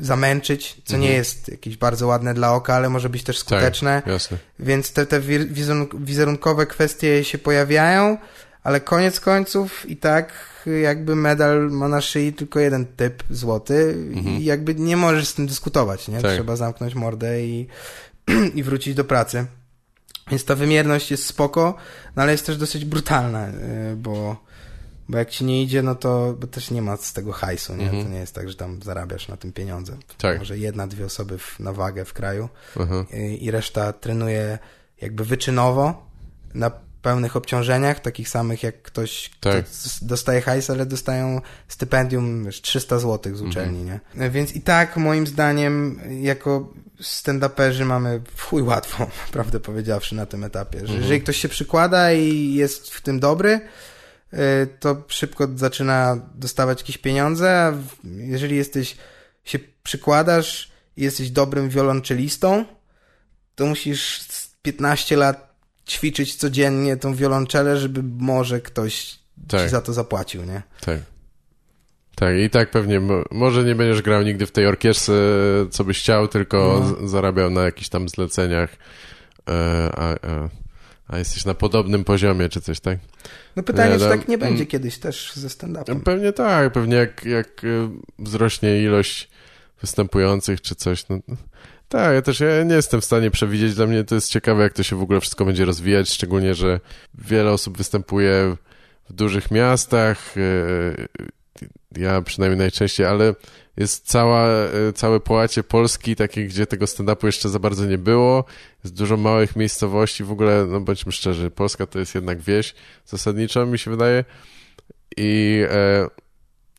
zamęczyć, co mhm. nie jest jakieś bardzo ładne dla oka, ale może być też tak, skuteczne. Tak. Więc te, te wizerunkowe kwestie się pojawiają, ale koniec końców i tak jakby medal ma na szyi tylko jeden typ złoty mhm. i jakby nie możesz z tym dyskutować, nie? Tak. Trzeba zamknąć mordę i, [clears throat] i wrócić do pracy. Więc ta wymierność jest spoko, no ale jest też dosyć brutalna, y, bo, bo jak ci nie idzie, no to też nie ma z tego hajsu, nie? Mhm. To nie jest tak, że tam zarabiasz na tym pieniądze. Tak. Może jedna, dwie osoby w, na wagę w kraju mhm. i, i reszta trenuje jakby wyczynowo na pełnych obciążeniach, takich samych jak ktoś, tak. kto dostaje hajs, ale dostają stypendium wiesz, 300 zł z uczelni, mhm. nie? Więc i tak moim zdaniem jako stand-uperzy mamy w chuj łatwo, [laughs] prawdę powiedziawszy, na tym etapie. Że mhm. jeżeli ktoś się przykłada i jest w tym dobry, y, to szybko zaczyna dostawać jakieś pieniądze, a jeżeli jesteś, się przykładasz i jesteś dobrym wiolonczelistą, to musisz 15 lat ćwiczyć codziennie tą wiolonczelę, żeby może ktoś tak. ci za to zapłacił, nie? Tak. Tak, i tak pewnie, może nie będziesz grał nigdy w tej orkiestrze, co byś chciał, tylko no. zarabiał na jakichś tam zleceniach, e, a, a, a jesteś na podobnym poziomie, czy coś, tak? No pytanie, Nie, czy no, tak nie będzie mm. kiedyś też ze stand-upem. Pewnie tak, pewnie jak, jak y, wzrośnie ilość występujących, czy coś, no. Tak, ja też ja nie jestem w stanie przewidzieć. Dla mnie to jest ciekawe, jak to się w ogóle wszystko będzie rozwijać, szczególnie, że wiele osób występuje w dużych miastach. y, Ja przynajmniej najczęściej, ale jest cała, y, całe połacie Polski, takie, gdzie tego stand-upu jeszcze za bardzo nie było. Jest dużo małych miejscowości. W ogóle, no bądźmy szczerzy, Polska to jest jednak wieś zasadniczo, mi się wydaje. I e,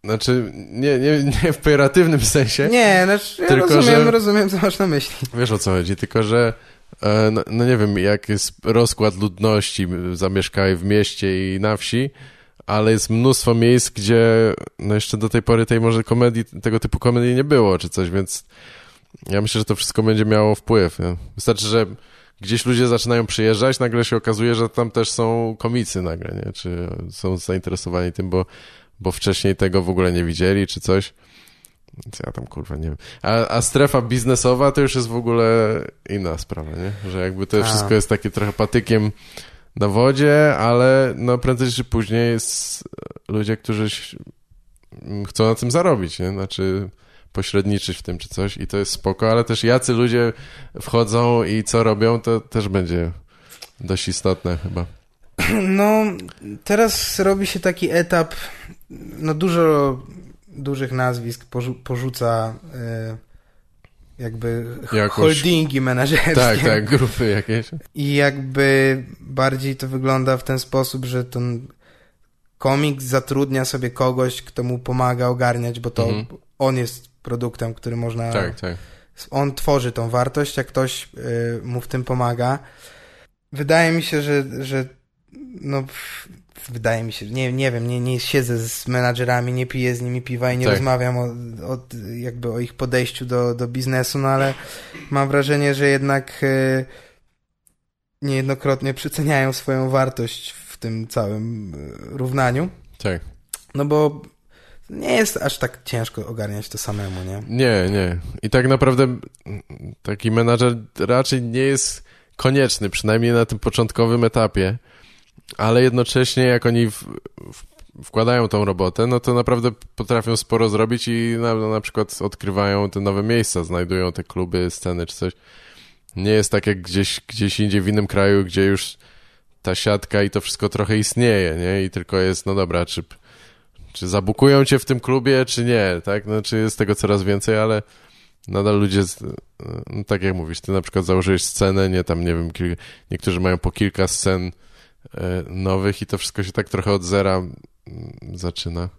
znaczy, nie, nie, nie w pejoratywnym sensie. Nie, znaczy, ja Tylko, rozumiem, że- rozumiem, co masz na myśli. Wiesz o co chodzi, tylko że e, no, no nie wiem, jak jest rozkład ludności zamieszkałej w mieście i na wsi, ale jest mnóstwo miejsc, gdzie no jeszcze do tej pory tej może komedii, tego typu komedii nie było, czy coś, więc ja myślę, że to wszystko będzie miało wpływ. Nie? Wystarczy, że gdzieś ludzie zaczynają przyjeżdżać, nagle się okazuje, że tam też są komicy nagle, nie? Czy są zainteresowani tym, bo, bo wcześniej tego w ogóle nie widzieli, czy coś. Więc ja tam kurwa nie wiem. A, a strefa biznesowa to już jest w ogóle inna sprawa, nie? Że jakby to A. wszystko jest takie trochę patykiem na wodzie, ale no prędzej czy później jest ludzie, którzy ś- m, chcą na tym zarobić, nie? Znaczy pośredniczyć w tym czy coś i to jest spoko, ale też jacy ludzie wchodzą i co robią, to też będzie dość istotne chyba. No, teraz robi się taki etap, no dużo dużych nazwisk porzu porzuca e, jakby Jakoś- holdingi menedżerskie. Tak, tak, grupy jakieś. I jakby bardziej to wygląda w ten sposób, że ten komik zatrudnia sobie kogoś, kto mu pomaga ogarniać, bo to Mhm. on jest produktem, który można Tak, tak. on tworzy tą wartość, a ktoś y, mu w tym pomaga. Wydaje mi się, że, że no, w- wydaje mi się, nie, nie wiem, nie, nie siedzę z menadżerami, nie piję z nimi piwa i nie Tak. rozmawiam o, o, jakby o ich podejściu do, do biznesu, no ale mam wrażenie, że jednak y, niejednokrotnie przeceniają swoją wartość w tym całym y, równaniu. Tak. No bo nie jest aż tak ciężko ogarniać to samemu, nie? Nie, nie. I tak naprawdę taki menadżer raczej nie jest konieczny, przynajmniej na tym początkowym etapie, ale jednocześnie jak oni w, w, wkładają tą robotę, no to naprawdę potrafią sporo zrobić i na, na przykład odkrywają te nowe miejsca, znajdują te kluby, sceny czy coś. Nie jest tak jak gdzieś, gdzieś indziej w innym kraju, gdzie już ta siatka i to wszystko trochę istnieje, nie? I tylko jest, no dobra, czy, czy zabukują cię w tym klubie, czy nie, tak? Znaczy jest tego coraz więcej, ale nadal ludzie, no tak jak mówisz, ty na przykład założyłeś scenę, nie tam, nie wiem, niektórzy mają po kilka scen nowych i to wszystko się tak trochę od zera mm, zaczyna.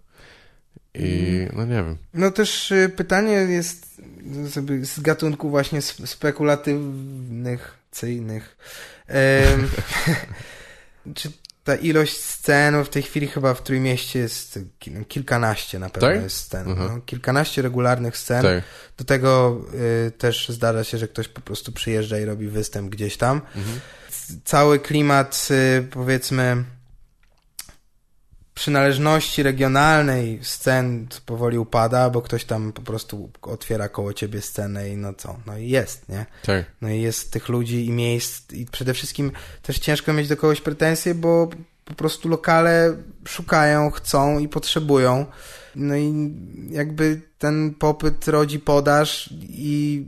I no nie wiem. No też y, pytanie jest sobie z gatunku właśnie sp- spekulatywnych, cyjnych. [laughs] [laughs] Czy ta ilość scen w tej chwili chyba w Trójmieście jest ki- no, kilkanaście na pewno Tak? jest scen. Mhm. No, kilkanaście regularnych scen. Tak. Do tego y, też zdarza się, że ktoś po prostu przyjeżdża i robi występ gdzieś tam. Mhm. Cały klimat, y, powiedzmy, przynależności regionalnej scen powoli upada, bo ktoś tam po prostu otwiera koło ciebie scenę i no co, no i jest, nie? Tak. No i jest tych ludzi i miejsc i przede wszystkim też ciężko mieć do kogoś pretensje, bo po prostu lokale szukają, chcą i potrzebują. No i jakby ten popyt rodzi podaż i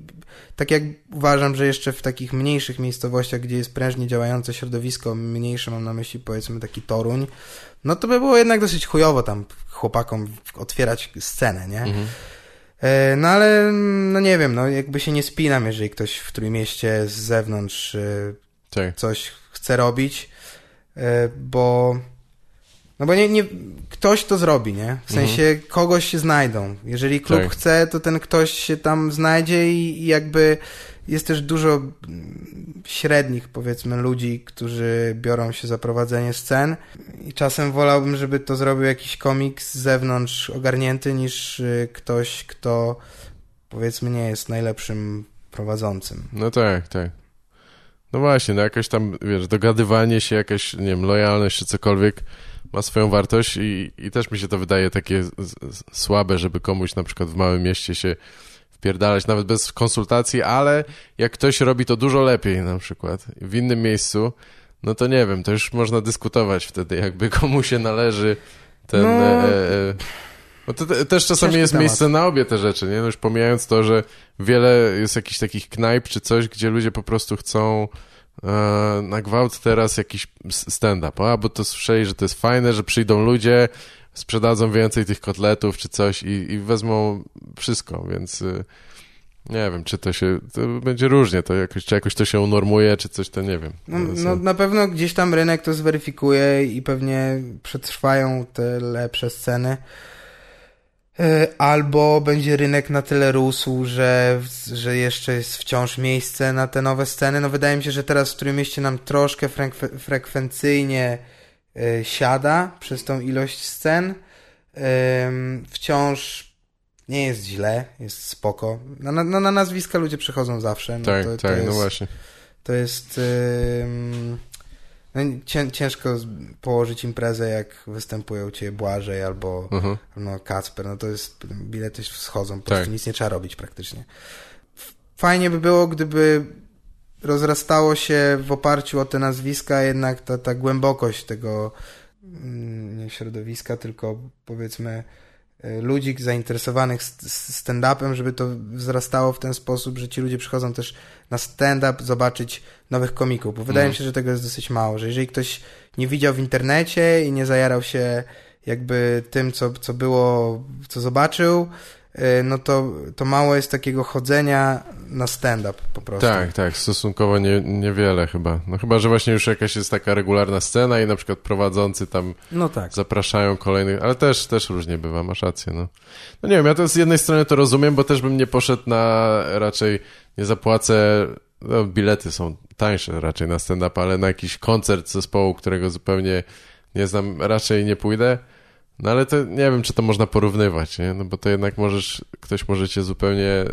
tak jak uważam, że jeszcze w takich mniejszych miejscowościach, gdzie jest prężnie działające środowisko, mniejsze mam na myśli powiedzmy taki Toruń, no to by było jednak dosyć chujowo tam chłopakom otwierać scenę, nie? Mhm. E, No ale, no nie wiem, no jakby się nie spinam, jeżeli ktoś w Trójmieście z zewnątrz e, Tak. coś chce robić, e, bo no bo nie, nie, ktoś to zrobi, nie? W sensie kogoś się znajdą. Jeżeli klub Tak. chce, to ten ktoś się tam znajdzie i, i jakby jest też dużo średnich, powiedzmy, ludzi, którzy biorą się za prowadzenie scen i czasem wolałbym, żeby to zrobił jakiś komik z zewnątrz ogarnięty niż y, ktoś, kto powiedzmy nie jest najlepszym prowadzącym. No tak, tak. No właśnie, no jakoś tam, wiesz, dogadywanie się, jakaś, nie wiem, lojalność czy cokolwiek ma swoją wartość i, i też mi się to wydaje takie słabe, żeby komuś na przykład w małym mieście się wpierdalać, nawet bez konsultacji, ale jak ktoś robi to dużo lepiej na przykład w innym miejscu, no to nie wiem, to już można dyskutować wtedy, jakby [laughs] komu się należy ten... No... E, e, no to te, też czasami jest temat. miejsce na obie te rzeczy, nie? No już pomijając to, że wiele jest jakichś takich knajp czy coś, gdzie ludzie po prostu chcą e, na gwałt teraz jakiś stand-up, a bo to słyszeli, że to jest fajne, że przyjdą ludzie, sprzedadzą więcej tych kotletów czy coś i, i wezmą wszystko, więc... Y, nie wiem, czy to się, to będzie różnie, to jakoś, czy jakoś to się unormuje, czy coś, to nie wiem. No, no, na pewno gdzieś tam rynek to zweryfikuje i pewnie przetrwają te lepsze sceny. E, albo będzie rynek na tyle rósł, że, że jeszcze jest wciąż miejsce na te nowe sceny. No wydaje mi się, że teraz w którym mieście nam troszkę frek- frekwencyjnie e, siada przez tą ilość scen. Wciąż nie jest źle, jest spoko. Na, na, na nazwiska ludzie przychodzą zawsze. No tak, to, tak, to no jest, no właśnie. To jest... Yy, no, ciężko położyć imprezę, jak występują u ciebie Błażej albo uh. -huh. no, Kacper. No to jest... Bilety schodzą, po tak. prostu nic nie trzeba robić praktycznie. Fajnie by było, gdyby rozrastało się w oparciu o te nazwiska jednak ta, ta głębokość tego mm, nie środowiska, tylko powiedzmy ludzi zainteresowanych stand-upem, żeby to wzrastało w ten sposób, że ci ludzie przychodzą też na stand-up zobaczyć nowych komików, bo wydaje mi mhm. się, że tego jest dosyć mało, że jeżeli ktoś nie widział w internecie i nie zajarał się jakby tym, co, co było, co zobaczył, E, no to, to mało jest takiego chodzenia na stand-up po prostu. Tak, tak, stosunkowo nie, niewiele chyba. No chyba, że właśnie już jakaś jest taka regularna scena i na przykład prowadzący tam no tak. zapraszają kolejnych, ale też, też różnie bywa, masz rację, no. No nie wiem, ja to z jednej strony to rozumiem, bo też bym nie poszedł na, raczej nie zapłacę, no bilety są tańsze raczej na stand-up, ale na jakiś koncert zespołu, którego zupełnie nie znam, raczej nie pójdę. No ale to nie wiem, czy to można porównywać, nie? No bo to jednak możesz, ktoś może cię zupełnie e,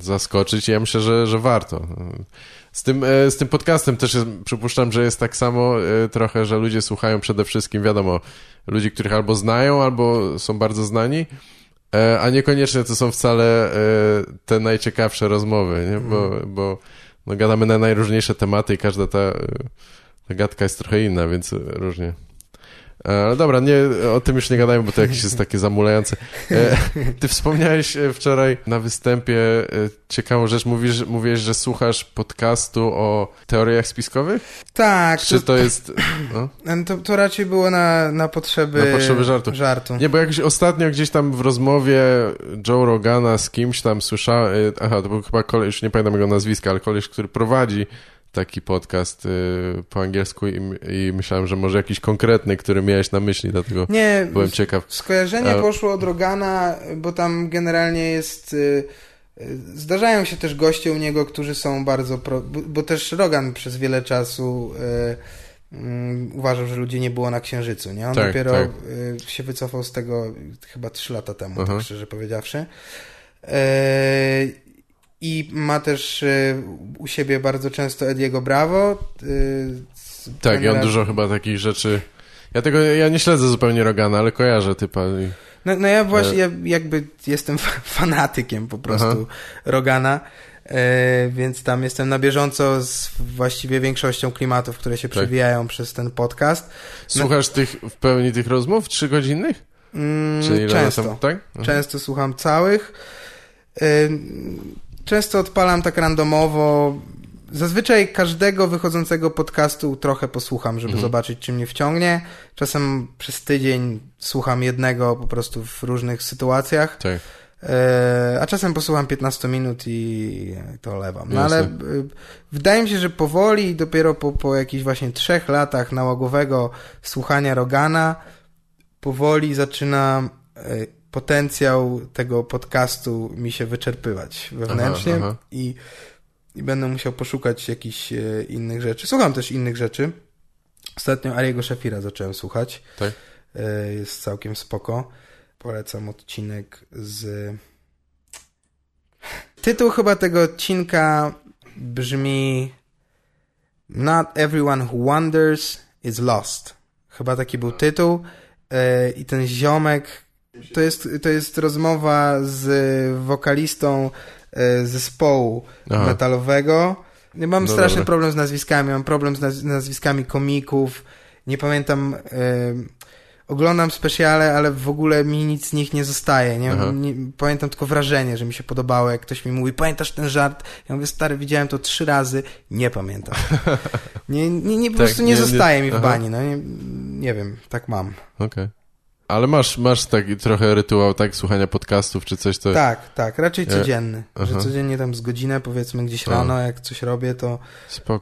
zaskoczyć i ja myślę, że, że warto. Z tym, e, z tym podcastem też jest, przypuszczam, że jest tak samo e, trochę, że ludzie słuchają przede wszystkim, wiadomo, ludzi, których albo znają, albo są bardzo znani, a niekoniecznie to są wcale te najciekawsze rozmowy, nie? Bo, mm. bo no, gadamy na najróżniejsze tematy i każda ta, ta gadka jest trochę inna, więc różnie. Ale dobra, nie, o tym już nie gadajmy, bo to jakieś jest takie zamulające. E, ty wspomniałeś e, wczoraj na występie e, ciekawą rzecz. Mówisz, mówisz, że słuchasz podcastu o teoriach spiskowych? Tak. Czy to, to jest... No? To, to raczej było na, na potrzeby... Na potrzeby żartu. żartu. Nie, bo jakoś ostatnio gdzieś tam w rozmowie Joe Rogana z kimś tam słyszałem... Aha, to był chyba koleś, już nie pamiętam jego nazwiska, ale koleś, który prowadzi taki podcast y, po angielsku i, i, myślałem, że może jakiś konkretny, który miałeś na myśli, dlatego Nie, byłem ciekaw. Skojarzenie A... poszło od Rogana, bo tam generalnie jest... Y, y, zdarzają się też goście u niego, którzy są bardzo... Pro, bo, bo też Rogan przez wiele czasu um, uważał, że ludzi nie było na Księżycu, nie? On tak, dopiero tak. się wycofał z tego chyba trzy lata temu, -huh. tak szczerze powiedziawszy. I ma też y, u siebie bardzo często Ediego Bravo. Y, tak, i on dużo chyba takich rzeczy... Ja tego, ja nie śledzę zupełnie Rogana, ale kojarzę typa. No, no ja właśnie, ja jakby jestem fanatykiem po prostu Aha. Rogana, e, więc tam jestem na bieżąco z właściwie większością klimatów, które się tak. przewijają przez ten podcast. No- Słuchasz no, tych, w pełni tych rozmów trzygodzinnych? Mm, często. tak? Często słucham całych. Często odpalam tak randomowo. Zazwyczaj każdego wychodzącego podcastu trochę posłucham, żeby mhm. zobaczyć, czy mnie wciągnie. Czasem przez tydzień słucham jednego po prostu w różnych sytuacjach. Tak. E, a czasem posłucham 15 minut i to lewam. No ale e, wydaje mi się, że powoli, dopiero po, po jakichś właśnie trzech latach nałogowego słuchania Rogana, powoli zaczynam e, potencjał tego podcastu mi się wyczerpywać wewnętrznie aha, aha. I, i będę musiał poszukać jakichś e, innych rzeczy. Słucham też innych rzeczy. Ostatnio Ariego Shafira zacząłem słuchać. Tak? E, jest całkiem spoko. Polecam odcinek z... Tytuł chyba tego odcinka brzmi Not everyone who wonders is lost. Chyba taki był tytuł. E, I ten ziomek to jest, to jest rozmowa z wokalistą e, zespołu Aha. metalowego, Mam No straszny dobra. problem z nazwiskami, mam problem z naz nazwiskami komików, nie pamiętam, e, oglądam specjale, ale w ogóle mi nic z nich nie zostaje, nie? Nie? Pamiętam tylko wrażenie, że mi się podobało, jak ktoś mi mówi, pamiętasz ten żart? Ja mówię, stary, widziałem to trzy razy, nie pamiętam. [laughs] Nie, nie, nie po Tak, prostu nie, nie- zostaje mi w bani, no nie, nie wiem, tak mam. Okej. Ale masz, masz taki trochę rytuał, tak, słuchania podcastów czy coś, to Tak, tak, raczej E, codzienny, że aha. codziennie tam z godzinę, powiedzmy gdzieś A. rano, jak coś robię, to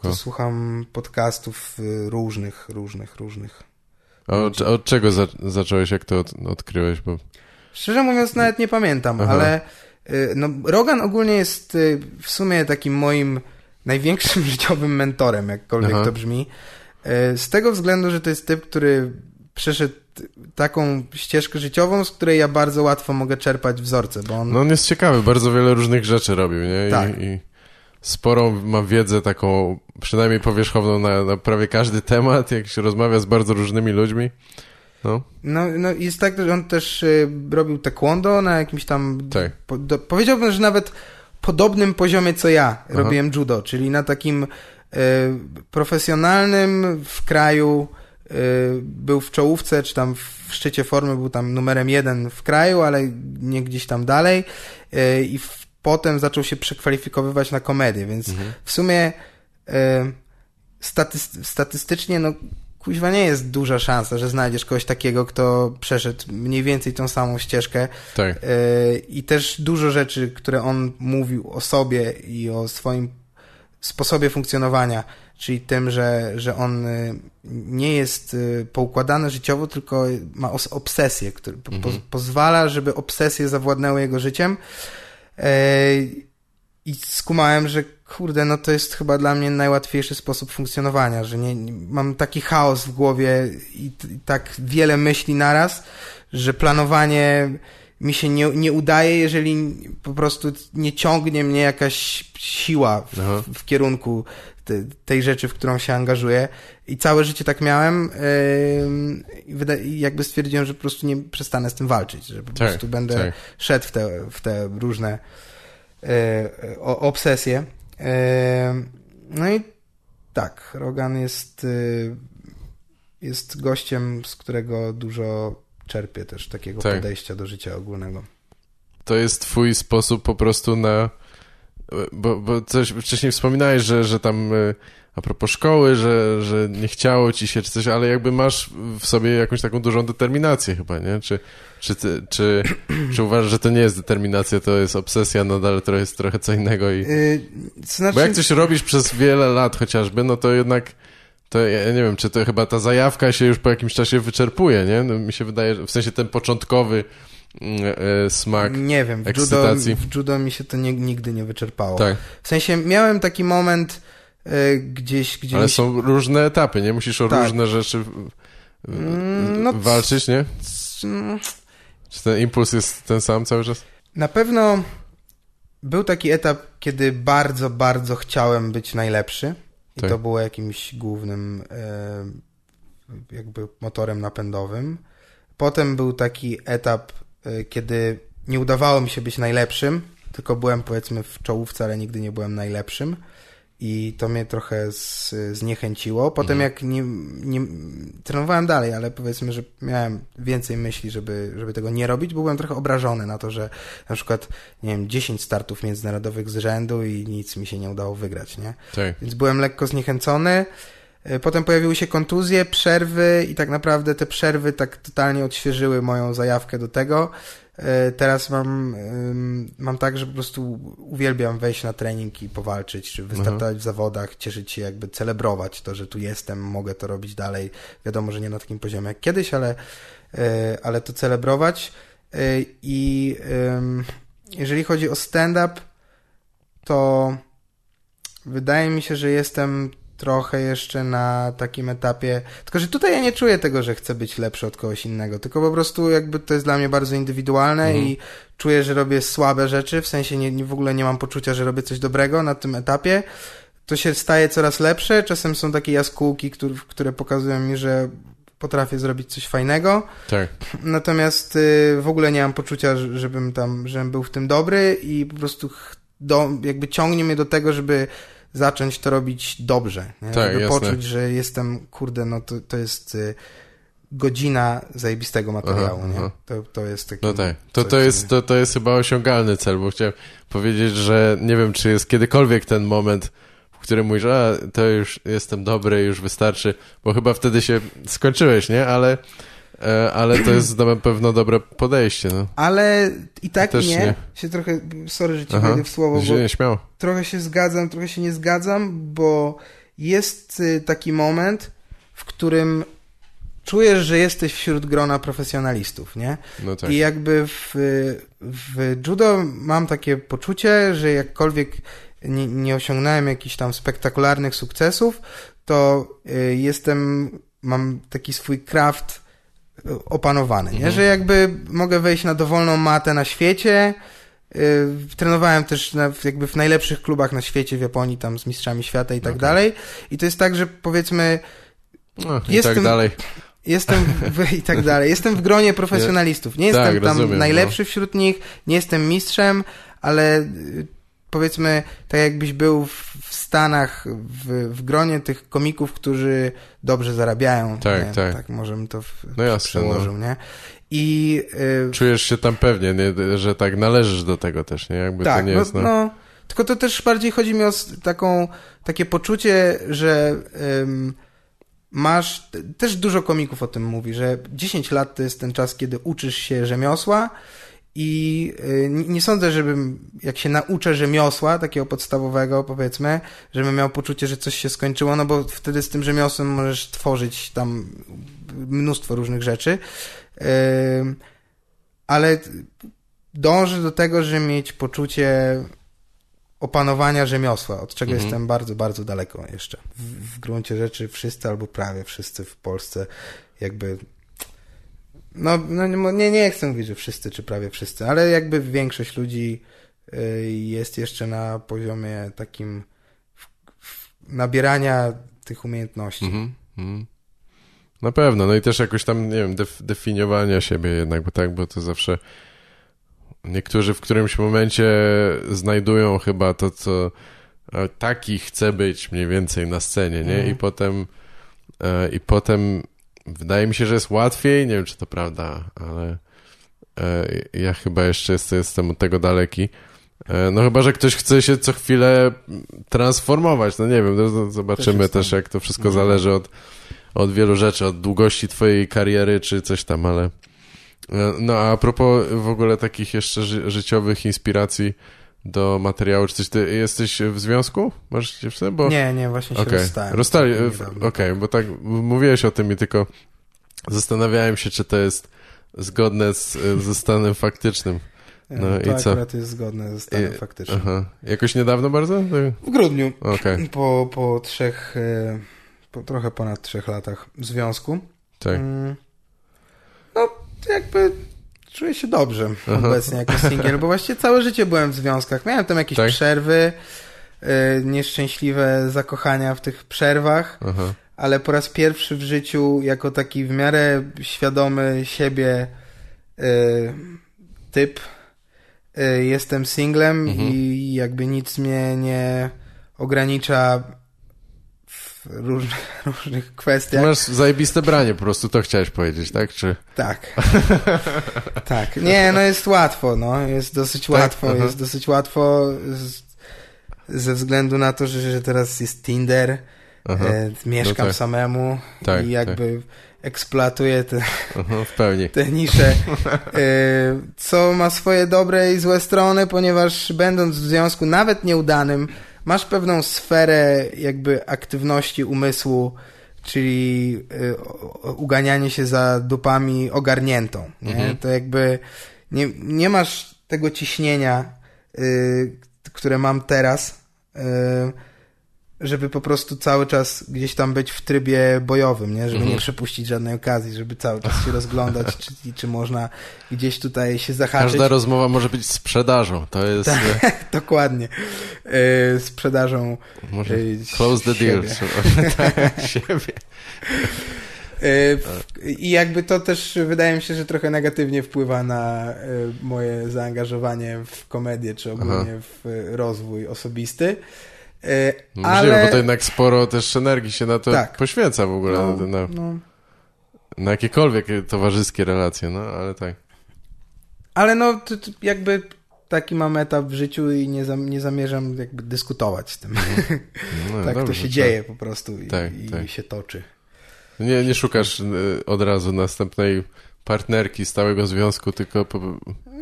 to słucham podcastów y, różnych, różnych, różnych. A od, od czego za, zacząłeś, jak to od, odkryłeś? Bo... Szczerze mówiąc, nawet nie pamiętam, Aha. ale y, no, Rogan ogólnie jest y, w sumie takim moim największym [laughs] życiowym mentorem, jakkolwiek Aha. to brzmi. Z tego względu, że to jest typ, który przeszedł taką ścieżkę życiową, z której ja bardzo łatwo mogę czerpać wzorce, bo on No on jest ciekawy, bardzo wiele różnych rzeczy robił, nie? I, Tak. i sporą ma wiedzę taką, przynajmniej powierzchowną na, na prawie każdy temat, jak się rozmawia z bardzo różnymi ludźmi. No, No, no jest tak, że on też y, robił taekwondo na jakimś tam... Tak. Po, do, powiedziałbym, że nawet podobnym poziomie co ja Aha. robiłem judo, czyli na takim y, profesjonalnym w kraju był w czołówce, czy tam w szczycie formy był tam numerem jeden w kraju, ale nie gdzieś tam dalej y, i w, potem zaczął się przekwalifikowywać na komedię, więc Mhm. w sumie y, statyst- statystycznie no kuźwa nie jest duża szansa, że znajdziesz kogoś takiego, kto przeszedł mniej więcej tą samą ścieżkę tak. I też dużo rzeczy, które on mówił o sobie i o swoim sposobie funkcjonowania, czyli tym, że, że on y, nie jest y, poukładany życiowo, tylko ma obsesję, który Mhm. po- pozwala, żeby obsesje zawładnęły jego życiem. Yy, I skumałem, że kurde, no to jest chyba dla mnie najłatwiejszy sposób funkcjonowania, że nie, nie mam taki chaos w głowie i, i tak wiele myśli naraz, że planowanie mi się nie, nie udaje, jeżeli po prostu nie ciągnie mnie jakaś siła w, w kierunku tej rzeczy, w którą się angażuję. I całe życie tak miałem. i jakby stwierdziłem, że po prostu nie przestanę z tym walczyć, że po Tak, prostu będę tak. szedł w te, w te różne e, obsesje. E, no i tak, Rogan jest, y, jest gościem, z którego dużo czerpię też takiego Tak. podejścia do życia ogólnego. To jest twój sposób po prostu na... Bo, bo coś wcześniej wspominałeś, że, że tam e, a propos szkoły, że, że nie chciało ci się czy coś, ale jakby masz w sobie jakąś taką dużą determinację chyba, nie? Czy, czy, ty, czy, [clears throat] czy uważasz, że to nie jest determinacja, to jest obsesja nadal, to jest trochę co innego i... Y, to znaczy, Bo jak coś robisz przez wiele lat chociażby, no to jednak to ja nie wiem, czy to chyba ta zajawka się już po jakimś czasie wyczerpuje, nie? No, mi się wydaje, że w sensie ten początkowy smak. nie wiem, w judo, ekscytacji. w judo mi się to nie, nigdy nie wyczerpało. Tak, W sensie miałem taki moment y, gdzieś, gdzie ale się... są różne etapy, nie? Musisz o Tak. różne rzeczy Mm, no, walczyć, nie? Mm, Czy ten impuls jest ten sam cały czas? Na pewno był taki etap, kiedy bardzo, bardzo chciałem być najlepszy i Tak. to było jakimś głównym e, jakby motorem napędowym. Potem był taki etap, e, kiedy nie udawało mi się być najlepszym, tylko byłem powiedzmy w czołówce, ale nigdy nie byłem najlepszym. I to mnie trochę z, zniechęciło. Potem jak nie, nie, trenowałem dalej, ale powiedzmy, że miałem więcej myśli, żeby, żeby tego nie robić, bo byłem trochę obrażony na to, że na przykład, nie wiem, 10 startów międzynarodowych z rzędu i nic mi się nie udało wygrać, nie? Tak. Więc byłem lekko zniechęcony. E, Potem pojawiły się kontuzje, przerwy i tak naprawdę te przerwy tak totalnie odświeżyły moją zajawkę do tego. E, Teraz mam, mam tak, że po prostu uwielbiam wejść na trening i powalczyć, czy wystartować w zawodach, cieszyć się, jakby celebrować to, że tu jestem, mogę to robić dalej. Wiadomo, że nie na takim poziomie jak kiedyś, ale, e, ale to celebrować. I jeżeli chodzi o stand-up, to wydaje mi się, że jestem trochę jeszcze na takim etapie. Tylko, że tutaj ja nie czuję tego, że chcę być lepszy od kogoś innego, tylko po prostu jakby to jest dla mnie bardzo indywidualne Mhm. i czuję, że robię słabe rzeczy, w sensie nie, nie, w ogóle nie mam poczucia, że robię coś dobrego na tym etapie. To się staje coraz lepsze. Czasem są takie jaskółki, które, które pokazują mi, że potrafię zrobić coś fajnego. Tak. Natomiast y, w ogóle nie mam poczucia, że- żebym tam, żebym był w tym dobry i po prostu do, jakby ciągnie mnie do tego, żeby zacząć to robić dobrze, nie? Tak, żeby jasne. poczuć, że jestem, kurde, no to, to jest y, godzina zajebistego materiału, Aha, nie? aha. To, to jest taki... No tak. To, to, jest, to, to jest chyba osiągalny cel, bo chciałem powiedzieć, że nie wiem, czy jest kiedykolwiek ten moment, w którym mówisz, a to już jestem dobry, już wystarczy, bo chyba wtedy się skończyłeś, nie? Ale, ale to jest na pewno dobre podejście, no. Ale i tak nie. nie. Się trochę, sorry, że ci Aha. w słowo, bo nie śmiało. trochę się zgadzam, trochę się nie zgadzam, bo jest y, taki moment, w którym czujesz, że jesteś wśród grona profesjonalistów, nie? No tak. I jakby w, w judo mam takie poczucie, że jakkolwiek nie, nie osiągnąłem jakichś tam spektakularnych sukcesów, to y, jestem, mam taki swój kraft opanowany, nie? Mhm. Że jakby mogę wejść na dowolną matę na świecie. Y, Trenowałem też na, jakby w najlepszych klubach na świecie w Japonii, tam z mistrzami świata i tak Okej. dalej. I to jest tak, że powiedzmy, No, i Jestem- tak dalej. Jestem w, [laughs] i tak dalej. Jestem w gronie profesjonalistów. Nie Tak, jestem tam rozumiem, najlepszy wśród nich, nie jestem mistrzem, ale y, powiedzmy, tak jakbyś był w, Stanach, w, w gronie tych komików, którzy dobrze zarabiają. Tak, nie? tak. Tak, może bym to w, No jasne, przełożył, nie? I y, Czujesz się tam pewnie, nie? że tak należysz do tego też, nie? Jakby tak, to nie no, jest, no... no, tylko to też bardziej chodzi mi o taką, takie poczucie, że masz, też dużo komików o tym mówi, że 10 lat to jest ten czas, kiedy uczysz się rzemiosła i y, nie sądzę, żebym, jak się nauczę rzemiosła, takiego podstawowego powiedzmy, żebym miał poczucie, że coś się skończyło, no bo wtedy z tym rzemiosłem możesz tworzyć tam mnóstwo różnych rzeczy. Ym, ale dążę do tego, żeby mieć poczucie opanowania rzemiosła, od czego Mhm. jestem bardzo, bardzo daleko jeszcze. W, w gruncie rzeczy wszyscy albo prawie wszyscy w Polsce jakby no, no nie, nie chcę mówić, że wszyscy czy prawie wszyscy, ale jakby większość ludzi y, jest jeszcze na poziomie takim nabierania tych umiejętności. Mhm, mhm. Na pewno, no i też jakoś tam, nie wiem, def, definiowania siebie jednak, bo tak, bo to zawsze niektórzy w którymś momencie znajdują chyba to, co e, taki chce być mniej więcej na scenie, nie? Mhm. I potem e, i potem wydaje mi się, że jest łatwiej, nie wiem, czy to prawda, ale e, ja chyba jeszcze jest, jestem od tego daleki. E, No chyba, że ktoś chce się co chwilę transformować, no nie wiem, no, no, zobaczymy też, jak to wszystko Mhm. zależy od, od wielu rzeczy, od długości twojej kariery, czy coś tam, ale e, no a propos w ogóle takich jeszcze ży życiowych inspiracji do materiału, czy coś, ty jesteś w związku? Masz dziewczynę? Bo... Nie, nie, właśnie się Okej, rozstałem. Rozstali, niedawno. okej, bo tak mówiłeś o tym i tylko zastanawiałem się, czy to jest zgodne z, ze stanem faktycznym. No to i co? akurat jest zgodne ze stanem I- faktycznym. Aha. Jakoś niedawno bardzo? Tak. W grudniu, Okej, po, po trzech, e, po trochę ponad trzech latach związku. tak. Mm, No, jakby czuję się dobrze Aha. obecnie jako singiel, bo właściwie całe życie byłem w związkach. Miałem tam jakieś Tak? przerwy, e, nieszczęśliwe zakochania w tych przerwach, Aha. ale po raz pierwszy w życiu, jako taki w miarę świadomy siebie e, typ, e, jestem singlem Mhm. i jakby nic mnie nie ogranicza w różnych, [laughs] różnych kwestiach. Masz zajebiste branie, po prostu to chciałeś powiedzieć, tak? Czy... Tak. tak. Nie, no jest łatwo, no. Jest dosyć Tak? łatwo, Aha. jest dosyć łatwo z, ze względu na to, że, że teraz jest Tinder, e, mieszkam tak. samemu Tak, i jakby eksploatuję te, aha, w pełni. te nisze, e, co ma swoje dobre i złe strony, ponieważ będąc w związku nawet nieudanym, masz pewną sferę jakby aktywności umysłu, czyli y, uganianie się za dupami ogarniętą. Nie? Mhm. To jakby nie, nie masz tego ciśnienia, y, które mam teraz, y, żeby po prostu cały czas gdzieś tam być w trybie bojowym, nie? żeby Mhm. nie przepuścić żadnej okazji, żeby cały czas się rozglądać, [laughs] czy, czy można gdzieś tutaj się zahaczyć. Każda rozmowa może być sprzedażą, to jest... Tak. e, [laughs] Dokładnie. Y, sprzedażą Może y, close the deal. siebie. [laughs] tak, siebie. W- I jakby to też wydaje mi się, że trochę negatywnie wpływa na moje zaangażowanie w komedię, czy ogólnie w y, rozwój osobisty. E, No ale... Możliwe, bo to jednak sporo też energii się na to Tak. poświęca w ogóle, no, na, na, no. na jakiekolwiek towarzyskie relacje, no ale tak. Ale no, to, to jakby taki mam etap w życiu i nie, zam, nie zamierzam jakby dyskutować z tym. [laughs] No, tak to dobrze, się tak. dzieje po prostu i, Tak, i tak. się toczy. Nie, nie szukasz y, od razu następnej partnerki stałego związku, tylko po,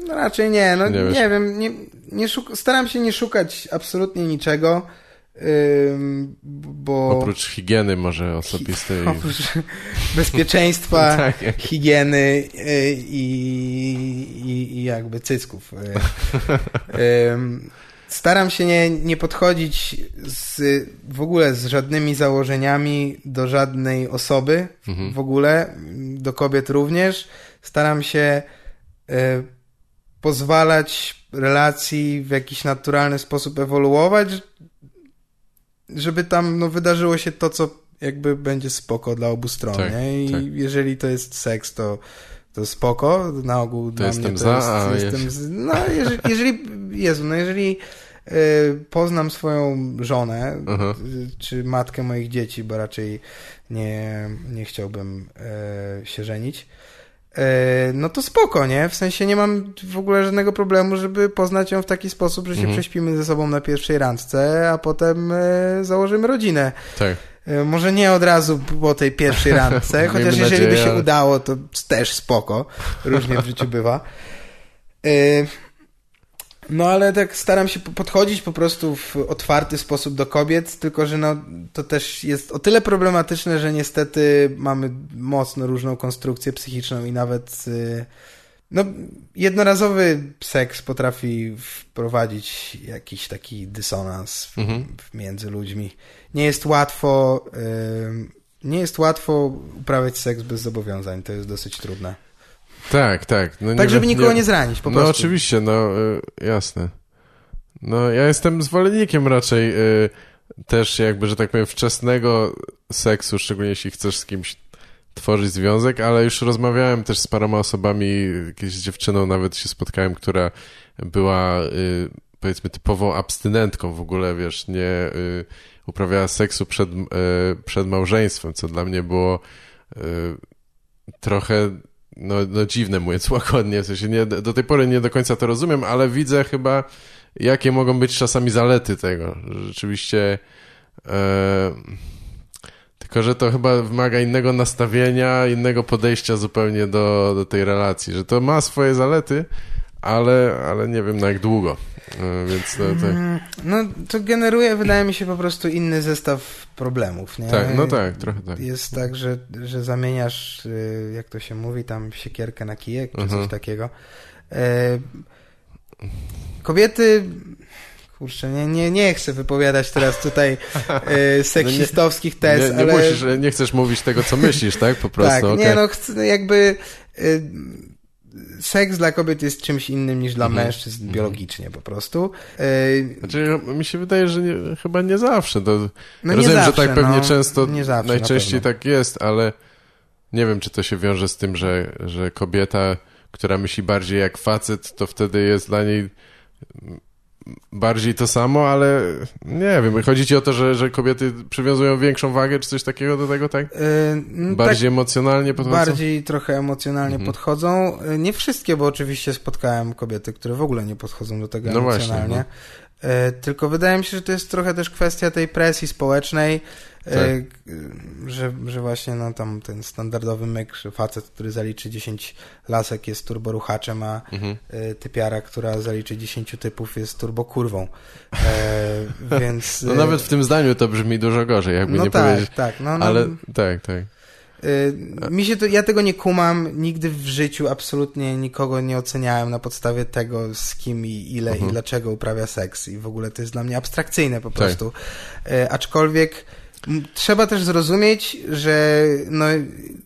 No raczej nie, no Nie nie, wiem, nie, nie szuk- staram się nie szukać absolutnie niczego, bo oprócz higieny może osobistej. [laughs] oprócz bezpieczeństwa, [laughs] Tak. higieny y, i, i, jakby cycków. Y, Staram się nie, nie podchodzić z, w ogóle z żadnymi założeniami do żadnej osoby, Mhm. w ogóle, do kobiet również. Staram się y, pozwalać relacji w jakiś naturalny sposób ewoluować, żeby tam no, wydarzyło się to, co jakby będzie spoko dla obu stron. Tak? I tak. jeżeli to jest seks, to, to spoko. Na ogół dla jestem mnie to za, jest, jestem z, No, jeżeli, [laughs] jeżeli Jezu, no jeżeli y, poznam swoją żonę, Aha. y, czy matkę moich dzieci, bo raczej nie, nie chciałbym y, się żenić, no to spoko, nie? W sensie nie mam w ogóle żadnego problemu, żeby poznać ją w taki sposób, że się Mhm. prześpimy ze sobą na pierwszej randce, a potem e, założymy rodzinę. Tak. E, może nie od razu po tej pierwszej randce, [laughs] chociaż jeżeli by nadzieję, się ale- udało, to też spoko. Różnie w życiu bywa. No ale tak staram się po- podchodzić po prostu w otwarty sposób do kobiet, tylko że no, to też jest o tyle problematyczne, że niestety mamy mocno różną konstrukcję psychiczną i nawet y, no, jednorazowy seks potrafi wprowadzić jakiś taki dysonans w, Mhm. między ludźmi. Nie jest łatwo y, nie jest łatwo uprawiać seks bez zobowiązań, to jest dosyć trudne. Tak, tak. No Tak, żeby nikogo nie zranić, po no prostu. oczywiście, no y, jasne. No ja jestem zwolennikiem raczej y, też jakby, że tak powiem, wczesnego seksu, szczególnie jeśli chcesz z kimś tworzyć związek, ale już rozmawiałem też z paroma osobami, kiedyś z dziewczyną nawet się spotkałem, która była y, powiedzmy typową abstynentką w ogóle, wiesz, nie y, uprawiała seksu przed, y, przed małżeństwem, co dla mnie było y, trochę no, no dziwne, mówiąc [laughs] łagodnie, w sensie nie, do tej pory nie do końca to rozumiem, ale widzę chyba, jakie mogą być czasami zalety tego, rzeczywiście e, tylko, że to chyba wymaga innego nastawienia, innego podejścia zupełnie do, do tej relacji, że to ma swoje zalety, ale, ale nie wiem na jak długo, więc to, Mm, No, to generuje, wydaje mi się, po prostu inny zestaw problemów, nie? tak, no tak, trochę tak. Jest tak, że, że zamieniasz, y, jak to się mówi, tam siekierkę na kijek, czy Mhm. coś takiego. E, Kobiety... Kurczę, nie, nie, nie chcę wypowiadać teraz tutaj e, [laughs] seksistowskich tez, nie, nie ale... musisz, nie chcesz mówić tego, co myślisz, tak? Po [laughs] prostu, tak, okej. nie no, chcę, jakby y, seks dla kobiet jest czymś innym niż dla Mhm. mężczyzn biologicznie po prostu. Y, Znaczy, mi się wydaje, że nie, chyba nie zawsze. To, no nie rozumiem, zawsze, że tak pewnie no, często, nie zawsze, najczęściej pewno. tak jest, ale nie wiem, czy to się wiąże z tym, że, że kobieta, która myśli bardziej jak facet, to wtedy jest dla niej bardziej to samo, ale nie wiem, chodzi ci o to, że, że kobiety przywiązują większą wagę, czy coś takiego do tego, tak? Y, no Bardziej emocjonalnie tak, podchodzą? bardziej trochę emocjonalnie Mhm. podchodzą. Y, Nie wszystkie, bo oczywiście spotkałem kobiety, które w ogóle nie podchodzą do tego No właśnie, emocjonalnie. Y, Tylko wydaje mi się, że to jest trochę też kwestia tej presji społecznej, Tak. y, że, że właśnie no, tam ten standardowy myk, że facet, który zaliczy 10 lasek jest turboruchaczem, a Mhm. y, typiara, która zaliczy 10 typów jest turbokurwą. E, [laughs] więc... No y, nawet w tym zdaniu to brzmi dużo gorzej, jakby no nie tak, powiedzieć. tak. No, no, Ale tak, tak. Mi się to, ja tego nie kumam, nigdy w życiu absolutnie nikogo nie oceniałem na podstawie tego, z kim i ile Mhm. i dlaczego uprawia seks i w ogóle to jest dla mnie abstrakcyjne po Tak. prostu. Y, Aczkolwiek m, trzeba też zrozumieć, że no,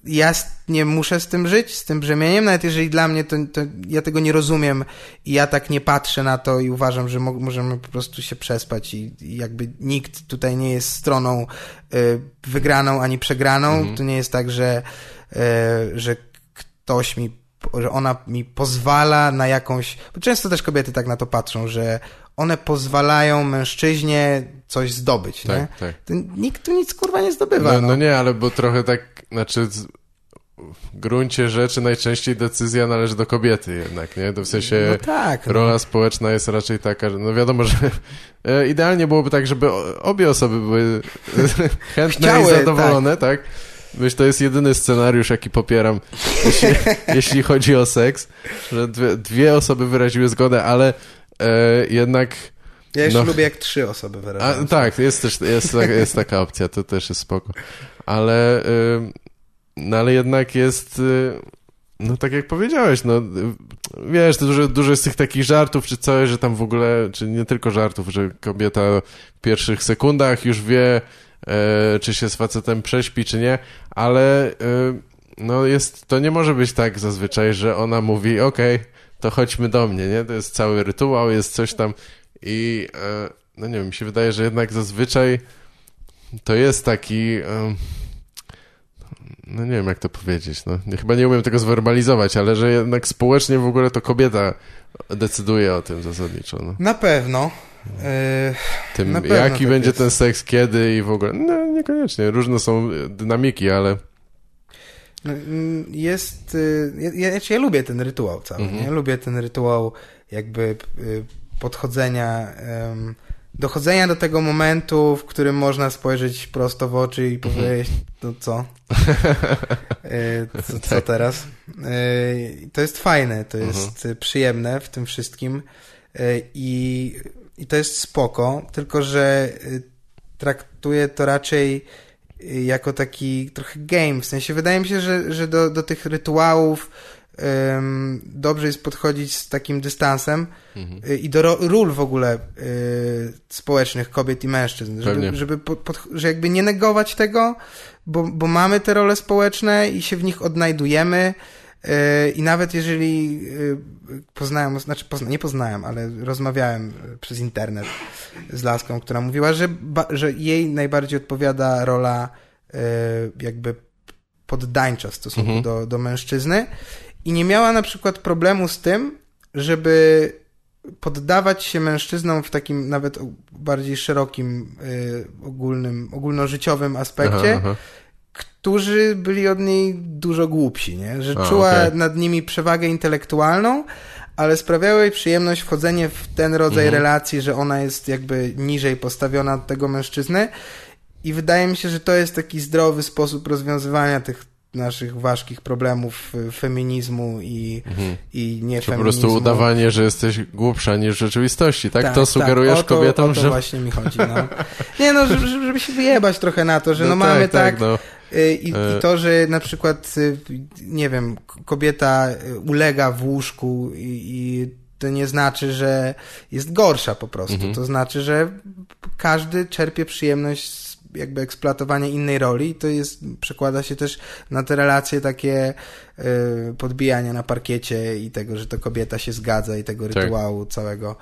ja nie muszę z tym żyć, z tym brzemieniem, nawet jeżeli dla mnie to, to ja tego nie rozumiem i ja tak nie patrzę na to i uważam, że mo możemy po prostu się przespać i, i jakby nikt tutaj nie jest stroną y, wygraną ani przegraną. Mhm. To nie jest tak, że, y, że ktoś mi że ona mi pozwala na jakąś. Bo często też kobiety tak na to patrzą, że one pozwalają mężczyźnie coś zdobyć, Tak, nie? tak. Nikt tu nic kurwa nie zdobywa. No, No, no nie, ale bo trochę tak, znaczy w gruncie rzeczy najczęściej decyzja należy do kobiety jednak, nie? To w sensie no tak. No. rola społeczna jest raczej taka, że no wiadomo, że e, idealnie byłoby tak, żeby obie osoby były [laughs] chętne Chciały, i zadowolone, tak? Myślę, to jest jedyny scenariusz, jaki popieram, jeśli, [laughs] jeśli chodzi o seks, że dwie, dwie osoby wyraziły zgodę, ale e, jednak... Ja jeszcze no. lubię, jak trzy osoby wyrażają. tak, jest też jest, taka- jest taka opcja, to też jest spoko. Ale, y, no ale jednak jest, y, no tak jak powiedziałeś, no y, wiesz, dużo, dużo jest tych takich żartów, czy coś, że tam w ogóle, czy nie tylko żartów, że kobieta w pierwszych sekundach już wie, e, czy się z facetem prześpi, czy nie, ale y, no jest, to nie może być tak zazwyczaj, że ona mówi, okej, to chodźmy do mnie, nie? To jest cały rytuał, jest coś tam i e, no nie wiem, mi się wydaje, że jednak zazwyczaj to jest taki em, no nie wiem jak to powiedzieć, no chyba nie umiem tego zwerbalizować, ale że jednak społecznie w ogóle to kobieta decyduje o tym zasadniczo, no. Na pewno. E, Tym jaki tak będzie jest. ten seks, kiedy i w ogóle, no niekoniecznie, różne są e, dynamiki, ale Jest. y, Ja, ja, ja lubię ten rytuał cały. Mhm. Nie? Lubię ten rytuał jakby y, podchodzenia, dochodzenia do tego momentu, w którym można spojrzeć prosto w oczy i powiedzieć, no co? [laughs] Y, co, co Tak. teraz? To jest fajne, to jest y, przyjemne w tym wszystkim i, i to jest spoko, tylko że traktuję to raczej jako taki trochę game, w sensie wydaje mi się, że, że do, do tych rytuałów ym, dobrze jest podchodzić z takim dystansem Mhm. y, i do ról w ogóle y, społecznych kobiet i mężczyzn, Pewnie. żeby, żeby pod, pod, że jakby nie negować tego, bo, bo mamy te role społeczne i się w nich odnajdujemy i nawet jeżeli y, poznałem, znaczy pozna, nie poznałem, ale rozmawiałem y, przez internet z laską, która mówiła, że, że jej najbardziej odpowiada rola y, jakby poddańcza w stosunku Mhm. do, do mężczyzny i nie miała na przykład problemu z tym, żeby poddawać się mężczyznom w takim nawet bardziej szerokim, y, ogólnym, ogólnożyciowym aspekcie, Aha, aha. Którzy byli od niej dużo głupsi, nie? że A, czuła okej. nad nimi przewagę intelektualną, ale sprawiało jej przyjemność wchodzenie w ten rodzaj Mhm. relacji, że ona jest jakby niżej postawiona od tego mężczyzny i wydaje mi się, że to jest taki zdrowy sposób rozwiązywania tych naszych ważkich problemów y, feminizmu i, Mhm. i Czy po niefeminizmu. prostu udawanie, że jesteś głupsza niż w rzeczywistości, tak? Tak, to sugerujesz o to, kobietom, o to że... właśnie mi chodzi, no. Nie no, żeby, żeby się wyjebać trochę na to, że no, mamy tak, no. y, i, E. i to, że na przykład, y, nie wiem, kobieta ulega w łóżku i, i to nie znaczy, że jest gorsza po prostu. Mhm. To znaczy, że każdy czerpie przyjemność jakby eksploatowania innej roli i to jest, przekłada się też na te relacje takie y, podbijania na parkiecie i tego, że to kobieta się zgadza i tego Tak. rytuału całego.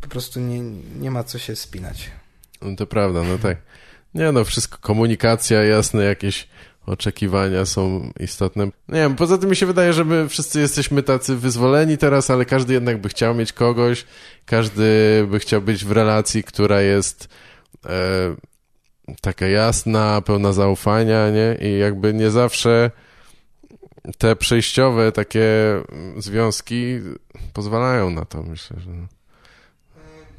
Po prostu nie, nie ma co się spinać. No to prawda, no tak. Nie no, wszystko, komunikacja, jasne, jakieś oczekiwania są istotne. Nie wiem, poza tym mi się wydaje, że my wszyscy jesteśmy tacy wyzwoleni teraz, ale każdy jednak by chciał mieć kogoś, każdy by chciał być w relacji, która jest e, taka jasna, pełna zaufania, nie? I jakby nie zawsze te przejściowe takie związki pozwalają na to, myślę, że...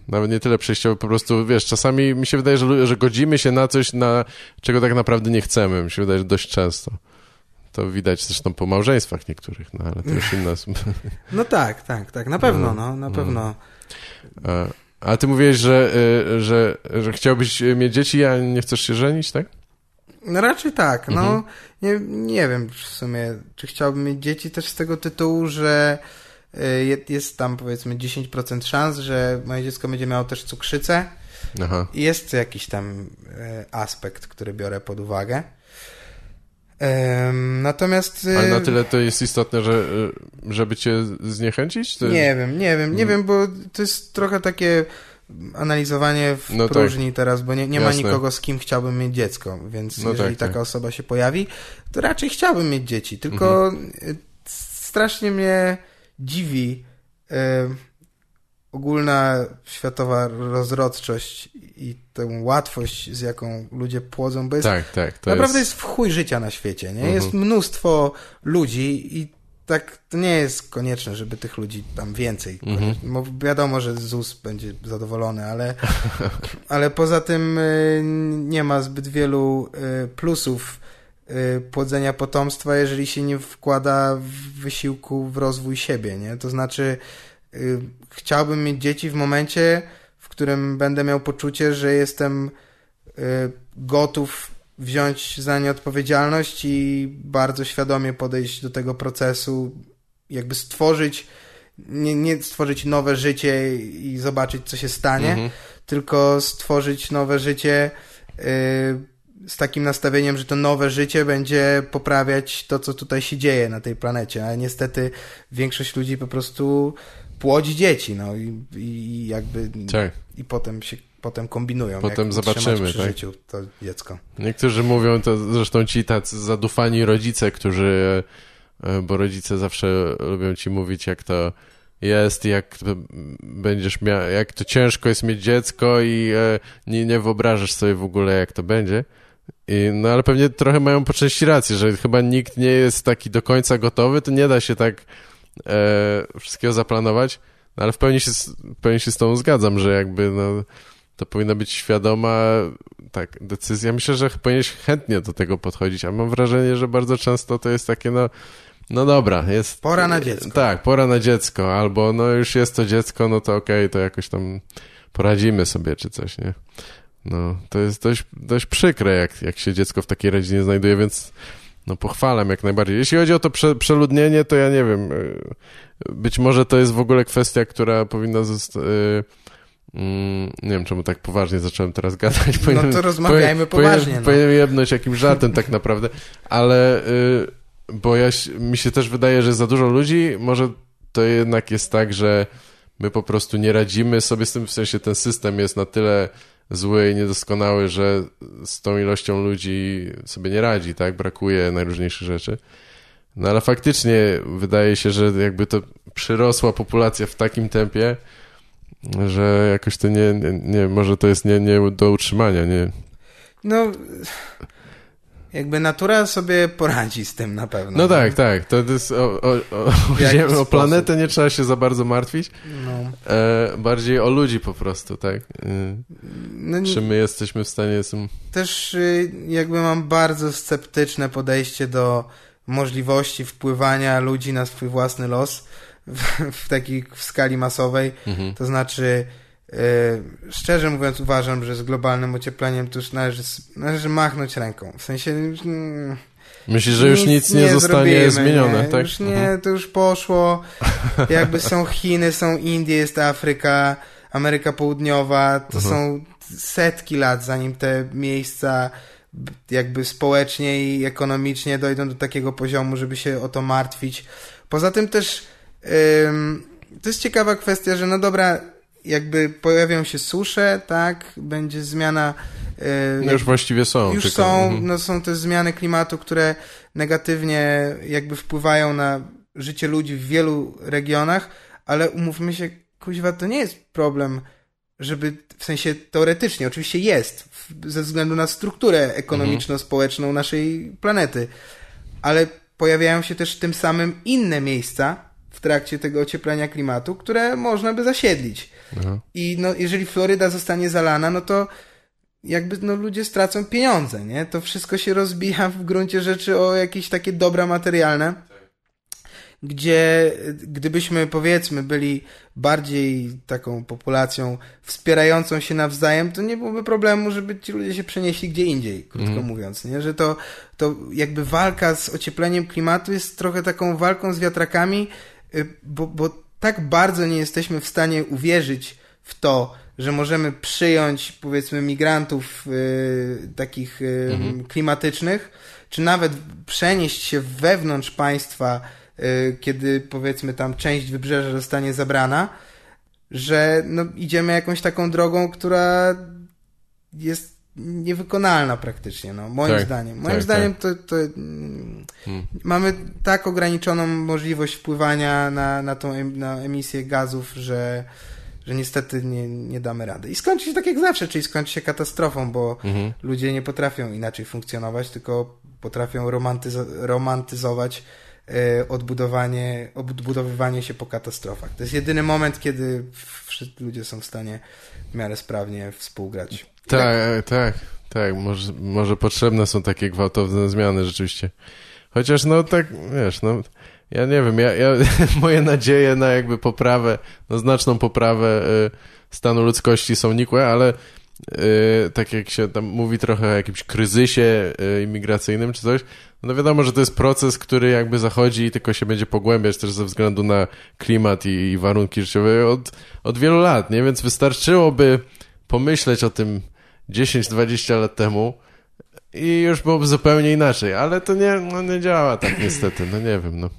Nawet nie tyle przejściowe, po prostu, wiesz, czasami mi się wydaje, że, że godzimy się na coś, na czego tak naprawdę nie chcemy. Mi się wydaje, że dość często. To widać zresztą po małżeństwach niektórych, no ale to już inna... [laughs] No tak, tak, tak, na pewno, no, na Mm. pewno. A, a ty mówiłeś, że, y, że, że chciałbyś mieć dzieci, a nie chcesz się żenić, tak? No raczej tak, no Mhm. nie, nie wiem w sumie, czy chciałbym mieć dzieci też z tego tytułu, że y, je- jest tam powiedzmy 10% szans, że moje dziecko będzie miało też cukrzycę Aha. jest jakiś tam y, aspekt, który biorę pod uwagę. Natomiast... y, Ale na tyle to jest istotne, że, y, żeby cię zniechęcić? To... Nie wiem, nie wiem, nie Mm. wiem, bo to jest trochę takie analizowanie w No tak. próżni teraz, bo nie, nie ma nikogo, z kim chciałbym mieć dziecko, więc No jeżeli tak, tak. taka osoba się pojawi, to raczej chciałbym mieć dzieci, tylko Mhm. y, strasznie mnie dziwi y, ogólna światowa rozrodczość i tę łatwość, z jaką ludzie płodzą, bo jest, tak, tak, to naprawdę jest... jest w chuj życia na świecie, nie? Jest mhm. mnóstwo ludzi i tak to nie jest konieczne, żeby tych ludzi tam więcej. Mhm. Wiadomo, że ZUS będzie zadowolony, ale, [laughs] ale poza tym y, nie ma zbyt wielu y, plusów y, płodzenia potomstwa, jeżeli się nie wkłada w wysiłku w rozwój siebie, nie? To znaczy chciałbym mieć dzieci w momencie, w którym będę miał poczucie, że jestem gotów wziąć za nie odpowiedzialność i bardzo świadomie podejść do tego procesu, jakby stworzyć, nie, nie stworzyć nowe życie i zobaczyć, co się stanie, mhm. tylko stworzyć nowe życie yy, z takim nastawieniem, że to nowe życie będzie poprawiać to, co tutaj się dzieje na tej planecie. Ale niestety większość ludzi po prostu płodzi dzieci, no i, i jakby tak. i potem się potem kombinują. Potem zobaczymy. Przy tak? życiu to dziecko. Niektórzy mówią, to zresztą ci tacy zadufani rodzice, którzy, e, bo rodzice zawsze lubią ci mówić, jak to jest, jak będziesz miał, jak to ciężko jest mieć dziecko i e, nie, nie wyobrażasz sobie w ogóle, jak to będzie. I, no ale pewnie trochę mają po części rację, że chyba nikt nie jest taki do końca gotowy, to nie da się tak e, wszystkiego zaplanować, no, ale w pełni się, w pełni się z tą zgadzam, że jakby no, to powinna być świadoma tak, decyzja. Myślę, że powinieneś chętnie do tego podchodzić, a mam wrażenie, że bardzo często to jest takie, no, no dobra, jest... Pora na dziecko. Tak, pora na dziecko, albo no już jest to dziecko, no to okej, okay, to jakoś tam poradzimy sobie czy coś, nie? No, to jest dość, dość przykre, jak, jak się dziecko w takiej rodzinie znajduje, więc no pochwalam jak najbardziej. Jeśli chodzi o to prze, przeludnienie, to ja nie wiem, y, być może to jest w ogóle kwestia, która powinna zostać Mm, nie wiem, czemu tak poważnie zacząłem teraz [laughs] gadać. Powinien, no to rozmawiajmy powinien, poważnie. Powinien, no. powinien jebnąć jakimś żartem tak naprawdę, ale y, bo ja, mi się też wydaje, że za dużo ludzi, może to jednak jest tak, że my po prostu nie radzimy sobie z tym, w sensie ten system jest na tyle zły i niedoskonały, że z tą ilością ludzi sobie nie radzi, tak? Brakuje najróżniejszych rzeczy. No ale faktycznie wydaje się, że jakby to przyrosła populacja w takim tempie, że jakoś to nie, nie, nie może to jest nie, nie do utrzymania, nie. No, jakby natura sobie poradzi z tym na pewno. No tak, tak. To jest o, o, o, [laughs] ziemię, o planetę nie trzeba się za bardzo martwić. No. E, bardziej o ludzi po prostu, tak? E, no, czy my jesteśmy w stanie... Są... Też y, jakby mam bardzo sceptyczne podejście do możliwości wpływania ludzi na swój własny los w, w takiej w skali masowej. Mhm. To znaczy, szczerze mówiąc, uważam, że z globalnym ociepleniem to już należy, należy machnąć ręką. W sensie. Myślisz, że już nic, nic nie, nie, zostanie zmienione, nie? tak? Już nie, mhm. to już poszło. Jakby są Chiny, są Indie, jest Afryka, Ameryka Południowa. To mhm. są setki lat, zanim te miejsca jakby społecznie i ekonomicznie dojdą do takiego poziomu, żeby się o to martwić. Poza tym też to jest ciekawa kwestia, że no dobra, jakby pojawią się susze, tak, będzie zmiana. No już właściwie są. Już tylko, są, mhm. no są te zmiany klimatu, które negatywnie jakby wpływają na życie ludzi w wielu regionach, ale umówmy się, kuźwa, to nie jest problem, żeby w sensie teoretycznie, oczywiście jest, ze względu na strukturę ekonomiczno-społeczną naszej planety, ale pojawiają się też tym samym inne miejsca, w trakcie tego ocieplenia klimatu, które można by zasiedlić. Aha. I no, jeżeli Floryda zostanie zalana, no to jakby no, ludzie stracą pieniądze, nie? To wszystko się rozbija w gruncie rzeczy o jakieś takie dobra materialne, gdzie gdybyśmy powiedzmy byli bardziej taką populacją wspierającą się nawzajem, to nie byłoby problemu, żeby ci ludzie się przenieśli gdzie indziej, krótko mm. mówiąc, nie? Że to, to jakby walka z ociepleniem klimatu jest trochę taką walką z wiatrakami, Y, bo, bo tak bardzo nie jesteśmy w stanie uwierzyć w to, że możemy przyjąć, powiedzmy, migrantów y, takich y, mhm. klimatycznych, czy nawet przenieść się wewnątrz państwa, y, kiedy, powiedzmy, tam część wybrzeża zostanie zabrana, że no, idziemy jakąś taką drogą, która jest niewykonalna praktycznie, no, moim tak, zdaniem. Moim tak, zdaniem tak. to, to hmm. mamy tak ograniczoną możliwość wpływania na, na tą na emisję gazów, że, że niestety nie, nie damy rady. I skończy się tak jak zawsze, czyli skończy się katastrofą, bo Mhm. ludzie nie potrafią inaczej funkcjonować, tylko potrafią romantyzo- romantyzować e, odbudowanie, odbudowywanie się po katastrofach. To jest jedyny moment, kiedy wszyscy ludzie są w stanie w miarę sprawnie współgrać. Tak, tak, tak. Może, może potrzebne są takie gwałtowne zmiany rzeczywiście. Chociaż no tak, wiesz, no ja nie wiem, ja, ja [laughs] moje nadzieje na jakby poprawę, no znaczną poprawę y, stanu ludzkości są nikłe, ale y, tak jak się tam mówi trochę o jakimś kryzysie y, imigracyjnym czy coś, no wiadomo, że to jest proces, który jakby zachodzi i tylko się będzie pogłębiać też ze względu na klimat i, i warunki życiowe od, od wielu lat, nie? Więc wystarczyłoby pomyśleć o tym 10-20 lat temu i już byłoby zupełnie inaczej, ale to nie, no nie działa tak niestety, no nie wiem, no.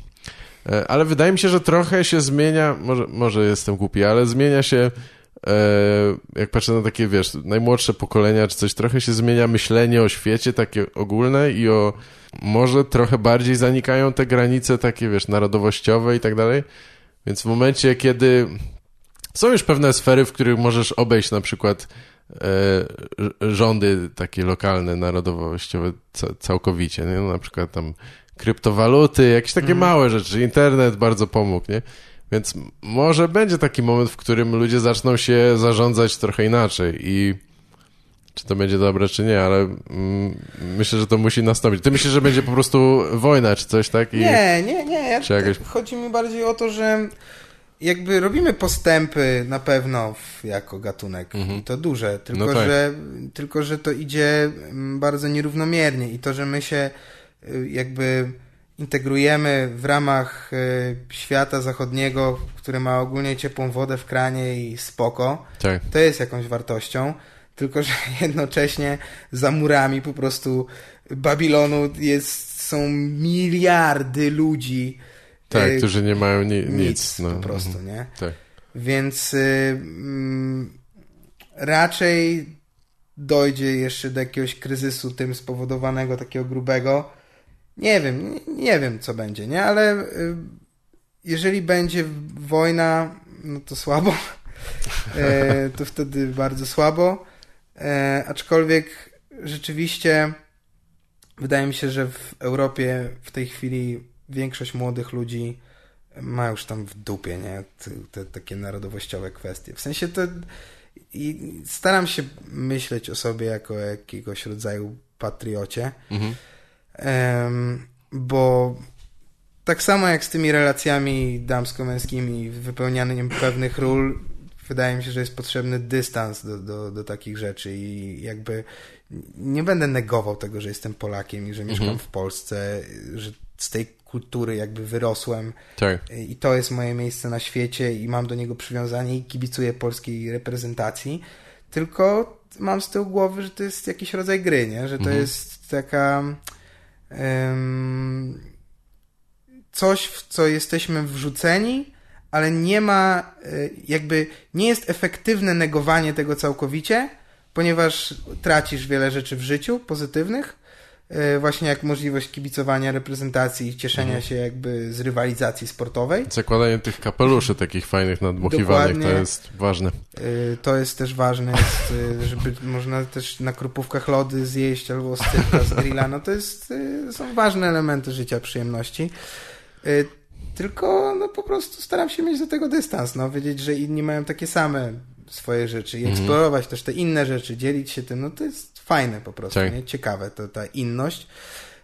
E, Ale wydaje mi się, że trochę się zmienia, może, może jestem głupi, ale zmienia się, e, jak patrzę na takie, wiesz, najmłodsze pokolenia czy coś, trochę się zmienia myślenie o świecie takie ogólne i o, może trochę bardziej zanikają te granice takie, wiesz, narodowościowe i tak dalej. Więc w momencie, kiedy są już pewne sfery, w których możesz obejść na przykład rządy takie lokalne, narodowościowe ca- całkowicie, nie? No, na przykład tam kryptowaluty, jakieś takie małe rzeczy, internet bardzo pomógł, nie? Więc może będzie taki moment, w którym ludzie zaczną się zarządzać trochę inaczej i czy to będzie dobre, czy nie, ale mm, myślę, że to musi nastąpić. Ty myślisz, że będzie po prostu wojna, czy coś, tak? I... Nie, nie, nie. Ja, Czy jakieś- Chodzi mi bardziej o to, że jakby robimy postępy na pewno w, jako gatunek i to duże, tylko, Mhm. No tak. że, tylko że to idzie mm, bardzo nierównomiernie i to, że my się y, jakby integrujemy w ramach y, świata zachodniego, który ma ogólnie ciepłą wodę w kranie i spoko, Tak. to jest jakąś wartością, tylko że [laughs] jednocześnie za murami po prostu Babilonu jest, są miliardy ludzi. Tak, y, którzy nie mają ni- nic. nic no. po prostu, Mhm. nie? Tak. Więc y, mm, raczej dojdzie jeszcze do jakiegoś kryzysu tym spowodowanego takiego grubego. Nie wiem, nie, nie wiem co będzie, nie? Ale y, jeżeli będzie wojna, no to słabo. E, [laughs] to wtedy bardzo słabo. E, aczkolwiek rzeczywiście wydaje mi się, że w Europie w tej chwili większość młodych ludzi ma już tam w dupie, nie? Te, te takie narodowościowe kwestie. W sensie to i staram się myśleć o sobie jako jakiegoś rodzaju patriocie, Mhm. em, bo tak samo jak z tymi relacjami damsko-męskimi, wypełnianiem pewnych ról, wydaje mi się, że jest potrzebny dystans do, do, do takich rzeczy i jakby nie będę negował tego, że jestem Polakiem i że mieszkam Mhm. w Polsce, że z tej kultury jakby wyrosłem Tak. i to jest moje miejsce na świecie i mam do niego przywiązanie i kibicuję polskiej reprezentacji, tylko mam z tyłu głowy, że to jest jakiś rodzaj gry, nie? że to Mhm. jest taka em, coś, w co jesteśmy wrzuceni, ale nie ma e, jakby, nie jest efektywne negowanie tego całkowicie, ponieważ tracisz wiele rzeczy w życiu pozytywnych, właśnie jak możliwość kibicowania reprezentacji i cieszenia Mhm. się jakby z rywalizacji sportowej. Zakładanie tych kapeluszy takich fajnych, nadmuchiwanych, to Dokładnie. jest ważne. Y, To jest też ważne, jest, y, [laughs] żeby można też na krupówkach lody zjeść albo stypka z grilla. No to jest, są ważne elementy życia, przyjemności. Tylko no po prostu staram się mieć do tego dystans, no wiedzieć, że inni mają takie same swoje rzeczy i Mhm. eksplorować też te inne rzeczy, dzielić się tym, no to jest fajne po prostu, Tak. nie? Ciekawe to ta inność,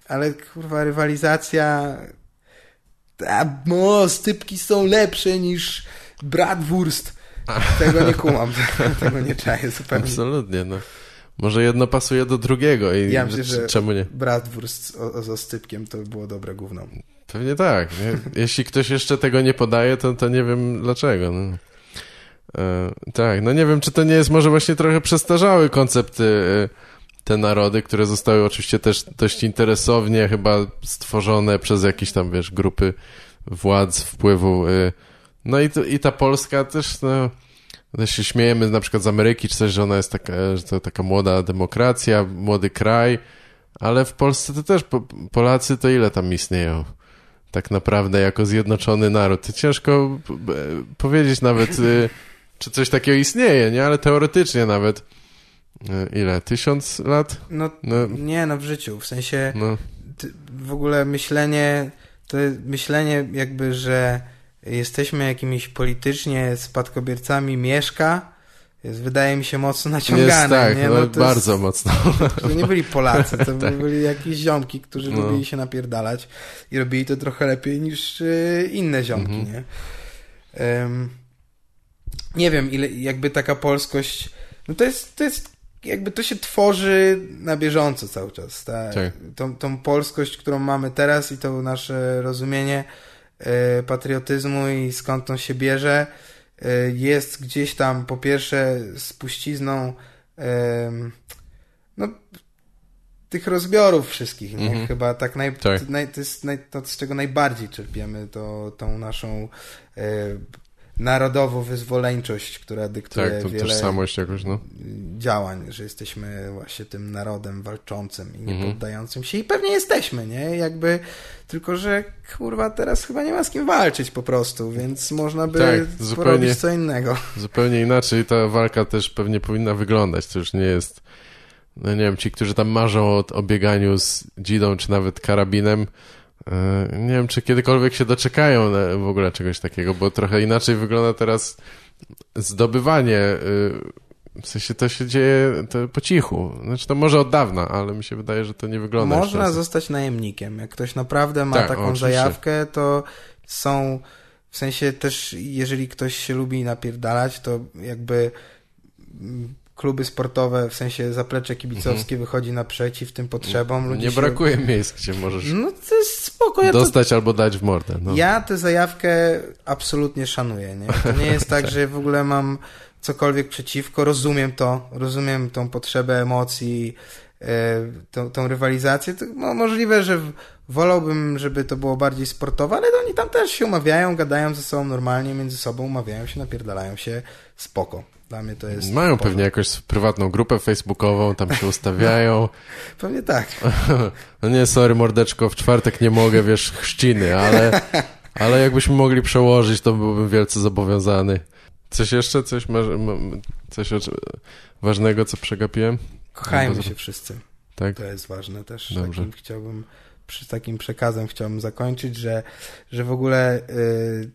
ale kurwa rywalizacja a, no, stypki są lepsze niż bratwurst. [laughs] Tego nie kumam, [laughs] tego nie czaję zupełnie. Absolutnie, no. Może jedno pasuje do drugiego i Ja myślę, że czemu nie? bratwurst z, o- ostypkiem to by było dobre gówno. Pewnie tak. Jeśli ktoś jeszcze tego nie podaje, to, to nie wiem dlaczego. No. E, tak, no nie wiem, czy to nie jest może właśnie trochę przestarzały koncept e, te narody, które zostały oczywiście też dość interesownie chyba stworzone przez jakieś tam, wiesz, grupy władz, wpływu. e. No i, i ta Polska też, no, też się śmiejemy na przykład z Ameryki, czy coś, że ona jest taka, że to taka młoda demokracja, młody kraj, ale w Polsce to też po, Polacy to ile tam istnieją? Tak naprawdę jako zjednoczony naród. Ciężko powiedzieć nawet, czy coś takiego istnieje, nie? Ale teoretycznie nawet. E, ile? Tysiąc lat? No, No. nie, no w życiu. W sensie No, w ogóle myślenie, to myślenie jakby, że jesteśmy jakimiś politycznie spadkobiercami Mieszka, jest, wydaje mi się mocno naciągane. jest tak, nie? no, No, bardzo jest, mocno. [laughs] To nie byli Polacy, to [laughs] Tak. byli jakieś ziomki, którzy No. lubili się napierdalać i robili to trochę lepiej niż y, inne ziomki, Mhm. nie? Em, nie wiem, ile jakby taka polskość, no to jest, to jest jakby to się tworzy na bieżąco cały czas. Ta, Tak. tą, tą polskość, którą mamy teraz i to nasze rozumienie e, patriotyzmu i skąd on się bierze, e, jest gdzieś tam po pierwsze spuścizną em, no, tych rozbiorów wszystkich, nie? Mhm. Chyba tak, naj, Tak. Naj, to jest naj, to, z czego najbardziej czerpiemy, to tą naszą e, narodowo-wyzwoleńczość, która dyktuje Tak, to wiele tożsamość jakoś, no. działań, że jesteśmy właśnie tym narodem walczącym i nie Mhm. poddającym się i pewnie jesteśmy, nie? Jakby, tylko że kurwa teraz chyba nie ma z kim walczyć po prostu, więc można by Tak, zupełnie- co innego. Zupełnie inaczej ta walka też pewnie powinna wyglądać. To już nie jest. No nie wiem, ci, którzy tam marzą o, o bieganiu z dzidą, czy nawet karabinem. E, Nie wiem, czy kiedykolwiek się doczekają na- w ogóle czegoś takiego, bo trochę inaczej wygląda teraz zdobywanie. e, W sensie to się dzieje to po cichu. Znaczy to może od dawna, ale mi się wydaje, że to nie wygląda Można jeszcze. zostać najemnikiem. Jak ktoś naprawdę ma Tak, taką oczywiście. zajawkę, to są w sensie też, jeżeli ktoś się lubi napierdalać, to jakby mm, kluby sportowe, w sensie zaplecze kibicowskie wychodzi naprzeciw tym potrzebom. Ludzie Mhm. Nie się... brakuje miejsc, gdzie możesz No to jest spoko. Ja to dostać albo dać w mordę. No. Ja tę zajawkę absolutnie szanuję. Nie? To nie jest tak, [laughs] że w ogóle mam cokolwiek przeciwko. Rozumiem to, rozumiem tą potrzebę emocji, e, tą, tą rywalizację. To, no, możliwe, że wolałbym, żeby to było bardziej sportowe, ale oni tam też się umawiają, gadają ze sobą normalnie, między sobą umawiają się, napierdalają się. Spoko. Dla mnie to jest... Mają pewnie jakąś prywatną grupę facebookową, tam się ustawiają. [laughs] Pewnie tak. [laughs] No nie, sorry mordeczko, w czwartek nie mogę, wiesz, chrzciny, ale, ale jakbyśmy mogli przełożyć, to byłbym wielce zobowiązany. Coś jeszcze? Coś, masz, coś ważnego, co przegapiłem? Kochajmy się wszyscy. Tak? To jest ważne też. Dobrze. Takim chciałbym, przy takim przekazem chciałbym zakończyć, że, że w ogóle y,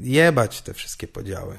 jebać te wszystkie podziały.